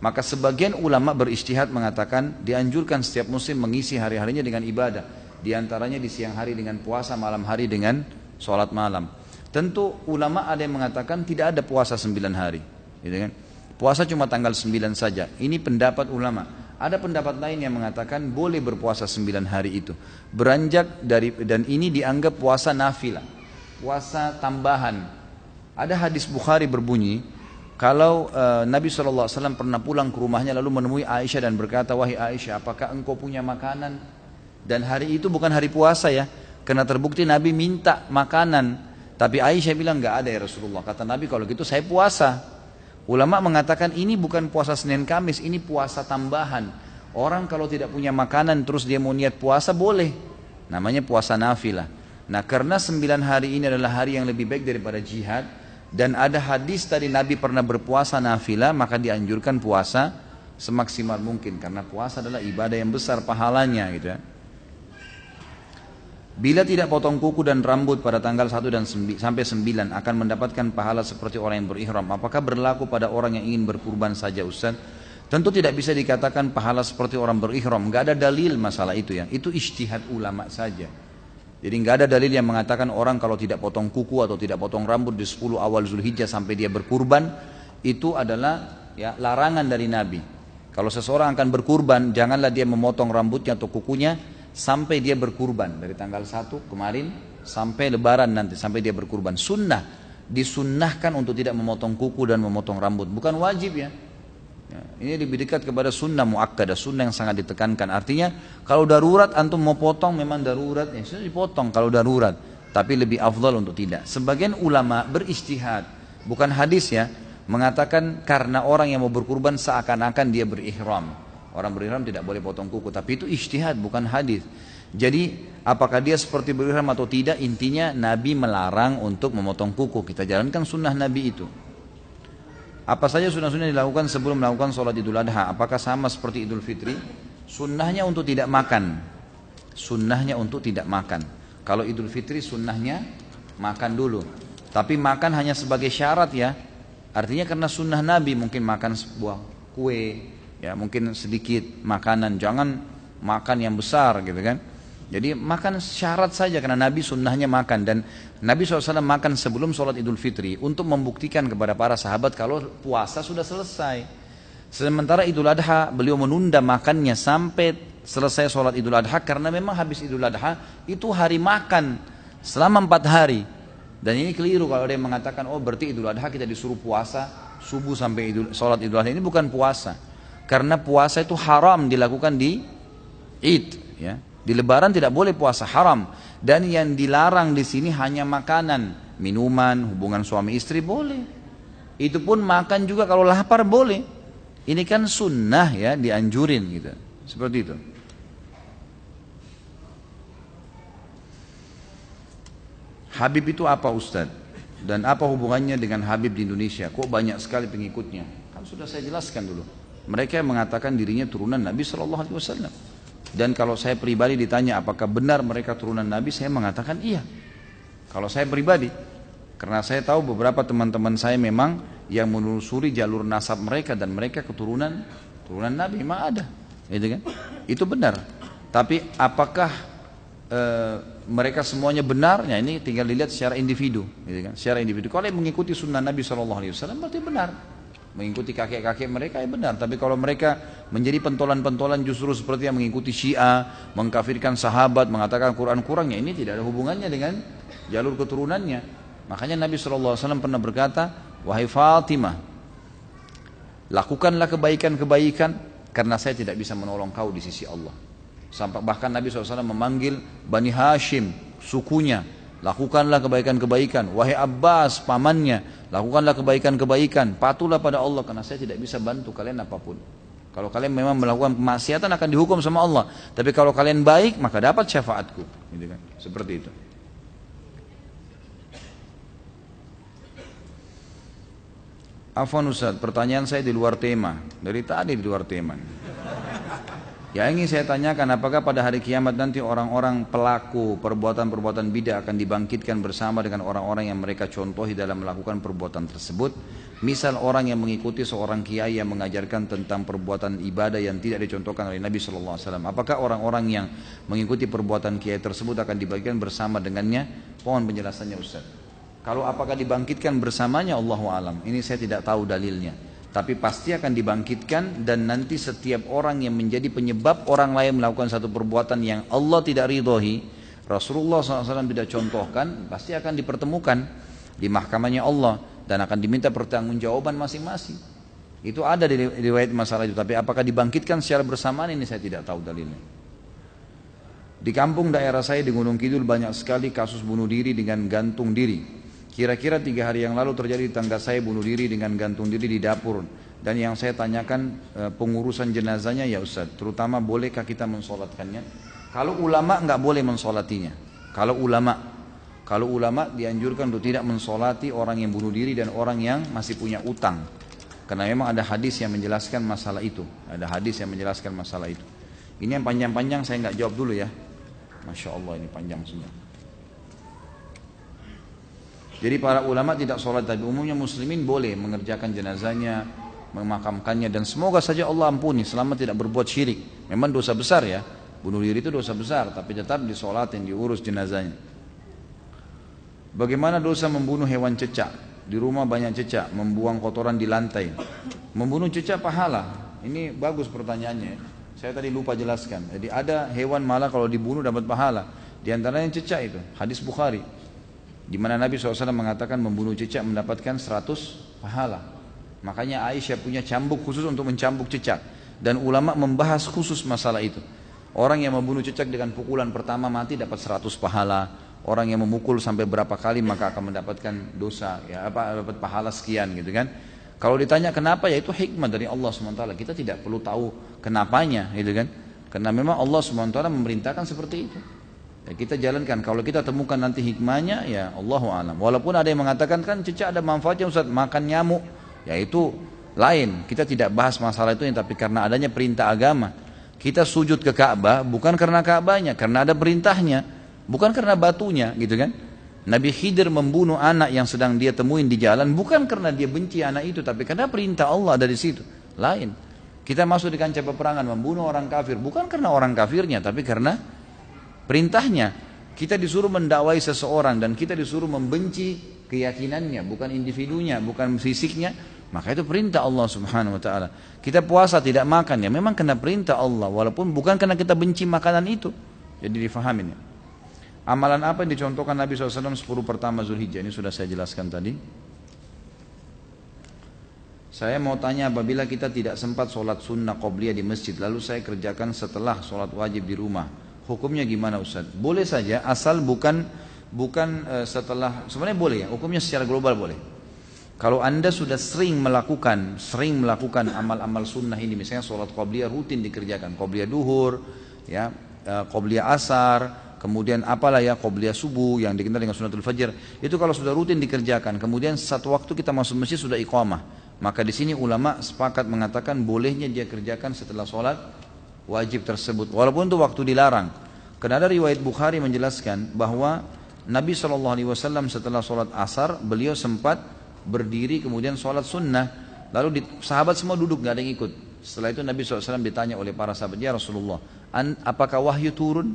Maka sebagian ulama beristihad mengatakan dianjurkan setiap muslim mengisi hari-harinya dengan ibadah. Di antaranya di siang hari dengan puasa, malam hari dengan sholat malam. Tentu ulama ada yang mengatakan tidak ada puasa sembilan hari. Gitu kan? Puasa cuma tanggal 9 saja. Ini pendapat ulama. Ada pendapat lain yang mengatakan boleh berpuasa 9 hari itu. Beranjak dari dan ini dianggap puasa nafilah. Puasa tambahan. Ada hadis Bukhari berbunyi, kalau uh, Nabi SAW pernah pulang ke rumahnya lalu menemui Aisyah dan berkata, Wahai Aisyah, apakah engkau punya makanan? Dan hari itu bukan hari puasa ya, karena terbukti Nabi minta makanan. Tapi Aisyah bilang, nggak ada ya Rasulullah. Kata Nabi, kalau gitu saya puasa. Ulama mengatakan ini bukan puasa Senin Kamis, ini puasa tambahan. Orang kalau tidak punya makanan terus dia mau niat puasa boleh. Namanya puasa nafilah. Nah karena sembilan hari ini adalah hari yang lebih baik daripada jihad. Dan ada hadis tadi Nabi pernah berpuasa nafilah maka dianjurkan puasa semaksimal mungkin. Karena puasa adalah ibadah yang besar pahalanya gitu ya. Bila tidak potong kuku dan rambut pada tanggal 1 dan sampai 9 akan mendapatkan pahala seperti orang yang berihram. Apakah berlaku pada orang yang ingin berkurban saja Ustaz? Tentu tidak bisa dikatakan pahala seperti orang berihram. Enggak ada dalil masalah itu ya. Itu ijtihad ulama saja. Jadi enggak ada dalil yang mengatakan orang kalau tidak potong kuku atau tidak potong rambut di 10 awal Zulhijjah sampai dia berkurban itu adalah ya larangan dari Nabi. Kalau seseorang akan berkurban, janganlah dia memotong rambutnya atau kukunya sampai dia berkurban. Dari tanggal 1 kemarin sampai lebaran nanti sampai dia berkurban. Sunnah. Disunnahkan untuk tidak memotong kuku dan memotong rambut. Bukan wajib ya, ya ini lebih dekat kepada sunnah muakkadah. Sunnah yang sangat ditekankan. Artinya kalau darurat antum mau potong memang darurat. Ya sudah dipotong kalau darurat. Tapi lebih afdal untuk tidak. Sebagian ulama beristihad. Bukan hadis ya. Mengatakan karena orang yang mau berkurban seakan-akan dia berihram Orang berihram tidak boleh potong kuku, tapi itu ijtihad bukan hadis. Jadi apakah dia seperti berihram atau tidak intinya Nabi melarang untuk memotong kuku. Kita jalankan sunnah Nabi itu. Apa saja sunnah-sunnah dilakukan sebelum melakukan sholat idul adha? Apakah sama seperti idul fitri? Sunnahnya untuk tidak makan. Sunnahnya untuk tidak makan. Kalau idul fitri sunnahnya makan dulu. Tapi makan hanya sebagai syarat ya. Artinya karena sunnah Nabi mungkin makan sebuah kue, ya mungkin sedikit makanan jangan makan yang besar gitu kan. Jadi makan syarat saja karena Nabi sunnahnya makan dan Nabi SAW makan sebelum sholat idul fitri untuk membuktikan kepada para sahabat kalau puasa sudah selesai. Sementara idul adha beliau menunda makannya sampai selesai sholat idul adha karena memang habis idul adha itu hari makan selama empat hari. Dan ini keliru kalau ada yang mengatakan oh berarti idul adha kita disuruh puasa subuh sampai idul, sholat idul adha. Ini bukan puasa karena puasa itu haram dilakukan di Id ya. Di lebaran tidak boleh puasa haram dan yang dilarang di sini hanya makanan, minuman, hubungan suami istri boleh. Itu pun makan juga kalau lapar boleh. Ini kan sunnah ya dianjurin gitu. Seperti itu. Habib itu apa Ustadz? Dan apa hubungannya dengan Habib di Indonesia? Kok banyak sekali pengikutnya? Kan sudah saya jelaskan dulu. Mereka mengatakan dirinya turunan Nabi Shallallahu Alaihi Wasallam. Dan kalau saya pribadi ditanya apakah benar mereka turunan Nabi, saya mengatakan iya. Kalau saya pribadi, karena saya tahu beberapa teman-teman saya memang yang menelusuri jalur nasab mereka dan mereka keturunan turunan Nabi memang ada, itu kan? Itu benar. Tapi apakah e, mereka semuanya benar? Ya ini tinggal dilihat secara individu, gitu kan? Secara individu. Kalau yang mengikuti sunnah Nabi Shallallahu Alaihi Wasallam berarti benar. Mengikuti kakek-kakek mereka ya benar. Tapi kalau mereka menjadi pentolan-pentolan justru seperti yang mengikuti Syiah, mengkafirkan sahabat, mengatakan Quran kurangnya ini tidak ada hubungannya dengan jalur keturunannya. Makanya Nabi SAW pernah berkata, wahai Fatimah, lakukanlah kebaikan-kebaikan karena saya tidak bisa menolong kau di sisi Allah. Sampai bahkan Nabi SAW memanggil Bani Hashim, sukunya, lakukanlah kebaikan-kebaikan. Wahai Abbas, pamannya, lakukanlah kebaikan-kebaikan. Patulah pada Allah karena saya tidak bisa bantu kalian apa pun. Kalau kalian memang melakukan kemaksiatan akan dihukum sama Allah. Tapi kalau kalian baik maka dapat syafaatku. Gitu kan? Seperti itu. Afwan Ustaz, pertanyaan saya di luar tema. Dari tadi di luar tema. Ya ingin saya tanyakan apakah pada hari kiamat nanti orang-orang pelaku perbuatan-perbuatan bidah akan dibangkitkan bersama dengan orang-orang yang mereka contohi dalam melakukan perbuatan tersebut. Misal orang yang mengikuti seorang kiai yang mengajarkan tentang perbuatan ibadah yang tidak dicontohkan oleh Nabi SAW. Apakah orang-orang yang mengikuti perbuatan kiai tersebut akan dibangkitkan bersama dengannya? Mohon penjelasannya Ustaz. Kalau apakah dibangkitkan bersamanya Allah alam. Ini saya tidak tahu dalilnya. Tapi pasti akan dibangkitkan dan nanti setiap orang yang menjadi penyebab orang lain melakukan satu perbuatan yang Allah tidak ridhoi, Rasulullah SAW tidak contohkan, pasti akan dipertemukan di mahkamahnya Allah dan akan diminta pertanggungjawaban masing-masing. Itu ada di riwayat masalah itu, tapi apakah dibangkitkan secara bersamaan ini saya tidak tahu dalilnya. Di kampung daerah saya di Gunung Kidul banyak sekali kasus bunuh diri dengan gantung diri. Kira-kira tiga hari yang lalu terjadi di tangga saya bunuh diri dengan gantung diri di dapur. Dan yang saya tanyakan e, pengurusan jenazahnya ya Ustaz, terutama bolehkah kita mensolatkannya? Kalau ulama nggak boleh mensolatinya. Kalau ulama, kalau ulama dianjurkan untuk tidak mensolati orang yang bunuh diri dan orang yang masih punya utang. Karena memang ada hadis yang menjelaskan masalah itu. Ada hadis yang menjelaskan masalah itu. Ini yang panjang-panjang saya nggak jawab dulu ya. Masya Allah ini panjang semua. Jadi para ulama tidak sholat tapi umumnya muslimin boleh mengerjakan jenazahnya, memakamkannya dan semoga saja Allah ampuni selama tidak berbuat syirik. Memang dosa besar ya, bunuh diri itu dosa besar tapi tetap disolatin, diurus jenazahnya. Bagaimana dosa membunuh hewan cecak? Di rumah banyak cecak, membuang kotoran di lantai. Membunuh cecak pahala. Ini bagus pertanyaannya. Saya tadi lupa jelaskan. Jadi ada hewan malah kalau dibunuh dapat pahala. Di antaranya cecak itu, hadis Bukhari. Di mana Nabi SAW mengatakan membunuh cicak mendapatkan 100 pahala. Makanya Aisyah punya cambuk khusus untuk mencambuk cicak. Dan ulama membahas khusus masalah itu. Orang yang membunuh cicak dengan pukulan pertama mati dapat 100 pahala. Orang yang memukul sampai berapa kali maka akan mendapatkan dosa, ya apa dapat pahala sekian gitu kan. Kalau ditanya kenapa ya itu hikmah dari Allah SWT. Kita tidak perlu tahu kenapanya gitu kan. Karena memang Allah SWT memerintahkan seperti itu. Ya, kita jalankan. Kalau kita temukan nanti hikmahnya, ya Allah alam. Walaupun ada yang mengatakan kan cecak ada manfaatnya Ustaz, makan nyamuk. Ya itu lain. Kita tidak bahas masalah itu, tapi karena adanya perintah agama. Kita sujud ke Ka'bah bukan karena Ka'bahnya, karena ada perintahnya. Bukan karena batunya, gitu kan. Nabi Khidir membunuh anak yang sedang dia temuin di jalan bukan karena dia benci anak itu, tapi karena perintah Allah dari situ. Lain. Kita masuk di kancah peperangan membunuh orang kafir bukan karena orang kafirnya, tapi karena Perintahnya, kita disuruh mendakwai seseorang dan kita disuruh membenci keyakinannya, bukan individunya, bukan fisiknya, maka itu perintah Allah Subhanahu wa taala. Kita puasa tidak makan ya, memang kena perintah Allah walaupun bukan karena kita benci makanan itu. Jadi difahamin ya. Amalan apa yang dicontohkan Nabi SAW 10 pertama Zulhijjah ini sudah saya jelaskan tadi. Saya mau tanya apabila kita tidak sempat sholat sunnah qobliyah di masjid lalu saya kerjakan setelah sholat wajib di rumah Hukumnya gimana Ustaz? Boleh saja asal bukan bukan uh, setelah sebenarnya boleh ya, hukumnya secara global boleh. Kalau Anda sudah sering melakukan sering melakukan amal-amal sunnah ini misalnya sholat qabliyah rutin dikerjakan, qabliyah duhur, ya, qabliyah asar, kemudian apalah ya qabliyah subuh yang dikenal dengan sunatul fajr, itu kalau sudah rutin dikerjakan, kemudian satu waktu kita masuk masjid sudah iqamah, maka di sini ulama sepakat mengatakan bolehnya dia kerjakan setelah sholat wajib tersebut. Walaupun itu waktu dilarang. Karena ada riwayat Bukhari menjelaskan bahwa Nabi SAW setelah sholat asar beliau sempat berdiri kemudian sholat sunnah. Lalu di, sahabat semua duduk nggak ada yang ikut. Setelah itu Nabi SAW ditanya oleh para sahabat ya Rasulullah apakah wahyu turun?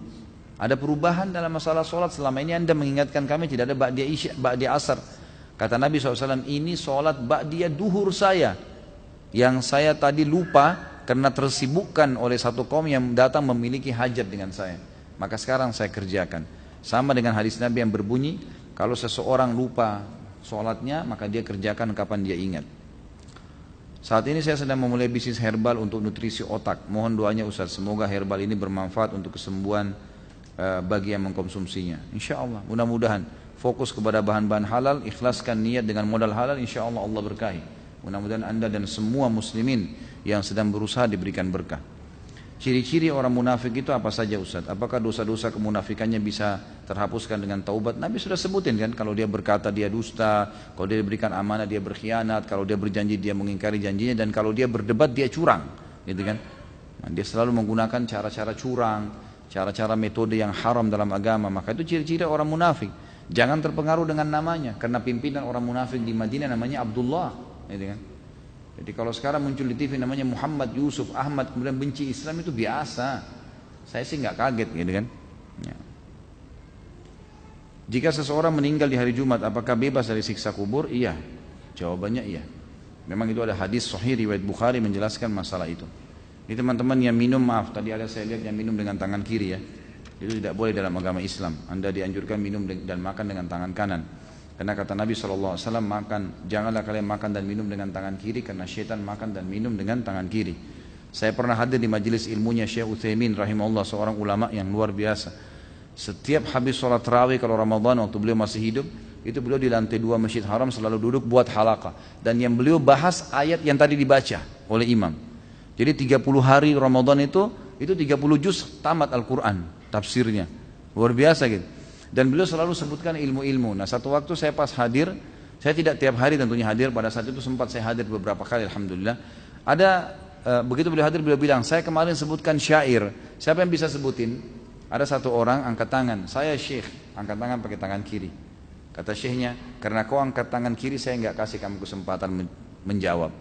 Ada perubahan dalam masalah sholat? Selama ini anda mengingatkan kami tidak ada ba'dia isya ba'dia asar. Kata Nabi SAW ini sholat ba'dia duhur saya. Yang saya tadi lupa karena tersibukkan oleh satu kaum yang datang memiliki hajat dengan saya. Maka sekarang saya kerjakan. Sama dengan hadis Nabi yang berbunyi, kalau seseorang lupa sholatnya, maka dia kerjakan kapan dia ingat. Saat ini saya sedang memulai bisnis herbal untuk nutrisi otak. Mohon doanya Ustaz, semoga herbal ini bermanfaat untuk kesembuhan uh, bagi yang mengkonsumsinya. Insya Allah, mudah-mudahan fokus kepada bahan-bahan halal, ikhlaskan niat dengan modal halal, insya Allah Allah berkahi. Mudah-mudahan anda dan semua muslimin yang sedang berusaha diberikan berkah. Ciri-ciri orang munafik itu apa saja Ustaz? Apakah dosa-dosa kemunafikannya bisa terhapuskan dengan taubat? Nabi sudah sebutin kan, kalau dia berkata dia dusta, kalau dia diberikan amanah dia berkhianat, kalau dia berjanji dia mengingkari janjinya, dan kalau dia berdebat dia curang, gitu kan? Nah, dia selalu menggunakan cara-cara curang, cara-cara metode yang haram dalam agama, maka itu ciri-ciri orang munafik. Jangan terpengaruh dengan namanya, karena pimpinan orang munafik di Madinah namanya Abdullah, gitu kan? Jadi kalau sekarang muncul di TV namanya Muhammad Yusuf Ahmad kemudian benci Islam itu biasa. Saya sih nggak kaget gitu kan. Ya. Jika seseorang meninggal di hari Jumat apakah bebas dari siksa kubur? Iya. Jawabannya iya. Memang itu ada hadis sahih riwayat Bukhari menjelaskan masalah itu. Ini teman-teman yang minum maaf tadi ada saya lihat yang minum dengan tangan kiri ya. Itu tidak boleh dalam agama Islam. Anda dianjurkan minum dan makan dengan tangan kanan. Karena kata Nabi SAW makan, janganlah kalian makan dan minum dengan tangan kiri karena syaitan makan dan minum dengan tangan kiri. Saya pernah hadir di majelis ilmunya Syekh Uthaymin rahimahullah seorang ulama yang luar biasa. Setiap habis sholat tarawih kalau Ramadan waktu beliau masih hidup, itu beliau di lantai dua masjid haram selalu duduk buat halaka. Dan yang beliau bahas ayat yang tadi dibaca oleh imam. Jadi 30 hari Ramadan itu, itu 30 juz tamat Al-Quran, tafsirnya. Luar biasa gitu. Dan beliau selalu sebutkan ilmu-ilmu. Nah satu waktu saya pas hadir, saya tidak tiap hari tentunya hadir, pada saat itu sempat saya hadir beberapa kali Alhamdulillah. Ada, e, begitu beliau hadir beliau bilang, saya kemarin sebutkan syair, siapa yang bisa sebutin? Ada satu orang angkat tangan, saya syekh, angkat tangan pakai tangan kiri. Kata syekhnya, karena kau angkat tangan kiri saya nggak kasih kamu kesempatan menjawab.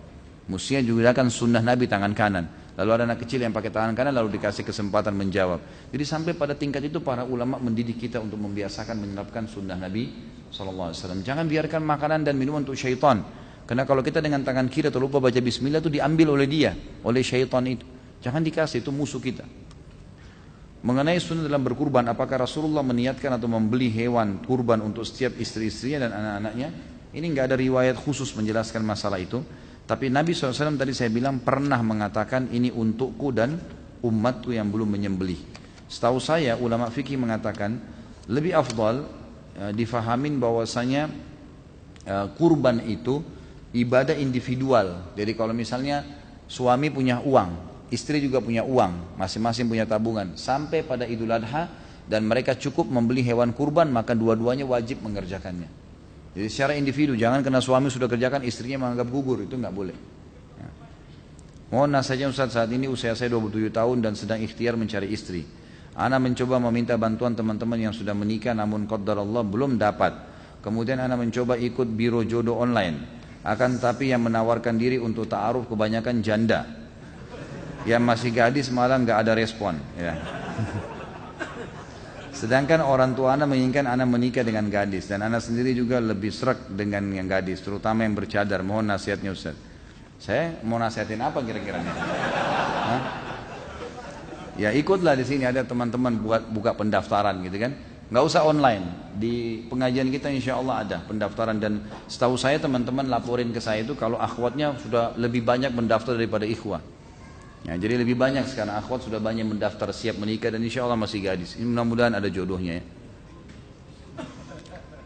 Mestinya juga kan sunnah Nabi tangan kanan. Lalu ada anak kecil yang pakai tangan kanan lalu dikasih kesempatan menjawab. Jadi sampai pada tingkat itu para ulama mendidik kita untuk membiasakan menerapkan sunnah Nabi SAW. Jangan biarkan makanan dan minuman untuk syaitan. Karena kalau kita dengan tangan kiri atau lupa baca bismillah itu diambil oleh dia, oleh syaitan itu. Jangan dikasih, itu musuh kita. Mengenai sunnah dalam berkurban, apakah Rasulullah meniatkan atau membeli hewan kurban untuk setiap istri-istrinya dan anak-anaknya? Ini nggak ada riwayat khusus menjelaskan masalah itu. Tapi Nabi SAW tadi saya bilang pernah mengatakan ini untukku dan umatku yang belum menyembelih. Setahu saya ulama fikih mengatakan lebih afdal uh, difahamin bahwasanya uh, kurban itu ibadah individual. Jadi kalau misalnya suami punya uang, istri juga punya uang, masing-masing punya tabungan. Sampai pada Idul Adha dan mereka cukup membeli hewan kurban maka dua-duanya wajib mengerjakannya. Jadi secara individu, jangan karena suami sudah kerjakan istrinya menganggap gugur, itu nggak boleh. Ya. Mohon nasihatnya Ustaz saat ini usia saya 27 tahun dan sedang ikhtiar mencari istri. Ana mencoba meminta bantuan teman-teman yang sudah menikah namun qaddar Allah belum dapat. Kemudian Ana mencoba ikut biro jodoh online. Akan tapi yang menawarkan diri untuk ta'aruf kebanyakan janda. Yang masih gadis malah nggak ada respon. Ya. Sedangkan orang tua anak menginginkan anak menikah dengan gadis dan anak sendiri juga lebih serak dengan yang gadis, terutama yang bercadar. Mohon nasihatnya Ustaz. Saya mau nasihatin apa kira-kira? Ya ikutlah di sini ada teman-teman buat buka pendaftaran gitu kan. Nggak usah online. Di pengajian kita insya Allah ada pendaftaran dan setahu saya teman-teman laporin ke saya itu kalau akhwatnya sudah lebih banyak mendaftar daripada ikhwah. Ya, jadi lebih banyak sekarang akhwat sudah banyak mendaftar siap menikah dan insya Allah masih gadis. Ini mudah-mudahan ada jodohnya ya.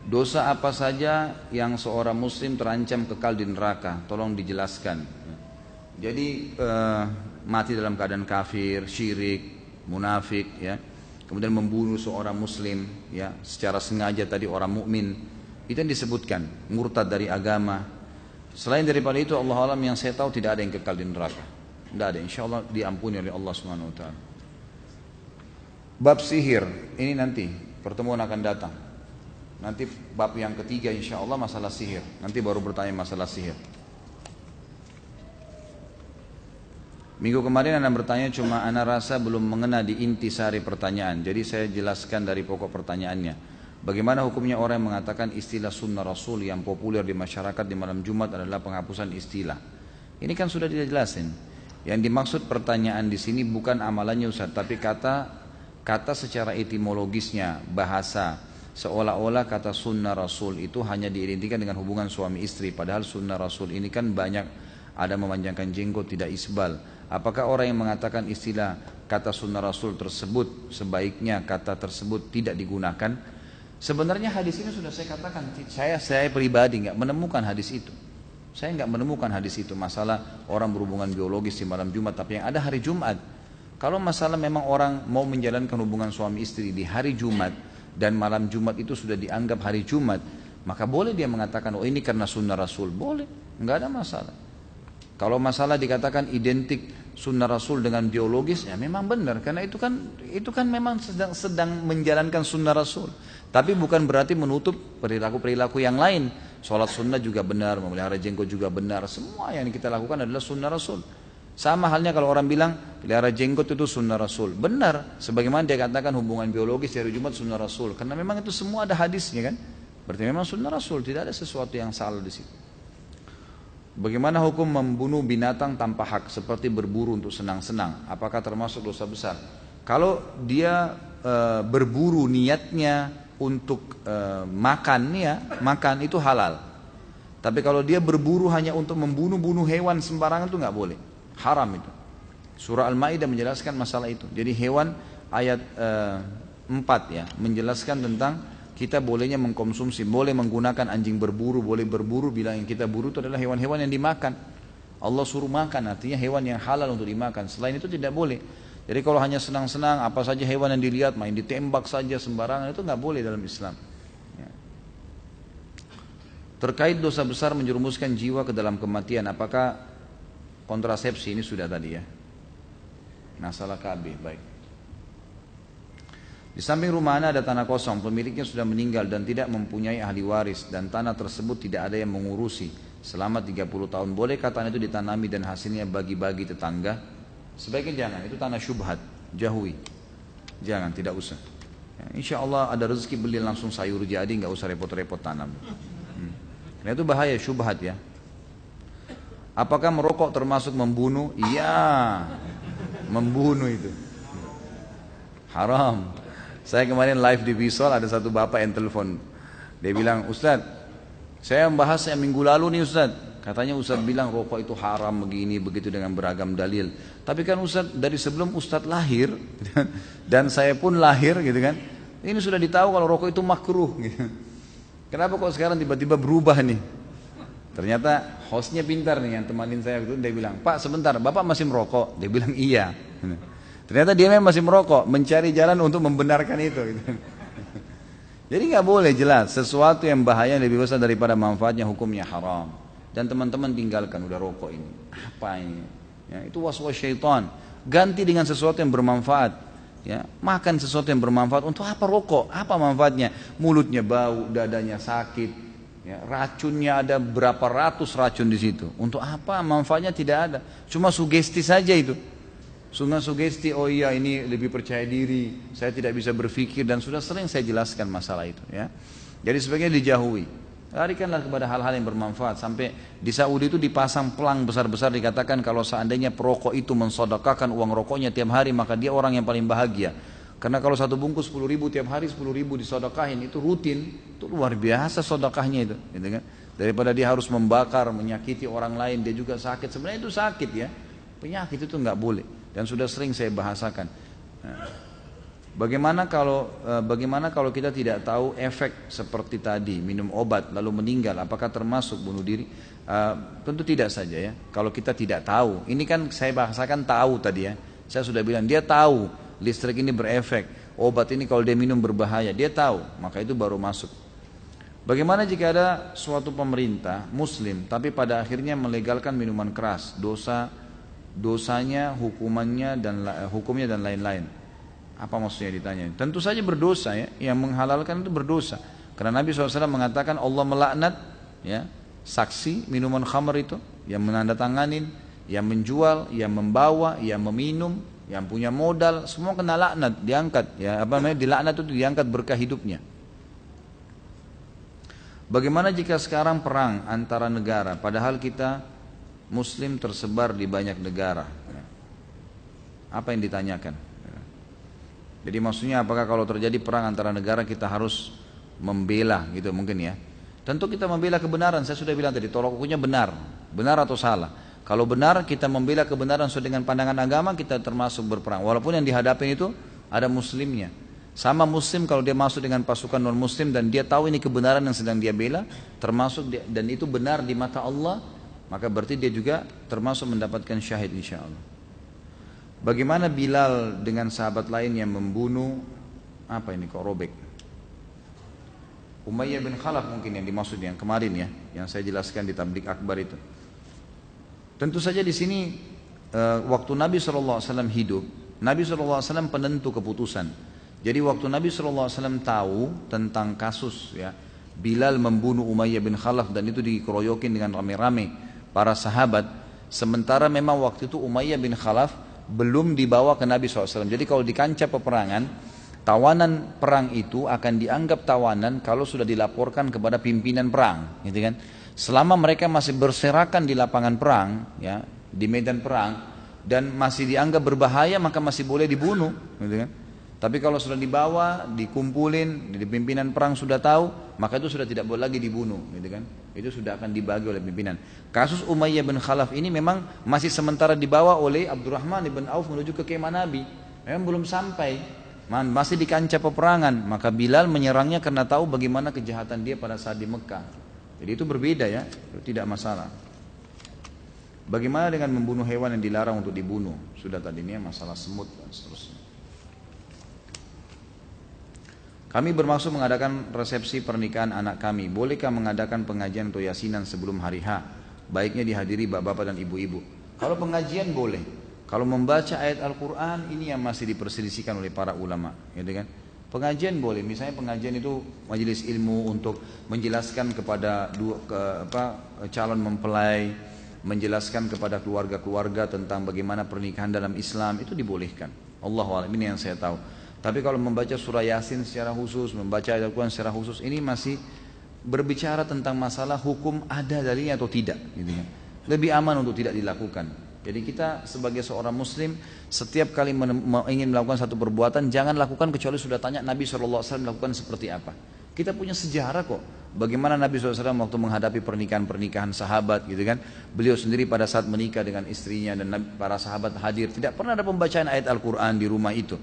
Dosa apa saja yang seorang muslim terancam kekal di neraka? Tolong dijelaskan. Jadi eh, mati dalam keadaan kafir, syirik, munafik ya. Kemudian membunuh seorang muslim ya secara sengaja tadi orang mukmin itu yang disebutkan murtad dari agama. Selain daripada itu Allah alam yang saya tahu tidak ada yang kekal di neraka. Tidak ada, insya Allah diampuni oleh Allah Subhanahu Wa. Bab sihir ini nanti pertemuan akan datang. Nanti bab yang ketiga insya Allah masalah sihir. Nanti baru bertanya masalah sihir. Minggu kemarin Anda bertanya cuma Anda rasa belum mengena di inti sari pertanyaan. Jadi saya jelaskan dari pokok pertanyaannya. Bagaimana hukumnya orang yang mengatakan istilah sunnah rasul yang populer di masyarakat di malam Jumat adalah penghapusan istilah. Ini kan sudah dijelasin. Yang dimaksud pertanyaan di sini bukan amalannya Ustaz, tapi kata kata secara etimologisnya, bahasa. Seolah-olah kata sunnah Rasul itu hanya diidentikan dengan hubungan suami istri. Padahal sunnah Rasul ini kan banyak ada memanjangkan jenggot tidak isbal. Apakah orang yang mengatakan istilah kata sunnah Rasul tersebut sebaiknya kata tersebut tidak digunakan? Sebenarnya hadis ini sudah saya katakan, saya saya pribadi nggak menemukan hadis itu. Saya nggak menemukan hadis itu masalah orang berhubungan biologis di malam Jumat, tapi yang ada hari Jumat. Kalau masalah memang orang mau menjalankan hubungan suami istri di hari Jumat dan malam Jumat itu sudah dianggap hari Jumat, maka boleh dia mengatakan, oh ini karena sunnah Rasul, boleh, nggak ada masalah. Kalau masalah dikatakan identik sunnah Rasul dengan biologis, ya memang benar karena itu kan itu kan memang sedang sedang menjalankan sunnah Rasul. Tapi bukan berarti menutup perilaku-perilaku yang lain. Sholat sunnah juga benar, memelihara jenggot juga benar. Semua yang kita lakukan adalah sunnah Rasul. Sama halnya kalau orang bilang pelihara jenggot itu sunnah Rasul. Benar, sebagaimana dia katakan hubungan biologis dari Jumat sunnah Rasul. Karena memang itu semua ada hadisnya kan. Berarti memang sunnah Rasul, tidak ada sesuatu yang salah di situ. Bagaimana hukum membunuh binatang tanpa hak seperti berburu untuk senang-senang? Apakah termasuk dosa besar? Kalau dia e, berburu niatnya untuk e, makan ya, makan itu halal. Tapi kalau dia berburu hanya untuk membunuh-bunuh hewan sembarangan itu nggak boleh. Haram itu. Surah Al-Maidah menjelaskan masalah itu. Jadi hewan ayat e, 4 ya menjelaskan tentang kita bolehnya mengkonsumsi, boleh menggunakan anjing berburu, boleh berburu bila yang kita buru itu adalah hewan-hewan yang dimakan. Allah suruh makan, artinya hewan yang halal untuk dimakan. Selain itu tidak boleh. Jadi kalau hanya senang-senang, apa saja hewan yang dilihat, main ditembak saja sembarangan, itu nggak boleh dalam Islam. Ya. Terkait dosa besar menjerumuskan jiwa ke dalam kematian, apakah kontrasepsi ini sudah tadi ya? Nah salah KB, baik. Di samping rumah anda ada tanah kosong, pemiliknya sudah meninggal dan tidak mempunyai ahli waris dan tanah tersebut tidak ada yang mengurusi selama 30 tahun. Bolehkah tanah itu ditanami dan hasilnya bagi-bagi tetangga? Sebaiknya jangan, itu tanah syubhat, jauhi. Jangan, tidak usah. Ya, insya Allah ada rezeki beli langsung sayur jadi, nggak usah repot-repot tanam. Hmm. Nah, itu bahaya syubhat ya. Apakah merokok termasuk membunuh? Iya, membunuh itu. Haram. Saya kemarin live di Visual ada satu bapak yang telepon. Dia bilang, Ustaz, saya membahas yang minggu lalu nih Ustaz. Katanya Ustaz bilang rokok itu haram begini begitu dengan beragam dalil. Tapi kan Ustaz dari sebelum Ustaz lahir [LAUGHS] dan saya pun lahir gitu kan. Ini sudah ditahu kalau rokok itu makruh gitu. Kenapa kok sekarang tiba-tiba berubah nih? Ternyata hostnya pintar nih yang temanin saya itu dia bilang, Pak sebentar, Bapak masih merokok? Dia bilang iya. [LAUGHS] Ternyata dia memang masih merokok, mencari jalan untuk membenarkan itu. Gitu. [LAUGHS] Jadi nggak boleh jelas sesuatu yang bahaya lebih besar daripada manfaatnya hukumnya haram. Dan teman-teman tinggalkan udah rokok ini. Apa ini? Ya, itu was-was syaitan. Ganti dengan sesuatu yang bermanfaat. Ya, makan sesuatu yang bermanfaat. Untuk apa rokok? Apa manfaatnya? Mulutnya bau, dadanya sakit. Ya, racunnya ada berapa ratus racun di situ. Untuk apa? Manfaatnya tidak ada. Cuma sugesti saja itu. Sunnah sugesti, oh iya ini lebih percaya diri, saya tidak bisa berpikir dan sudah sering saya jelaskan masalah itu ya. Jadi sebaiknya dijauhi. Larikanlah kepada hal-hal yang bermanfaat sampai di Saudi itu dipasang pelang besar-besar dikatakan kalau seandainya perokok itu mensodakakan uang rokoknya tiap hari maka dia orang yang paling bahagia. Karena kalau satu bungkus 10 ribu tiap hari 10 ribu disodakahin itu rutin, itu luar biasa sodakahnya itu. Gitu kan? Daripada dia harus membakar, menyakiti orang lain, dia juga sakit. Sebenarnya itu sakit ya. Penyakit itu nggak boleh dan sudah sering saya bahasakan. Nah, bagaimana kalau eh, bagaimana kalau kita tidak tahu efek seperti tadi minum obat lalu meninggal apakah termasuk bunuh diri? Uh, tentu tidak saja ya. Kalau kita tidak tahu, ini kan saya bahasakan tahu tadi ya. Saya sudah bilang dia tahu listrik ini berefek, obat ini kalau dia minum berbahaya, dia tahu, maka itu baru masuk. Bagaimana jika ada suatu pemerintah muslim tapi pada akhirnya melegalkan minuman keras, dosa dosanya, hukumannya dan hukumnya dan lain-lain. Apa maksudnya ditanya? Tentu saja berdosa ya, yang menghalalkan itu berdosa. Karena Nabi SAW mengatakan Allah melaknat ya saksi minuman khamr itu yang menandatanganin, yang menjual, yang membawa, yang meminum, yang punya modal, semua kena laknat, diangkat ya apa namanya dilaknat itu diangkat berkah hidupnya. Bagaimana jika sekarang perang antara negara padahal kita Muslim tersebar di banyak negara. Apa yang ditanyakan? Jadi maksudnya apakah kalau terjadi perang antara negara kita harus membela gitu mungkin ya? Tentu kita membela kebenaran. Saya sudah bilang tadi tolak ukurnya benar, benar atau salah. Kalau benar kita membela kebenaran sesuai dengan pandangan agama kita termasuk berperang. Walaupun yang dihadapi itu ada muslimnya. Sama muslim kalau dia masuk dengan pasukan non muslim dan dia tahu ini kebenaran yang sedang dia bela, termasuk dan itu benar di mata Allah, maka berarti dia juga termasuk mendapatkan syahid insya Allah. Bagaimana Bilal dengan sahabat lain yang membunuh apa ini kok robek? Umayyah bin Khalaf mungkin yang dimaksud yang kemarin ya, yang saya jelaskan di tablik akbar itu. Tentu saja di sini uh, waktu Nabi SAW hidup, Nabi SAW penentu keputusan. Jadi waktu Nabi SAW tahu tentang kasus ya Bilal membunuh Umayyah bin Khalaf dan itu dikeroyokin dengan rame-rame para sahabat. Sementara memang waktu itu Umayyah bin Khalaf belum dibawa ke Nabi SAW. Jadi kalau di kancah peperangan, tawanan perang itu akan dianggap tawanan kalau sudah dilaporkan kepada pimpinan perang, gitu kan? Selama mereka masih berserakan di lapangan perang, ya, di medan perang dan masih dianggap berbahaya maka masih boleh dibunuh, gitu kan? Tapi kalau sudah dibawa, dikumpulin, di pimpinan perang sudah tahu, maka itu sudah tidak boleh lagi dibunuh, gitu kan? Itu sudah akan dibagi oleh pimpinan. Kasus Umayyah bin Khalaf ini memang masih sementara dibawa oleh Abdurrahman bin Auf menuju ke kemah Nabi. Memang belum sampai, masih di kancah peperangan. Maka Bilal menyerangnya karena tahu bagaimana kejahatan dia pada saat di Mekah. Jadi itu berbeda ya, tidak masalah. Bagaimana dengan membunuh hewan yang dilarang untuk dibunuh? Sudah tadi ini masalah semut dan seterusnya. Kami bermaksud mengadakan resepsi pernikahan anak kami. Bolehkah mengadakan pengajian atau yasinan sebelum hari H? Baiknya dihadiri bapak-bapak dan ibu-ibu. Kalau pengajian boleh. Kalau membaca ayat Al-Quran ini yang masih diperselisihkan oleh para ulama. Gitu kan? Pengajian boleh. Misalnya pengajian itu majelis ilmu untuk menjelaskan kepada dua, ke, apa, calon mempelai, menjelaskan kepada keluarga-keluarga tentang bagaimana pernikahan dalam Islam itu dibolehkan. Allah ini yang saya tahu. Tapi kalau membaca surah Yasin secara khusus, membaca ayat Al-Quran secara khusus, ini masih berbicara tentang masalah hukum ada dalilnya atau tidak. Gitu ya. Lebih aman untuk tidak dilakukan. Jadi kita sebagai seorang muslim setiap kali ingin melakukan satu perbuatan jangan lakukan kecuali sudah tanya Nabi SAW melakukan seperti apa. Kita punya sejarah kok. Bagaimana Nabi SAW waktu menghadapi pernikahan-pernikahan sahabat gitu kan. Beliau sendiri pada saat menikah dengan istrinya dan para sahabat hadir. Tidak pernah ada pembacaan ayat Al-Quran di rumah itu.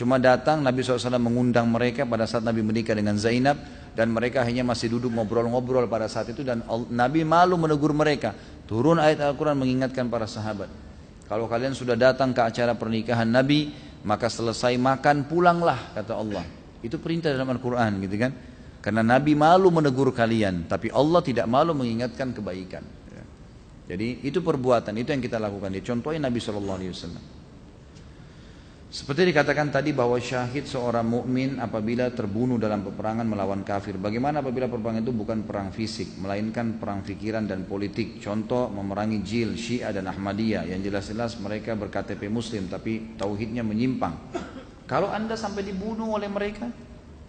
Cuma datang Nabi SAW mengundang mereka pada saat Nabi menikah dengan Zainab dan mereka hanya masih duduk ngobrol-ngobrol pada saat itu dan Nabi malu menegur mereka. Turun ayat Al-Quran mengingatkan para sahabat. Kalau kalian sudah datang ke acara pernikahan Nabi, maka selesai makan pulanglah kata Allah. Itu perintah dalam Al-Quran gitu kan. Karena Nabi malu menegur kalian, tapi Allah tidak malu mengingatkan kebaikan. Jadi itu perbuatan, itu yang kita lakukan. Contohnya Nabi SAW. Seperti dikatakan tadi bahwa syahid seorang mukmin apabila terbunuh dalam peperangan melawan kafir. Bagaimana apabila peperangan itu bukan perang fisik, melainkan perang pikiran dan politik. Contoh memerangi Jil, Syiah dan Ahmadiyah yang jelas-jelas mereka berKTP Muslim tapi tauhidnya menyimpang. Kalau anda sampai dibunuh oleh mereka,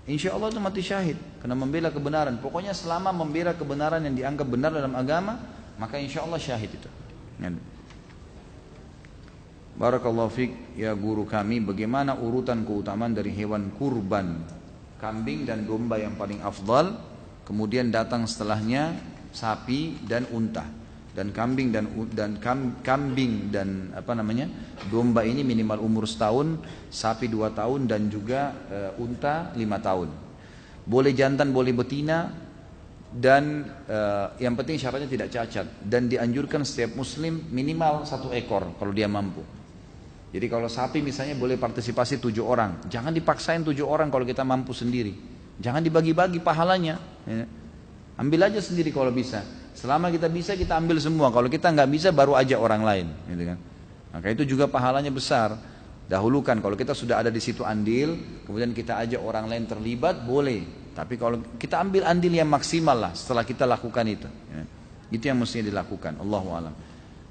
insya Allah itu mati syahid karena membela kebenaran. Pokoknya selama membela kebenaran yang dianggap benar dalam agama, maka insya Allah syahid itu. Barakallahu fiq ya guru kami bagaimana urutan keutamaan dari hewan kurban? Kambing dan domba yang paling afdal kemudian datang setelahnya sapi dan unta. Dan kambing dan dan kambing dan apa namanya domba ini minimal umur setahun sapi dua tahun dan juga e, unta lima tahun. Boleh jantan boleh betina dan e, yang penting syaratnya tidak cacat. Dan dianjurkan setiap muslim minimal satu ekor kalau dia mampu jadi kalau sapi misalnya boleh partisipasi tujuh orang, jangan dipaksain tujuh orang kalau kita mampu sendiri. Jangan dibagi-bagi pahalanya. Ya. Ambil aja sendiri kalau bisa. Selama kita bisa kita ambil semua. Kalau kita nggak bisa baru aja orang lain. Gitu kan. Maka itu juga pahalanya besar. Dahulukan kalau kita sudah ada di situ andil, kemudian kita ajak orang lain terlibat boleh. Tapi kalau kita ambil andil yang maksimal lah setelah kita lakukan itu. Ya. Itu yang mestinya dilakukan. Allahu alam.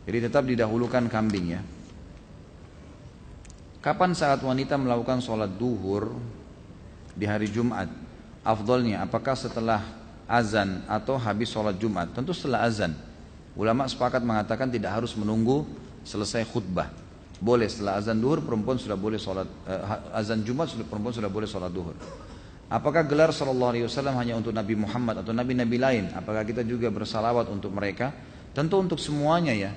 Jadi tetap didahulukan kambing ya. Kapan saat wanita melakukan sholat duhur di hari Jumat? Afdolnya apakah setelah azan atau habis sholat Jumat? Tentu setelah azan. Ulama sepakat mengatakan tidak harus menunggu selesai khutbah. Boleh setelah azan duhur perempuan sudah boleh sholat uh, azan Jumat sudah perempuan sudah boleh sholat duhur. Apakah gelar Shallallahu Alaihi Wasallam hanya untuk Nabi Muhammad atau Nabi-Nabi lain? Apakah kita juga bersalawat untuk mereka? Tentu untuk semuanya ya.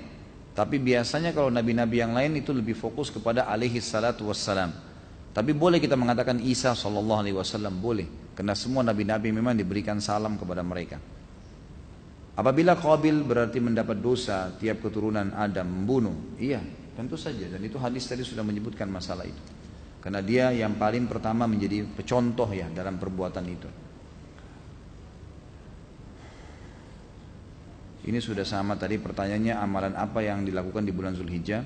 Tapi biasanya kalau nabi-nabi yang lain itu lebih fokus kepada alaihi salatu wassalam. Tapi boleh kita mengatakan Isa sallallahu alaihi wasallam boleh karena semua nabi-nabi memang diberikan salam kepada mereka. Apabila Qabil berarti mendapat dosa tiap keturunan Adam membunuh, iya tentu saja dan itu hadis tadi sudah menyebutkan masalah itu. Karena dia yang paling pertama menjadi pecontoh ya dalam perbuatan itu. Ini sudah sama tadi pertanyaannya amalan apa yang dilakukan di bulan Zulhijjah?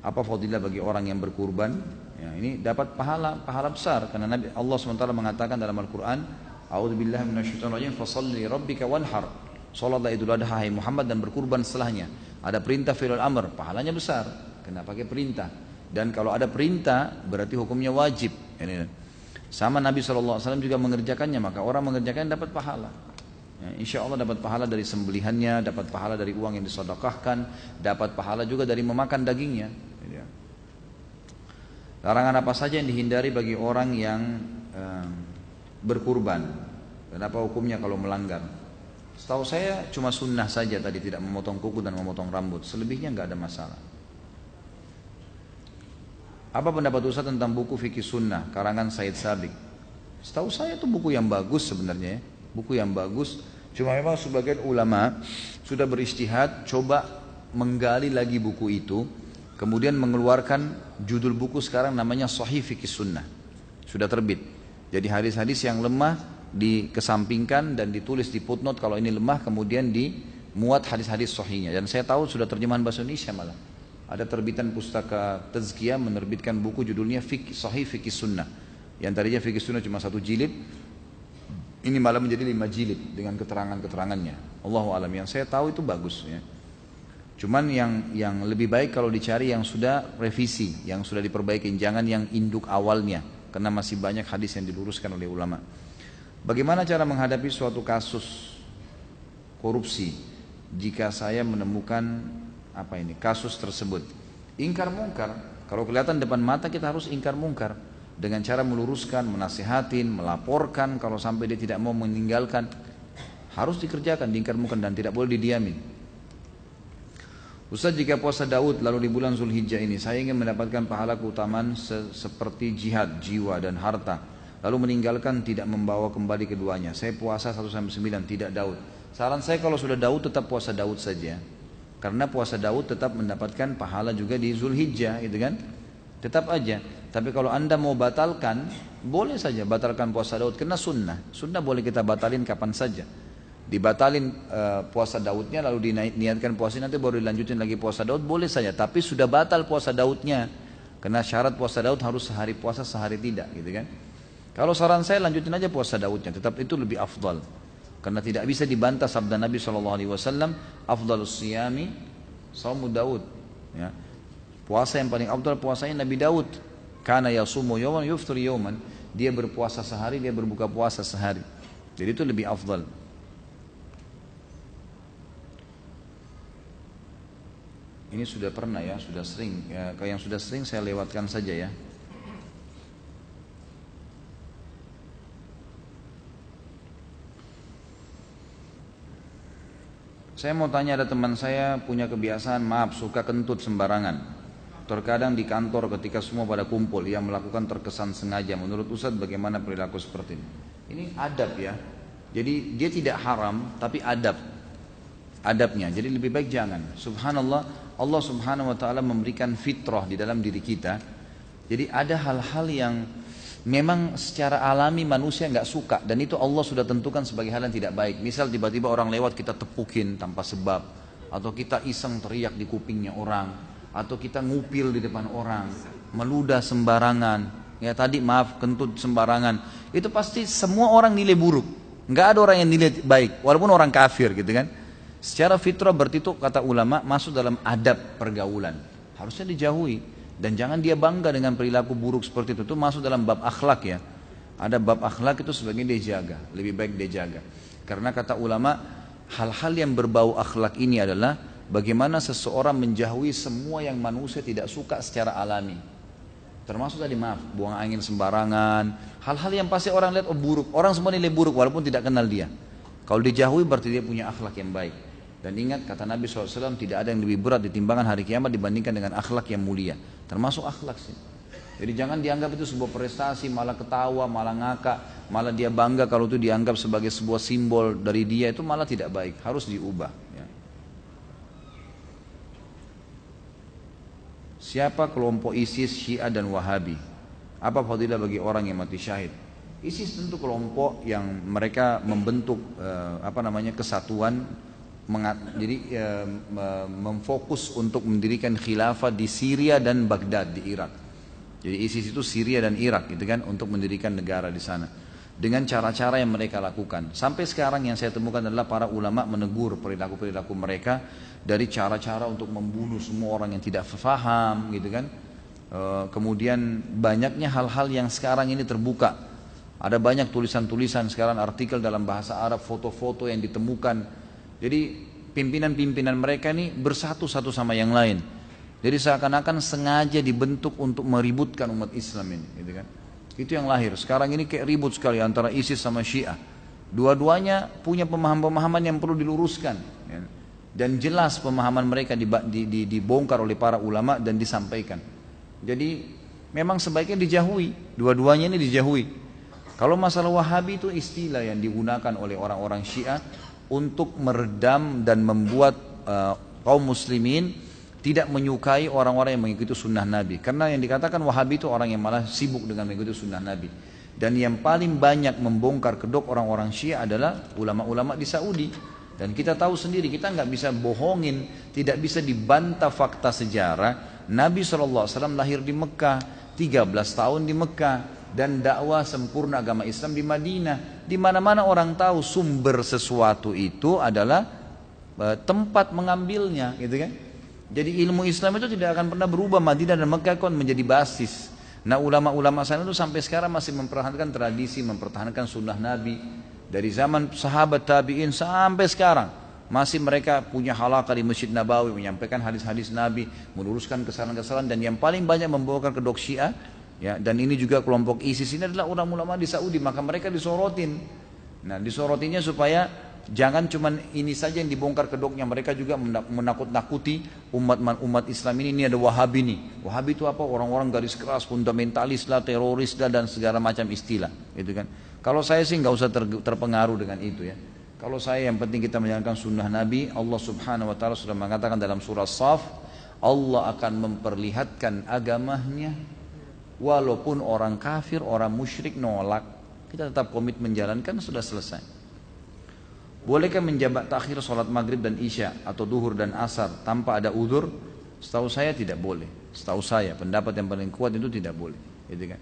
Apa fadilah bagi orang yang berkurban? Ya, ini dapat pahala pahala besar karena Nabi Allah SWT mengatakan dalam Al-Qur'an, "A'udzubillahi minasyaitonirrajim, fasalli rabbika wanhar." Salatlah Idul Adha hai Muhammad dan berkurban setelahnya. Ada perintah fi'il amr, pahalanya besar. Kenapa pakai perintah? Dan kalau ada perintah berarti hukumnya wajib. Ini sama Nabi SAW juga mengerjakannya, maka orang mengerjakannya dapat pahala. Ya, insya Allah dapat pahala dari sembelihannya, dapat pahala dari uang yang disodokahkan, dapat pahala juga dari memakan dagingnya. Ya. Larangan apa saja yang dihindari bagi orang yang um, berkurban? Dan apa hukumnya kalau melanggar? Setahu saya cuma sunnah saja tadi tidak memotong kuku dan memotong rambut. Selebihnya nggak ada masalah. Apa pendapat Ustaz tentang buku fikih sunnah karangan Said Sabik? Setahu saya itu buku yang bagus sebenarnya ya buku yang bagus. Cuma memang sebagian ulama sudah beristihad coba menggali lagi buku itu, kemudian mengeluarkan judul buku sekarang namanya Sahih Fikih Sunnah. Sudah terbit. Jadi hadis-hadis yang lemah dikesampingkan dan ditulis di footnote kalau ini lemah kemudian dimuat hadis-hadis sahihnya. Dan saya tahu sudah terjemahan bahasa Indonesia malah. Ada terbitan pustaka Tazkiyah menerbitkan buku judulnya Fikih Sahih Fikih Sunnah. Yang tadinya Fikih Sunnah cuma satu jilid, ini malah menjadi lima jilid dengan keterangan-keterangannya. Allahu alam yang saya tahu itu bagus ya. Cuman yang yang lebih baik kalau dicari yang sudah revisi, yang sudah diperbaiki, jangan yang induk awalnya karena masih banyak hadis yang diluruskan oleh ulama. Bagaimana cara menghadapi suatu kasus korupsi jika saya menemukan apa ini kasus tersebut? Ingkar mungkar. Kalau kelihatan depan mata kita harus ingkar mungkar dengan cara meluruskan, menasihatin, melaporkan kalau sampai dia tidak mau meninggalkan harus dikerjakan, diingkarmukan dan tidak boleh didiamin. Ustaz jika puasa Daud lalu di bulan Zulhijjah ini saya ingin mendapatkan pahala keutamaan se seperti jihad, jiwa dan harta lalu meninggalkan tidak membawa kembali keduanya. Saya puasa 1 sampai 9 tidak Daud. Saran saya kalau sudah Daud tetap puasa Daud saja. Karena puasa Daud tetap mendapatkan pahala juga di Zulhijjah gitu kan. Tetap aja. Tapi kalau anda mau batalkan, boleh saja batalkan puasa Daud. Karena sunnah. Sunnah boleh kita batalin kapan saja. Dibatalin uh, puasa Daudnya lalu diniatkan puasa nanti baru dilanjutin lagi puasa Daud boleh saja. Tapi sudah batal puasa Daudnya. Karena syarat puasa Daud harus sehari puasa sehari tidak gitu kan. Kalau saran saya lanjutin aja puasa Daudnya. Tetap itu lebih afdal. Karena tidak bisa dibantah sabda Nabi SAW. Afdalus siyami saumu Daud. Ya. Puasa yang paling abdul puasanya Nabi Daud. Karena yasumu yawman yuftur yawman. Dia berpuasa sehari, dia berbuka puasa sehari. Jadi itu lebih afdal. Ini sudah pernah ya, sudah sering. Ya, yang sudah sering saya lewatkan saja ya. Saya mau tanya ada teman saya punya kebiasaan maaf suka kentut sembarangan. Terkadang di kantor ketika semua pada kumpul yang melakukan terkesan sengaja. Menurut Ustadz bagaimana perilaku seperti ini? Ini adab ya. Jadi dia tidak haram tapi adab. Adabnya. Jadi lebih baik jangan. Subhanallah Allah subhanahu wa ta'ala memberikan fitrah di dalam diri kita. Jadi ada hal-hal yang memang secara alami manusia nggak suka dan itu Allah sudah tentukan sebagai hal yang tidak baik. Misal tiba-tiba orang lewat kita tepukin tanpa sebab atau kita iseng teriak di kupingnya orang atau kita ngupil di depan orang, meludah sembarangan, ya tadi maaf kentut sembarangan, itu pasti semua orang nilai buruk. Nggak ada orang yang nilai baik, walaupun orang kafir gitu kan. Secara fitrah berarti itu kata ulama masuk dalam adab pergaulan. Harusnya dijauhi dan jangan dia bangga dengan perilaku buruk seperti itu. Itu masuk dalam bab akhlak ya. Ada bab akhlak itu sebagian dia jaga, lebih baik dia jaga. Karena kata ulama hal-hal yang berbau akhlak ini adalah bagaimana seseorang menjauhi semua yang manusia tidak suka secara alami. Termasuk tadi maaf, buang angin sembarangan, hal-hal yang pasti orang lihat oh buruk, orang semua nilai buruk walaupun tidak kenal dia. Kalau dijauhi berarti dia punya akhlak yang baik. Dan ingat kata Nabi SAW tidak ada yang lebih berat di timbangan hari kiamat dibandingkan dengan akhlak yang mulia. Termasuk akhlak sih. Jadi jangan dianggap itu sebuah prestasi, malah ketawa, malah ngakak, malah dia bangga kalau itu dianggap sebagai sebuah simbol dari dia itu malah tidak baik, harus diubah. Ya. Siapa kelompok ISIS, Syiah dan Wahabi? Apa fadilah bagi orang yang mati syahid? ISIS tentu kelompok yang mereka membentuk eh, apa namanya kesatuan jadi eh, memfokus untuk mendirikan khilafah di Syria dan Baghdad di Irak. Jadi ISIS itu Syria dan Irak gitu kan untuk mendirikan negara di sana dengan cara-cara yang mereka lakukan. Sampai sekarang yang saya temukan adalah para ulama menegur perilaku-perilaku mereka dari cara-cara untuk membunuh semua orang yang tidak faham gitu kan. E, kemudian banyaknya hal-hal yang sekarang ini terbuka. Ada banyak tulisan-tulisan sekarang artikel dalam bahasa Arab, foto-foto yang ditemukan. Jadi pimpinan-pimpinan mereka ini bersatu satu sama yang lain. Jadi seakan-akan sengaja dibentuk untuk meributkan umat Islam ini, gitu kan? Itu yang lahir. Sekarang ini kayak ribut sekali antara ISIS sama Syiah. Dua-duanya punya pemahaman-pemahaman yang perlu diluruskan. Ya dan jelas pemahaman mereka dibongkar oleh para ulama dan disampaikan. Jadi memang sebaiknya dijauhi, dua-duanya ini dijauhi. Kalau masalah Wahabi itu istilah yang digunakan oleh orang-orang Syiah untuk meredam dan membuat uh, kaum muslimin tidak menyukai orang-orang yang mengikuti sunnah Nabi. Karena yang dikatakan Wahabi itu orang yang malah sibuk dengan mengikuti sunnah Nabi. Dan yang paling banyak membongkar kedok orang-orang Syiah adalah ulama-ulama di Saudi. Dan kita tahu sendiri, kita nggak bisa bohongin, tidak bisa dibantah fakta sejarah. Nabi SAW lahir di Mekah, 13 tahun di Mekah, dan dakwah sempurna agama Islam di Madinah. Di mana-mana orang tahu sumber sesuatu itu adalah uh, tempat mengambilnya, gitu kan? Jadi ilmu Islam itu tidak akan pernah berubah. Madinah dan Mekah kan menjadi basis. Nah ulama-ulama sana itu sampai sekarang masih mempertahankan tradisi, mempertahankan sunnah Nabi, dari zaman sahabat tabi'in sampai sekarang masih mereka punya halakah di Masjid Nabawi menyampaikan hadis-hadis Nabi, meluruskan kesalahan-kesalahan dan yang paling banyak kedok Syiah ya dan ini juga kelompok ISIS ini adalah ulama-ulama di Saudi maka mereka disorotin. Nah, disorotinnya supaya jangan cuma ini saja yang dibongkar kedoknya mereka juga menakut-nakuti umat umat Islam ini ini ada Wahabi nih. Wahabi itu apa? Orang-orang garis keras, fundamentalis lah, teroris lah dan segala macam istilah, gitu kan. Kalau saya sih nggak usah ter, terpengaruh dengan itu ya. Kalau saya yang penting kita menjalankan sunnah Nabi, Allah Subhanahu Wa Taala sudah mengatakan dalam surah Saf, Allah akan memperlihatkan agamanya walaupun orang kafir, orang musyrik nolak, kita tetap komit menjalankan sudah selesai. Bolehkah menjabat takhir sholat maghrib dan isya atau duhur dan asar tanpa ada udur? Setahu saya tidak boleh. Setahu saya pendapat yang paling kuat itu tidak boleh. Gitu kan?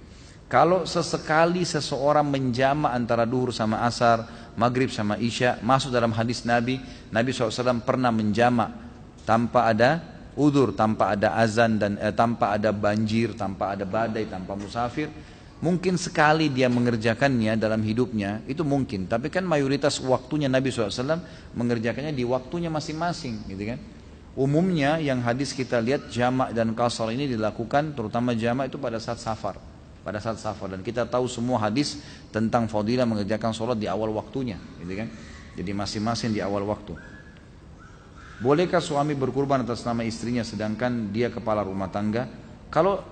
Kalau sesekali seseorang menjama antara duhur sama asar, maghrib sama isya, masuk dalam hadis Nabi, Nabi SAW pernah menjama tanpa ada udur, tanpa ada azan dan eh, tanpa ada banjir, tanpa ada badai, tanpa musafir. Mungkin sekali dia mengerjakannya dalam hidupnya, itu mungkin. Tapi kan mayoritas waktunya Nabi SAW mengerjakannya di waktunya masing-masing, gitu kan? Umumnya yang hadis kita lihat jamak dan kasar ini dilakukan terutama jamak itu pada saat safar. Pada saat safar. Dan kita tahu semua hadis tentang fadilah mengerjakan sholat di awal waktunya gitu kan? Jadi masing-masing di awal waktu. Bolehkah suami berkurban atas nama istrinya sedangkan dia kepala rumah tangga? Kalau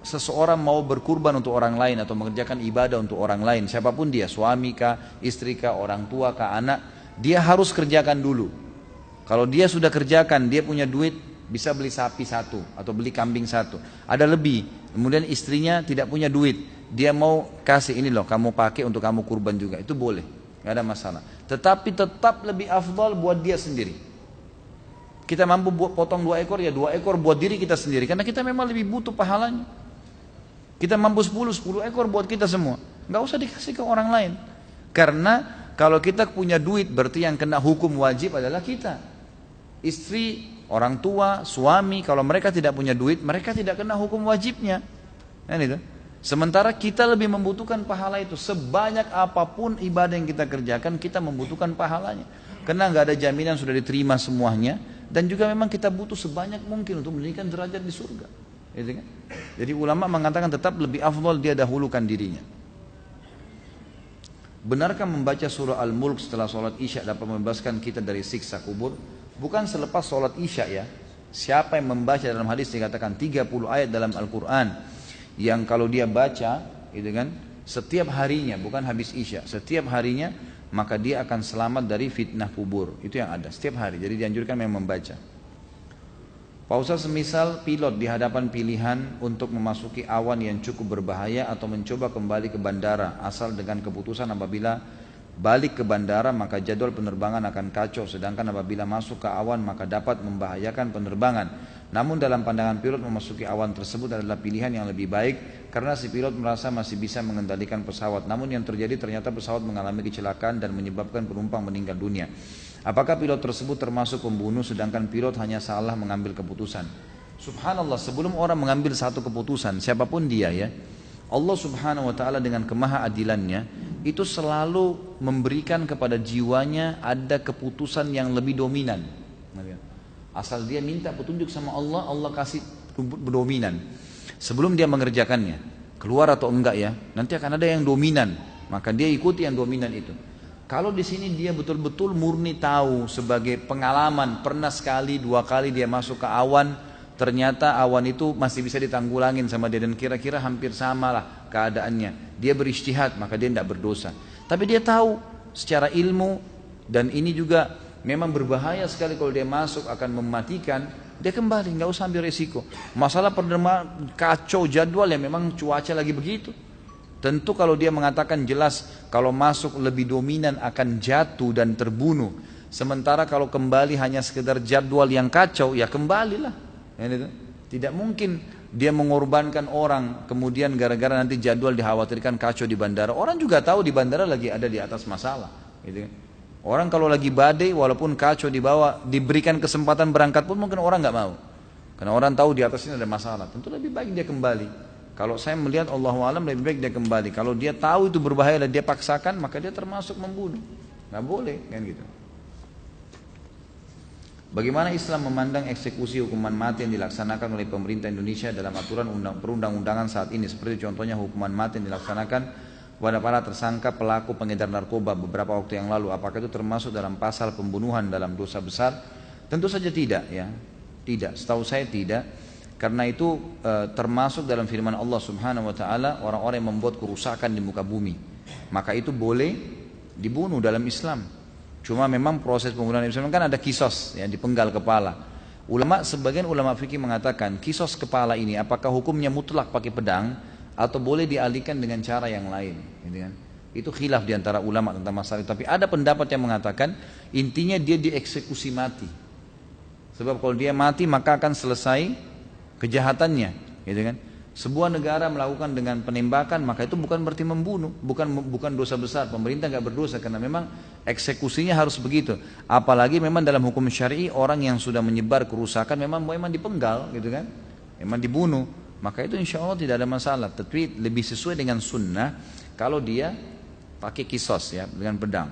seseorang mau berkurban untuk orang lain atau mengerjakan ibadah untuk orang lain siapa pun dia suami kah istri kah orang tua kah anak dia harus kerjakan dulu kalau dia sudah kerjakan dia punya duit bisa beli sapi satu atau beli kambing satu ada lebih Kemudian istrinya tidak punya duit, dia mau kasih ini loh, kamu pakai untuk kamu kurban juga, itu boleh, nggak ada masalah. Tetapi tetap lebih afdal buat dia sendiri. Kita mampu buat potong dua ekor ya dua ekor buat diri kita sendiri, karena kita memang lebih butuh pahalanya. Kita mampu sepuluh sepuluh ekor buat kita semua, nggak usah dikasih ke orang lain. Karena kalau kita punya duit berarti yang kena hukum wajib adalah kita. Istri orang tua, suami, kalau mereka tidak punya duit, mereka tidak kena hukum wajibnya. Kan itu. Sementara kita lebih membutuhkan pahala itu. Sebanyak apa pun ibadah yang kita kerjakan, kita membutuhkan pahalanya. Karena nggak ada jaminan sudah diterima semuanya. Dan juga memang kita butuh sebanyak mungkin untuk meninggikan derajat di surga. Kan? Jadi ulama mengatakan tetap lebih afdol dia dahulukan dirinya. Benarkah membaca surah Al-Mulk setelah sholat isya dapat membebaskan kita dari siksa kubur? Bukan selepas sholat isya ya. Siapa yang membaca dalam hadis dikatakan 30 ayat dalam Al-Quran yang kalau dia baca gitu kan setiap harinya bukan habis isya setiap harinya maka dia akan selamat dari fitnah kubur itu yang ada setiap hari jadi dianjurkan memang membaca Pak Ustaz semisal pilot di hadapan pilihan untuk memasuki awan yang cukup berbahaya atau mencoba kembali ke bandara asal dengan keputusan apabila balik ke bandara maka jadwal penerbangan akan kacau sedangkan apabila masuk ke awan maka dapat membahayakan penerbangan namun dalam pandangan pilot memasuki awan tersebut adalah pilihan yang lebih baik karena si pilot merasa masih bisa mengendalikan pesawat. Namun yang terjadi ternyata pesawat mengalami kecelakaan dan menyebabkan penumpang meninggal dunia. Apakah pilot tersebut termasuk pembunuh sedangkan pilot hanya salah mengambil keputusan? Subhanallah sebelum orang mengambil satu keputusan siapa pun dia ya Allah subhanahu wa ta'ala dengan kemahaadilannya itu selalu memberikan kepada jiwanya ada keputusan yang lebih dominan. Asal dia minta petunjuk sama Allah, Allah kasih dominan. Sebelum dia mengerjakannya, keluar atau enggak ya, nanti akan ada yang dominan. Maka dia ikuti yang dominan itu. Kalau di sini dia betul-betul murni tahu sebagai pengalaman, pernah sekali, dua kali dia masuk ke awan, ternyata awan itu masih bisa ditanggulangin sama dia dan kira-kira hampir sama lah keadaannya. Dia beristihad, maka dia tidak berdosa. Tapi dia tahu secara ilmu dan ini juga memang berbahaya sekali kalau dia masuk akan mematikan dia kembali nggak usah ambil resiko masalah penerima kacau jadwal ya memang cuaca lagi begitu tentu kalau dia mengatakan jelas kalau masuk lebih dominan akan jatuh dan terbunuh sementara kalau kembali hanya sekedar jadwal yang kacau ya kembalilah ya, gitu. tidak mungkin dia mengorbankan orang kemudian gara-gara nanti jadwal dikhawatirkan kacau di bandara orang juga tahu di bandara lagi ada di atas masalah gitu Orang kalau lagi badai walaupun kacau dibawa diberikan kesempatan berangkat pun mungkin orang nggak mau. Karena orang tahu di atas ini ada masalah. Tentu lebih baik dia kembali. Kalau saya melihat Allah alam lebih baik dia kembali. Kalau dia tahu itu berbahaya dan dia paksakan maka dia termasuk membunuh. Nggak boleh kan gitu. Bagaimana Islam memandang eksekusi hukuman mati yang dilaksanakan oleh pemerintah Indonesia dalam aturan perundang-undangan saat ini seperti contohnya hukuman mati yang dilaksanakan kepada para tersangka pelaku pengedar narkoba beberapa waktu yang lalu apakah itu termasuk dalam pasal pembunuhan dalam dosa besar tentu saja tidak ya tidak setahu saya tidak karena itu e, termasuk dalam firman Allah Subhanahu wa taala orang-orang yang membuat kerusakan di muka bumi. Maka itu boleh dibunuh dalam Islam. Cuma memang proses pembunuhan Islam kan ada kisos ya dipenggal kepala. Ulama sebagian ulama fikih mengatakan kisos kepala ini apakah hukumnya mutlak pakai pedang atau boleh dialihkan dengan cara yang lain gitu kan? Itu khilaf di antara ulama tentang masalah itu. Tapi ada pendapat yang mengatakan intinya dia dieksekusi mati. Sebab kalau dia mati maka akan selesai kejahatannya gitu kan sebuah negara melakukan dengan penembakan maka itu bukan berarti membunuh bukan bukan dosa besar pemerintah nggak berdosa karena memang eksekusinya harus begitu apalagi memang dalam hukum syari orang yang sudah menyebar kerusakan memang memang dipenggal gitu kan memang dibunuh maka itu insya Allah tidak ada masalah. Tapi lebih sesuai dengan sunnah kalau dia pakai kisos ya dengan pedang.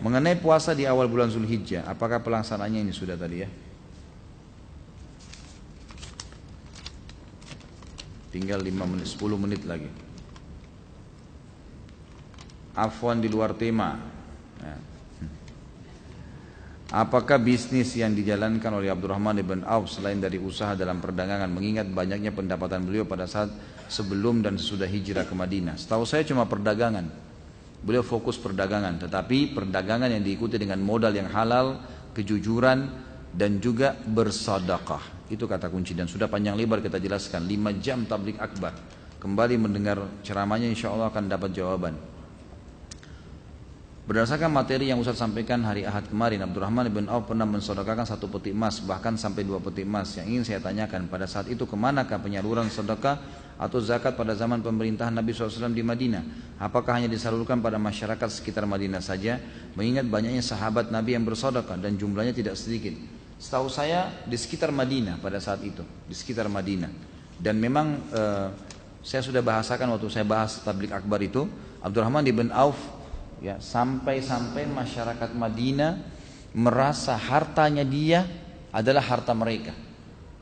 Mengenai puasa di awal bulan Zulhijjah, apakah pelaksanaannya ini sudah tadi ya? Tinggal 5 menit, 10 menit lagi. Afwan di luar tema. Ya. Apakah bisnis yang dijalankan oleh Abdurrahman ibn Auf selain dari usaha dalam perdagangan mengingat banyaknya pendapatan beliau pada saat sebelum dan sesudah hijrah ke Madinah? Setahu saya cuma perdagangan. Beliau fokus perdagangan, tetapi perdagangan yang diikuti dengan modal yang halal, kejujuran dan juga bersadaqah. Itu kata kunci dan sudah panjang lebar kita jelaskan 5 jam tablik akbar. Kembali mendengar ceramahnya insya Allah akan dapat jawaban. Berdasarkan materi yang Ustaz sampaikan hari Ahad kemarin, Abdurrahman bin Auf pernah mensodokakan satu peti emas, bahkan sampai dua peti emas. Yang ingin saya tanyakan, pada saat itu ke manakah penyaluran sedekah atau zakat pada zaman pemerintahan Nabi SAW di Madinah? Apakah hanya disalurkan pada masyarakat sekitar Madinah saja? Mengingat banyaknya sahabat Nabi yang bersodokah dan jumlahnya tidak sedikit. Setahu saya di sekitar Madinah pada saat itu, di sekitar Madinah. Dan memang e, Saya sudah bahasakan waktu saya bahas tablik akbar itu, Abdurrahman ibn Auf ya sampai-sampai masyarakat Madinah merasa hartanya dia adalah harta mereka.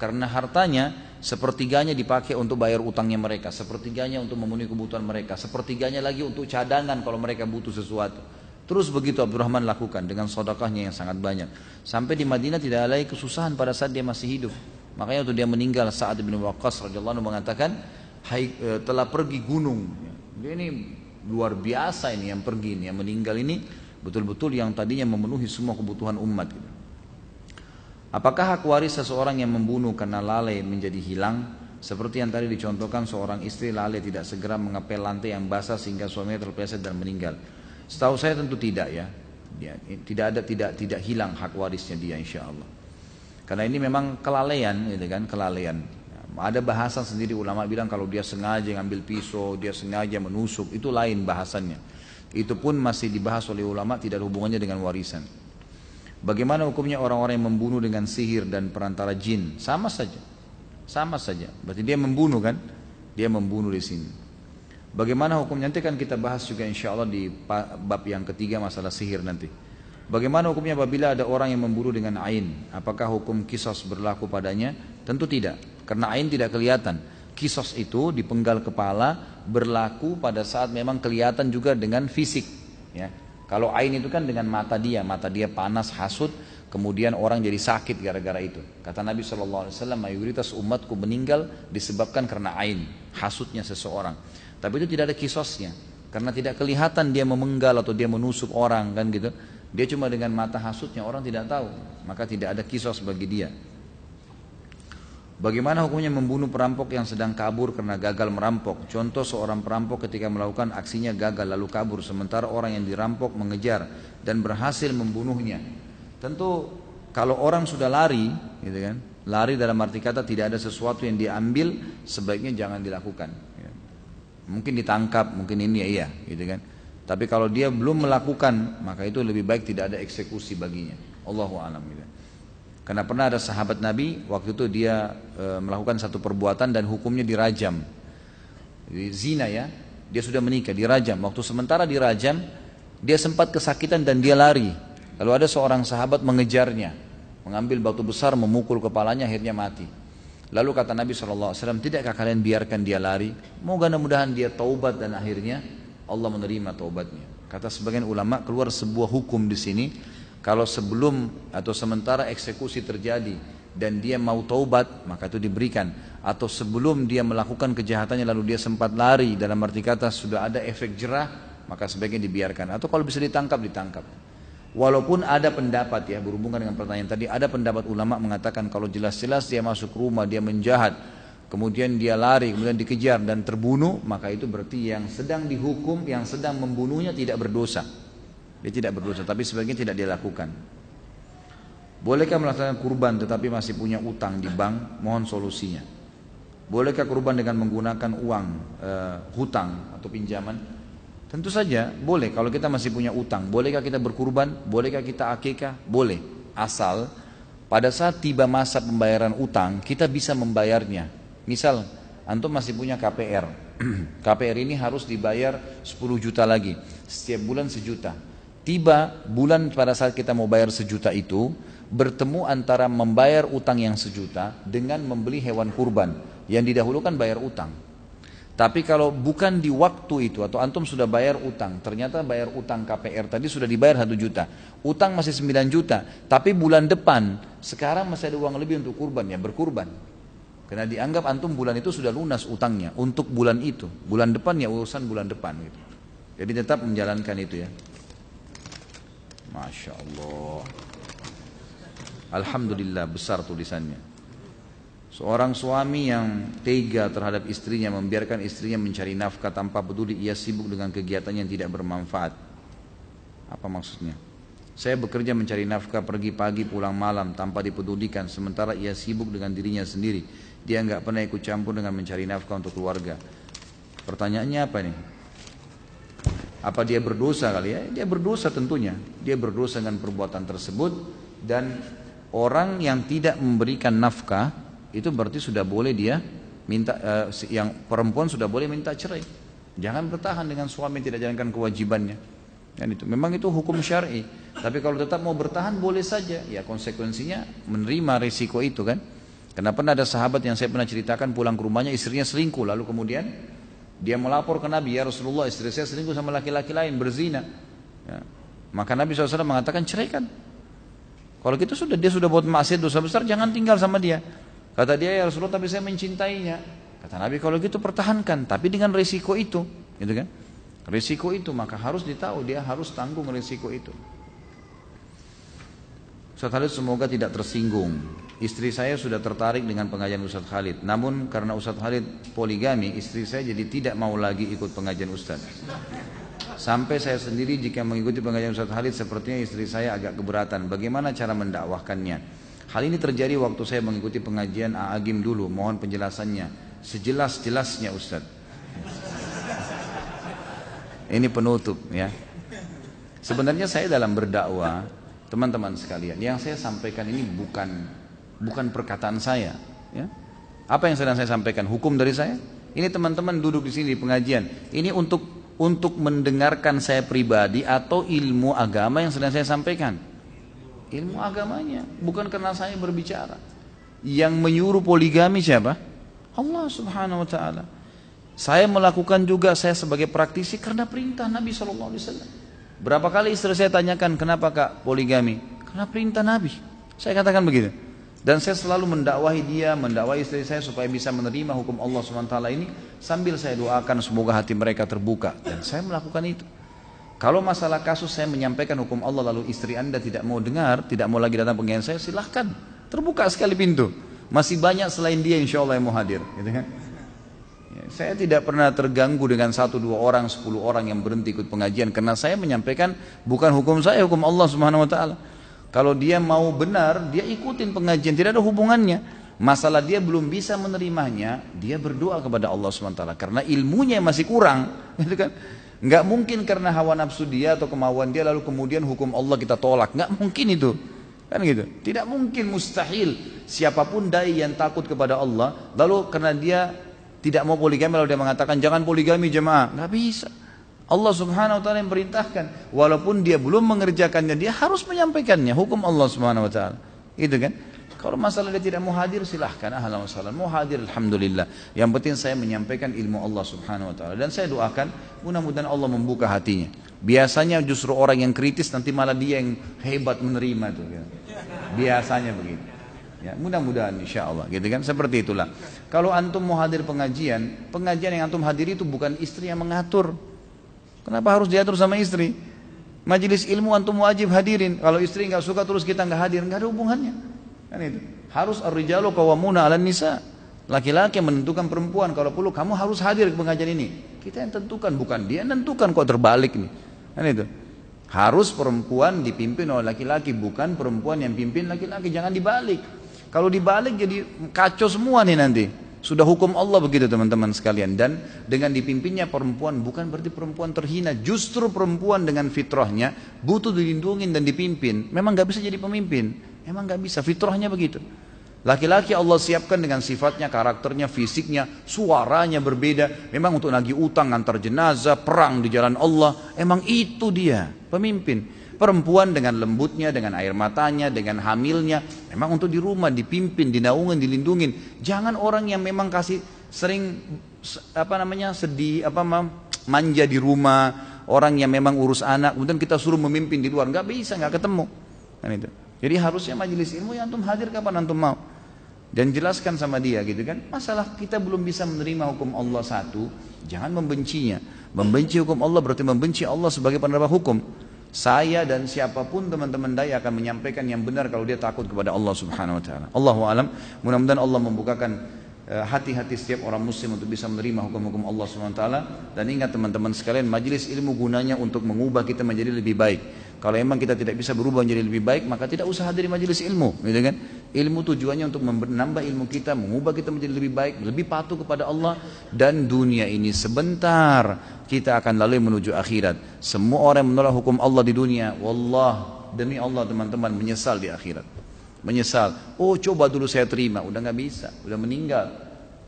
Karena hartanya sepertiganya dipakai untuk bayar utangnya mereka, sepertiganya untuk memenuhi kebutuhan mereka, sepertiganya lagi untuk cadangan kalau mereka butuh sesuatu. Terus begitu Abdurrahman lakukan dengan sodakahnya yang sangat banyak. Sampai di Madinah tidak ada lagi kesusahan pada saat dia masih hidup. Makanya waktu dia meninggal saat bin Waqqas radhiyallahu mengatakan, Hai, e, telah pergi gunung. Dia ini luar biasa ini yang pergi ini, yang meninggal ini betul-betul yang tadinya memenuhi semua kebutuhan umat. Gitu. Apakah hak waris seseorang yang membunuh karena lalai menjadi hilang? Seperti yang tadi dicontohkan seorang istri lalai tidak segera mengepel lantai yang basah sehingga suaminya terpeleset dan meninggal. Setahu saya tentu tidak ya. ya tidak ada tidak tidak hilang hak warisnya dia insya Allah. Karena ini memang kelalaian, gitu kan, kelalaian. Ada bahasan sendiri ulama bilang kalau dia sengaja ngambil pisau, dia sengaja menusuk, itu lain bahasannya. Itu pun masih dibahas oleh ulama tidak ada hubungannya dengan warisan. Bagaimana hukumnya orang-orang yang membunuh dengan sihir dan perantara jin? Sama saja. Sama saja. Berarti dia membunuh kan? Dia membunuh di sini. Bagaimana hukumnya nanti kan kita bahas juga insya Allah di bab yang ketiga masalah sihir nanti. Bagaimana hukumnya apabila ada orang yang memburu dengan ain? Apakah hukum kisos berlaku padanya? Tentu tidak, karena ain tidak kelihatan. Kisos itu dipenggal kepala berlaku pada saat memang kelihatan juga dengan fisik. Ya. Kalau ain itu kan dengan mata dia, mata dia panas, hasut, kemudian orang jadi sakit gara-gara itu. Kata Nabi SAW, mayoritas umatku meninggal disebabkan karena ain, hasutnya seseorang. Tapi itu tidak ada kisosnya. Karena tidak kelihatan dia memenggal atau dia menusuk orang kan gitu. Dia cuma dengan mata hasutnya orang tidak tahu. Maka tidak ada kisos bagi dia. Bagaimana hukumnya membunuh perampok yang sedang kabur karena gagal merampok? Contoh seorang perampok ketika melakukan aksinya gagal lalu kabur sementara orang yang dirampok mengejar dan berhasil membunuhnya. Tentu kalau orang sudah lari, gitu kan? Lari dalam arti kata tidak ada sesuatu yang diambil, sebaiknya jangan dilakukan. Mungkin ditangkap, mungkin ini ya iya, gitu kan. Tapi kalau dia belum melakukan, maka itu lebih baik tidak ada eksekusi baginya. Allahu alam gitu. Karena pernah ada sahabat Nabi waktu itu dia e, melakukan satu perbuatan dan hukumnya dirajam. Zina ya, dia sudah menikah, dirajam. Waktu sementara dirajam, dia sempat kesakitan dan dia lari. Lalu ada seorang sahabat mengejarnya, mengambil batu besar, memukul kepalanya, akhirnya mati. Lalu kata Nabi SAW, tidakkah kalian biarkan dia lari? Moga mudahan dia taubat dan akhirnya Allah menerima taubatnya. Kata sebagian ulama keluar sebuah hukum di sini, kalau sebelum atau sementara eksekusi terjadi dan dia mau taubat, maka itu diberikan. Atau sebelum dia melakukan kejahatannya lalu dia sempat lari, dalam arti kata sudah ada efek jerah, maka sebaiknya dibiarkan. Atau kalau bisa ditangkap, ditangkap. Walaupun ada pendapat ya berhubungan dengan pertanyaan tadi, ada pendapat ulama mengatakan kalau jelas-jelas dia masuk rumah, dia menjahat, kemudian dia lari, kemudian dikejar dan terbunuh, maka itu berarti yang sedang dihukum, yang sedang membunuhnya tidak berdosa. Dia tidak berdosa, tapi sebagian tidak dia lakukan. Bolehkah melaksanakan kurban tetapi masih punya utang di bank? Mohon solusinya. Bolehkah kurban dengan menggunakan uang e, hutang atau pinjaman? Tentu saja boleh kalau kita masih punya utang. Bolehkah kita berkurban? Bolehkah kita akikah? Boleh. Asal pada saat tiba masa pembayaran utang kita bisa membayarnya. Misal antum masih punya KPR. [CLEARS THROAT] KPR ini harus dibayar 10 juta lagi. Setiap bulan sejuta. Tiba bulan pada saat kita mau bayar sejuta itu bertemu antara membayar utang yang sejuta dengan membeli hewan kurban. Yang didahulukan bayar utang. Tapi kalau bukan di waktu itu atau antum sudah bayar utang, ternyata bayar utang KPR tadi sudah dibayar 1 juta, utang masih 9 juta, tapi bulan depan sekarang masih ada uang lebih untuk kurban ya berkurban. Karena dianggap antum bulan itu sudah lunas utangnya untuk bulan itu, bulan depan ya urusan bulan depan gitu. Jadi tetap menjalankan itu ya. Masya Allah. Alhamdulillah besar tulisannya. Seorang suami yang tega terhadap istrinya membiarkan istrinya mencari nafkah tanpa peduli ia sibuk dengan kegiatan yang tidak bermanfaat. Apa maksudnya? Saya bekerja mencari nafkah pergi pagi pulang malam tanpa dipedulikan sementara ia sibuk dengan dirinya sendiri. Dia nggak pernah ikut campur dengan mencari nafkah untuk keluarga. Pertanyaannya apa nih? Apa dia berdosa kali ya? Dia berdosa tentunya. Dia berdosa dengan perbuatan tersebut dan orang yang tidak memberikan nafkah itu berarti sudah boleh dia minta uh, yang perempuan sudah boleh minta cerai. Jangan bertahan dengan suami yang tidak jalankan kewajibannya. Dan itu memang itu hukum syar'i. Tapi kalau tetap mau bertahan boleh saja. Ya konsekuensinya menerima risiko itu kan. Kenapa ada sahabat yang saya pernah ceritakan pulang ke rumahnya istrinya selingkuh lalu kemudian dia melapor ke Nabi ya Rasulullah istri saya selingkuh sama laki-laki lain berzina. Ya. Maka Nabi SAW mengatakan ceraikan. Kalau gitu sudah dia sudah buat maksiat dosa besar jangan tinggal sama dia. Kata dia ya Rasulullah tapi saya mencintainya. Kata Nabi kalau gitu pertahankan tapi dengan risiko itu, gitu kan? Risiko itu maka harus ditahu dia harus tanggung risiko itu. Ustaz Khalid semoga tidak tersinggung. Istri saya sudah tertarik dengan pengajian Ustaz Khalid. Namun karena Ustaz Khalid poligami, istri saya jadi tidak mau lagi ikut pengajian Ustaz. Sampai saya sendiri jika mengikuti pengajian Ustaz Khalid sepertinya istri saya agak keberatan. Bagaimana cara mendakwahkannya? Hal ini terjadi waktu saya mengikuti pengajian Aagim dulu. Mohon penjelasannya. Sejelas-jelasnya Ustaz. Ini penutup ya. Sebenarnya saya dalam berdakwah Teman-teman sekalian, yang saya sampaikan ini bukan bukan perkataan saya, ya. Apa yang sedang saya sampaikan? Hukum dari saya? Ini teman-teman duduk di sini di pengajian. Ini untuk untuk mendengarkan saya pribadi atau ilmu agama yang sedang saya sampaikan. Ilmu agamanya, bukan karena saya berbicara. Yang menyuruh poligami siapa? Allah Subhanahu wa taala. Saya melakukan juga saya sebagai praktisi karena perintah Nabi sallallahu alaihi wasallam. Berapa kali istri saya tanyakan kenapa kak poligami? Karena perintah Nabi. Saya katakan begitu. Dan saya selalu mendakwahi dia, mendakwahi istri saya supaya bisa menerima hukum Allah SWT ini sambil saya doakan semoga hati mereka terbuka. Dan saya melakukan itu. Kalau masalah kasus saya menyampaikan hukum Allah lalu istri anda tidak mau dengar, tidak mau lagi datang pengajian saya, silahkan. Terbuka sekali pintu. Masih banyak selain dia insya Allah yang mau hadir. Gitu kan? Saya tidak pernah terganggu dengan satu dua orang, sepuluh orang yang berhenti ikut pengajian karena saya menyampaikan bukan hukum saya, hukum Allah Subhanahu Wa Taala. Kalau dia mau benar, dia ikutin pengajian, tidak ada hubungannya. Masalah dia belum bisa menerimanya, dia berdoa kepada Allah Subhanahu Wa Taala karena ilmunya masih kurang, [LAUGHS] gitu kan? Nggak mungkin karena hawa nafsu dia atau kemauan dia lalu kemudian hukum Allah kita tolak, nggak mungkin itu. Kan gitu. Tidak mungkin mustahil. Siapa pun dai yang takut kepada Allah lalu karena dia tidak mau poligami lalu dia mengatakan jangan poligami jemaah. Nggak bisa. Allah subhanahu wa ta'ala yang perintahkan. Walaupun dia belum mengerjakannya dia harus menyampaikannya. Hukum Allah subhanahu wa ta'ala. Itu kan kalau masalah dia tidak mau hadir silahkan ahlan wa mau hadir alhamdulillah yang penting saya menyampaikan ilmu Allah subhanahu wa ta'ala dan saya doakan mudah-mudahan Allah membuka hatinya biasanya justru orang yang kritis nanti malah dia yang hebat menerima itu gitu. biasanya begitu Ya, mudah-mudahan insya Allah gitu kan seperti itulah. Kalau antum mau hadir pengajian, pengajian yang antum hadir itu bukan istri yang mengatur. Kenapa harus diatur sama istri? Majelis ilmu antum wajib hadirin. Kalau istri nggak suka terus kita nggak hadir, nggak ada hubungannya. Kan itu. Harus ar-rijalu qawwamuna 'alan nisa. Laki-laki menentukan perempuan kalau perlu kamu harus hadir ke pengajian ini. Kita yang tentukan bukan dia yang tentukan kok terbalik nih. Kan itu. Harus perempuan dipimpin oleh laki-laki bukan perempuan yang pimpin laki-laki jangan dibalik. Kalau dibalik jadi kacau semua nih nanti. Sudah hukum Allah begitu teman-teman sekalian. Dan dengan dipimpinnya perempuan bukan berarti perempuan terhina. Justru perempuan dengan fitrahnya butuh dilindungi dan dipimpin. Memang gak bisa jadi pemimpin. Memang gak bisa. Fitrahnya begitu. Laki-laki Allah siapkan dengan sifatnya, karakternya, fisiknya, suaranya berbeda. Memang untuk nagih utang, antar jenazah, perang di jalan Allah. Emang itu dia, pemimpin. Perempuan dengan lembutnya, dengan air matanya, dengan hamilnya, memang untuk di rumah dipimpin, dinaungin, dilindungin. Jangan orang yang memang kasih sering apa namanya sedih, apa manja di rumah, orang yang memang urus anak, kemudian kita suruh memimpin di luar, nggak bisa, nggak ketemu. Kan itu. Jadi harusnya majelis ilmu yang antum hadir kapan antum mau. Dan jelaskan sama dia gitu kan. Masalah kita belum bisa menerima hukum Allah satu, jangan membencinya. Membenci hukum Allah berarti membenci Allah sebagai penerima hukum. Saya dan siapa pun teman-teman dai akan menyampaikan yang benar kalau dia takut kepada Allah Subhanahu wa taala. Allahu alam. Mudah-mudahan Allah membukakan eh, hati-hati setiap orang muslim untuk bisa menerima hukum-hukum Allah Subhanahu wa taala dan ingat teman-teman sekalian majelis ilmu gunanya untuk mengubah kita menjadi lebih baik. Kalau emang kita tidak bisa berubah menjadi lebih baik, maka tidak usah hadir di majelis ilmu, gitu kan? Ilmu tujuannya untuk menambah ilmu kita, mengubah kita menjadi lebih baik, lebih patuh kepada Allah dan dunia ini sebentar kita akan lalui menuju akhirat. Semua orang menolak hukum Allah di dunia, wallah demi Allah teman-teman menyesal di akhirat. Menyesal. Oh coba dulu saya terima, udah nggak bisa, udah meninggal.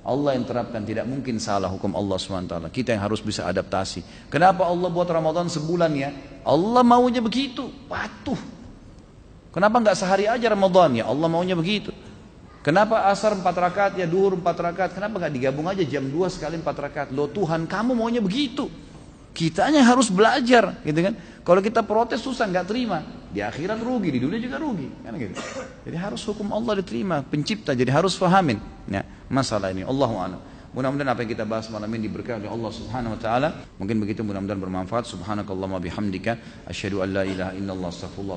Allah yang terapkan tidak mungkin salah hukum Allah SWT. Kita yang harus bisa adaptasi. Kenapa Allah buat Ramadan sebulan ya? Allah maunya begitu, patuh. Kenapa nggak sehari aja Ramadan ya? Allah maunya begitu. Kenapa asar empat rakaat ya duhur empat rakaat? Kenapa nggak digabung aja jam 2 sekali empat rakaat? Lo Tuhan kamu maunya begitu. Kitanya harus belajar, gitu kan? Kalau kita protes susah nggak terima, di akhirat rugi, di dunia juga rugi, kan gitu. Jadi harus hukum Allah diterima, pencipta, jadi harus fahamin ya, masalah ini. Allahu a'lam. Mudah-mudahan apa yang kita bahas malam ini diberkahi oleh Allah Subhanahu wa taala. Mungkin begitu mudah-mudahan bermanfaat. Subhanakallahumma bihamdika asyhadu an la ilaha illallah astaghfirullah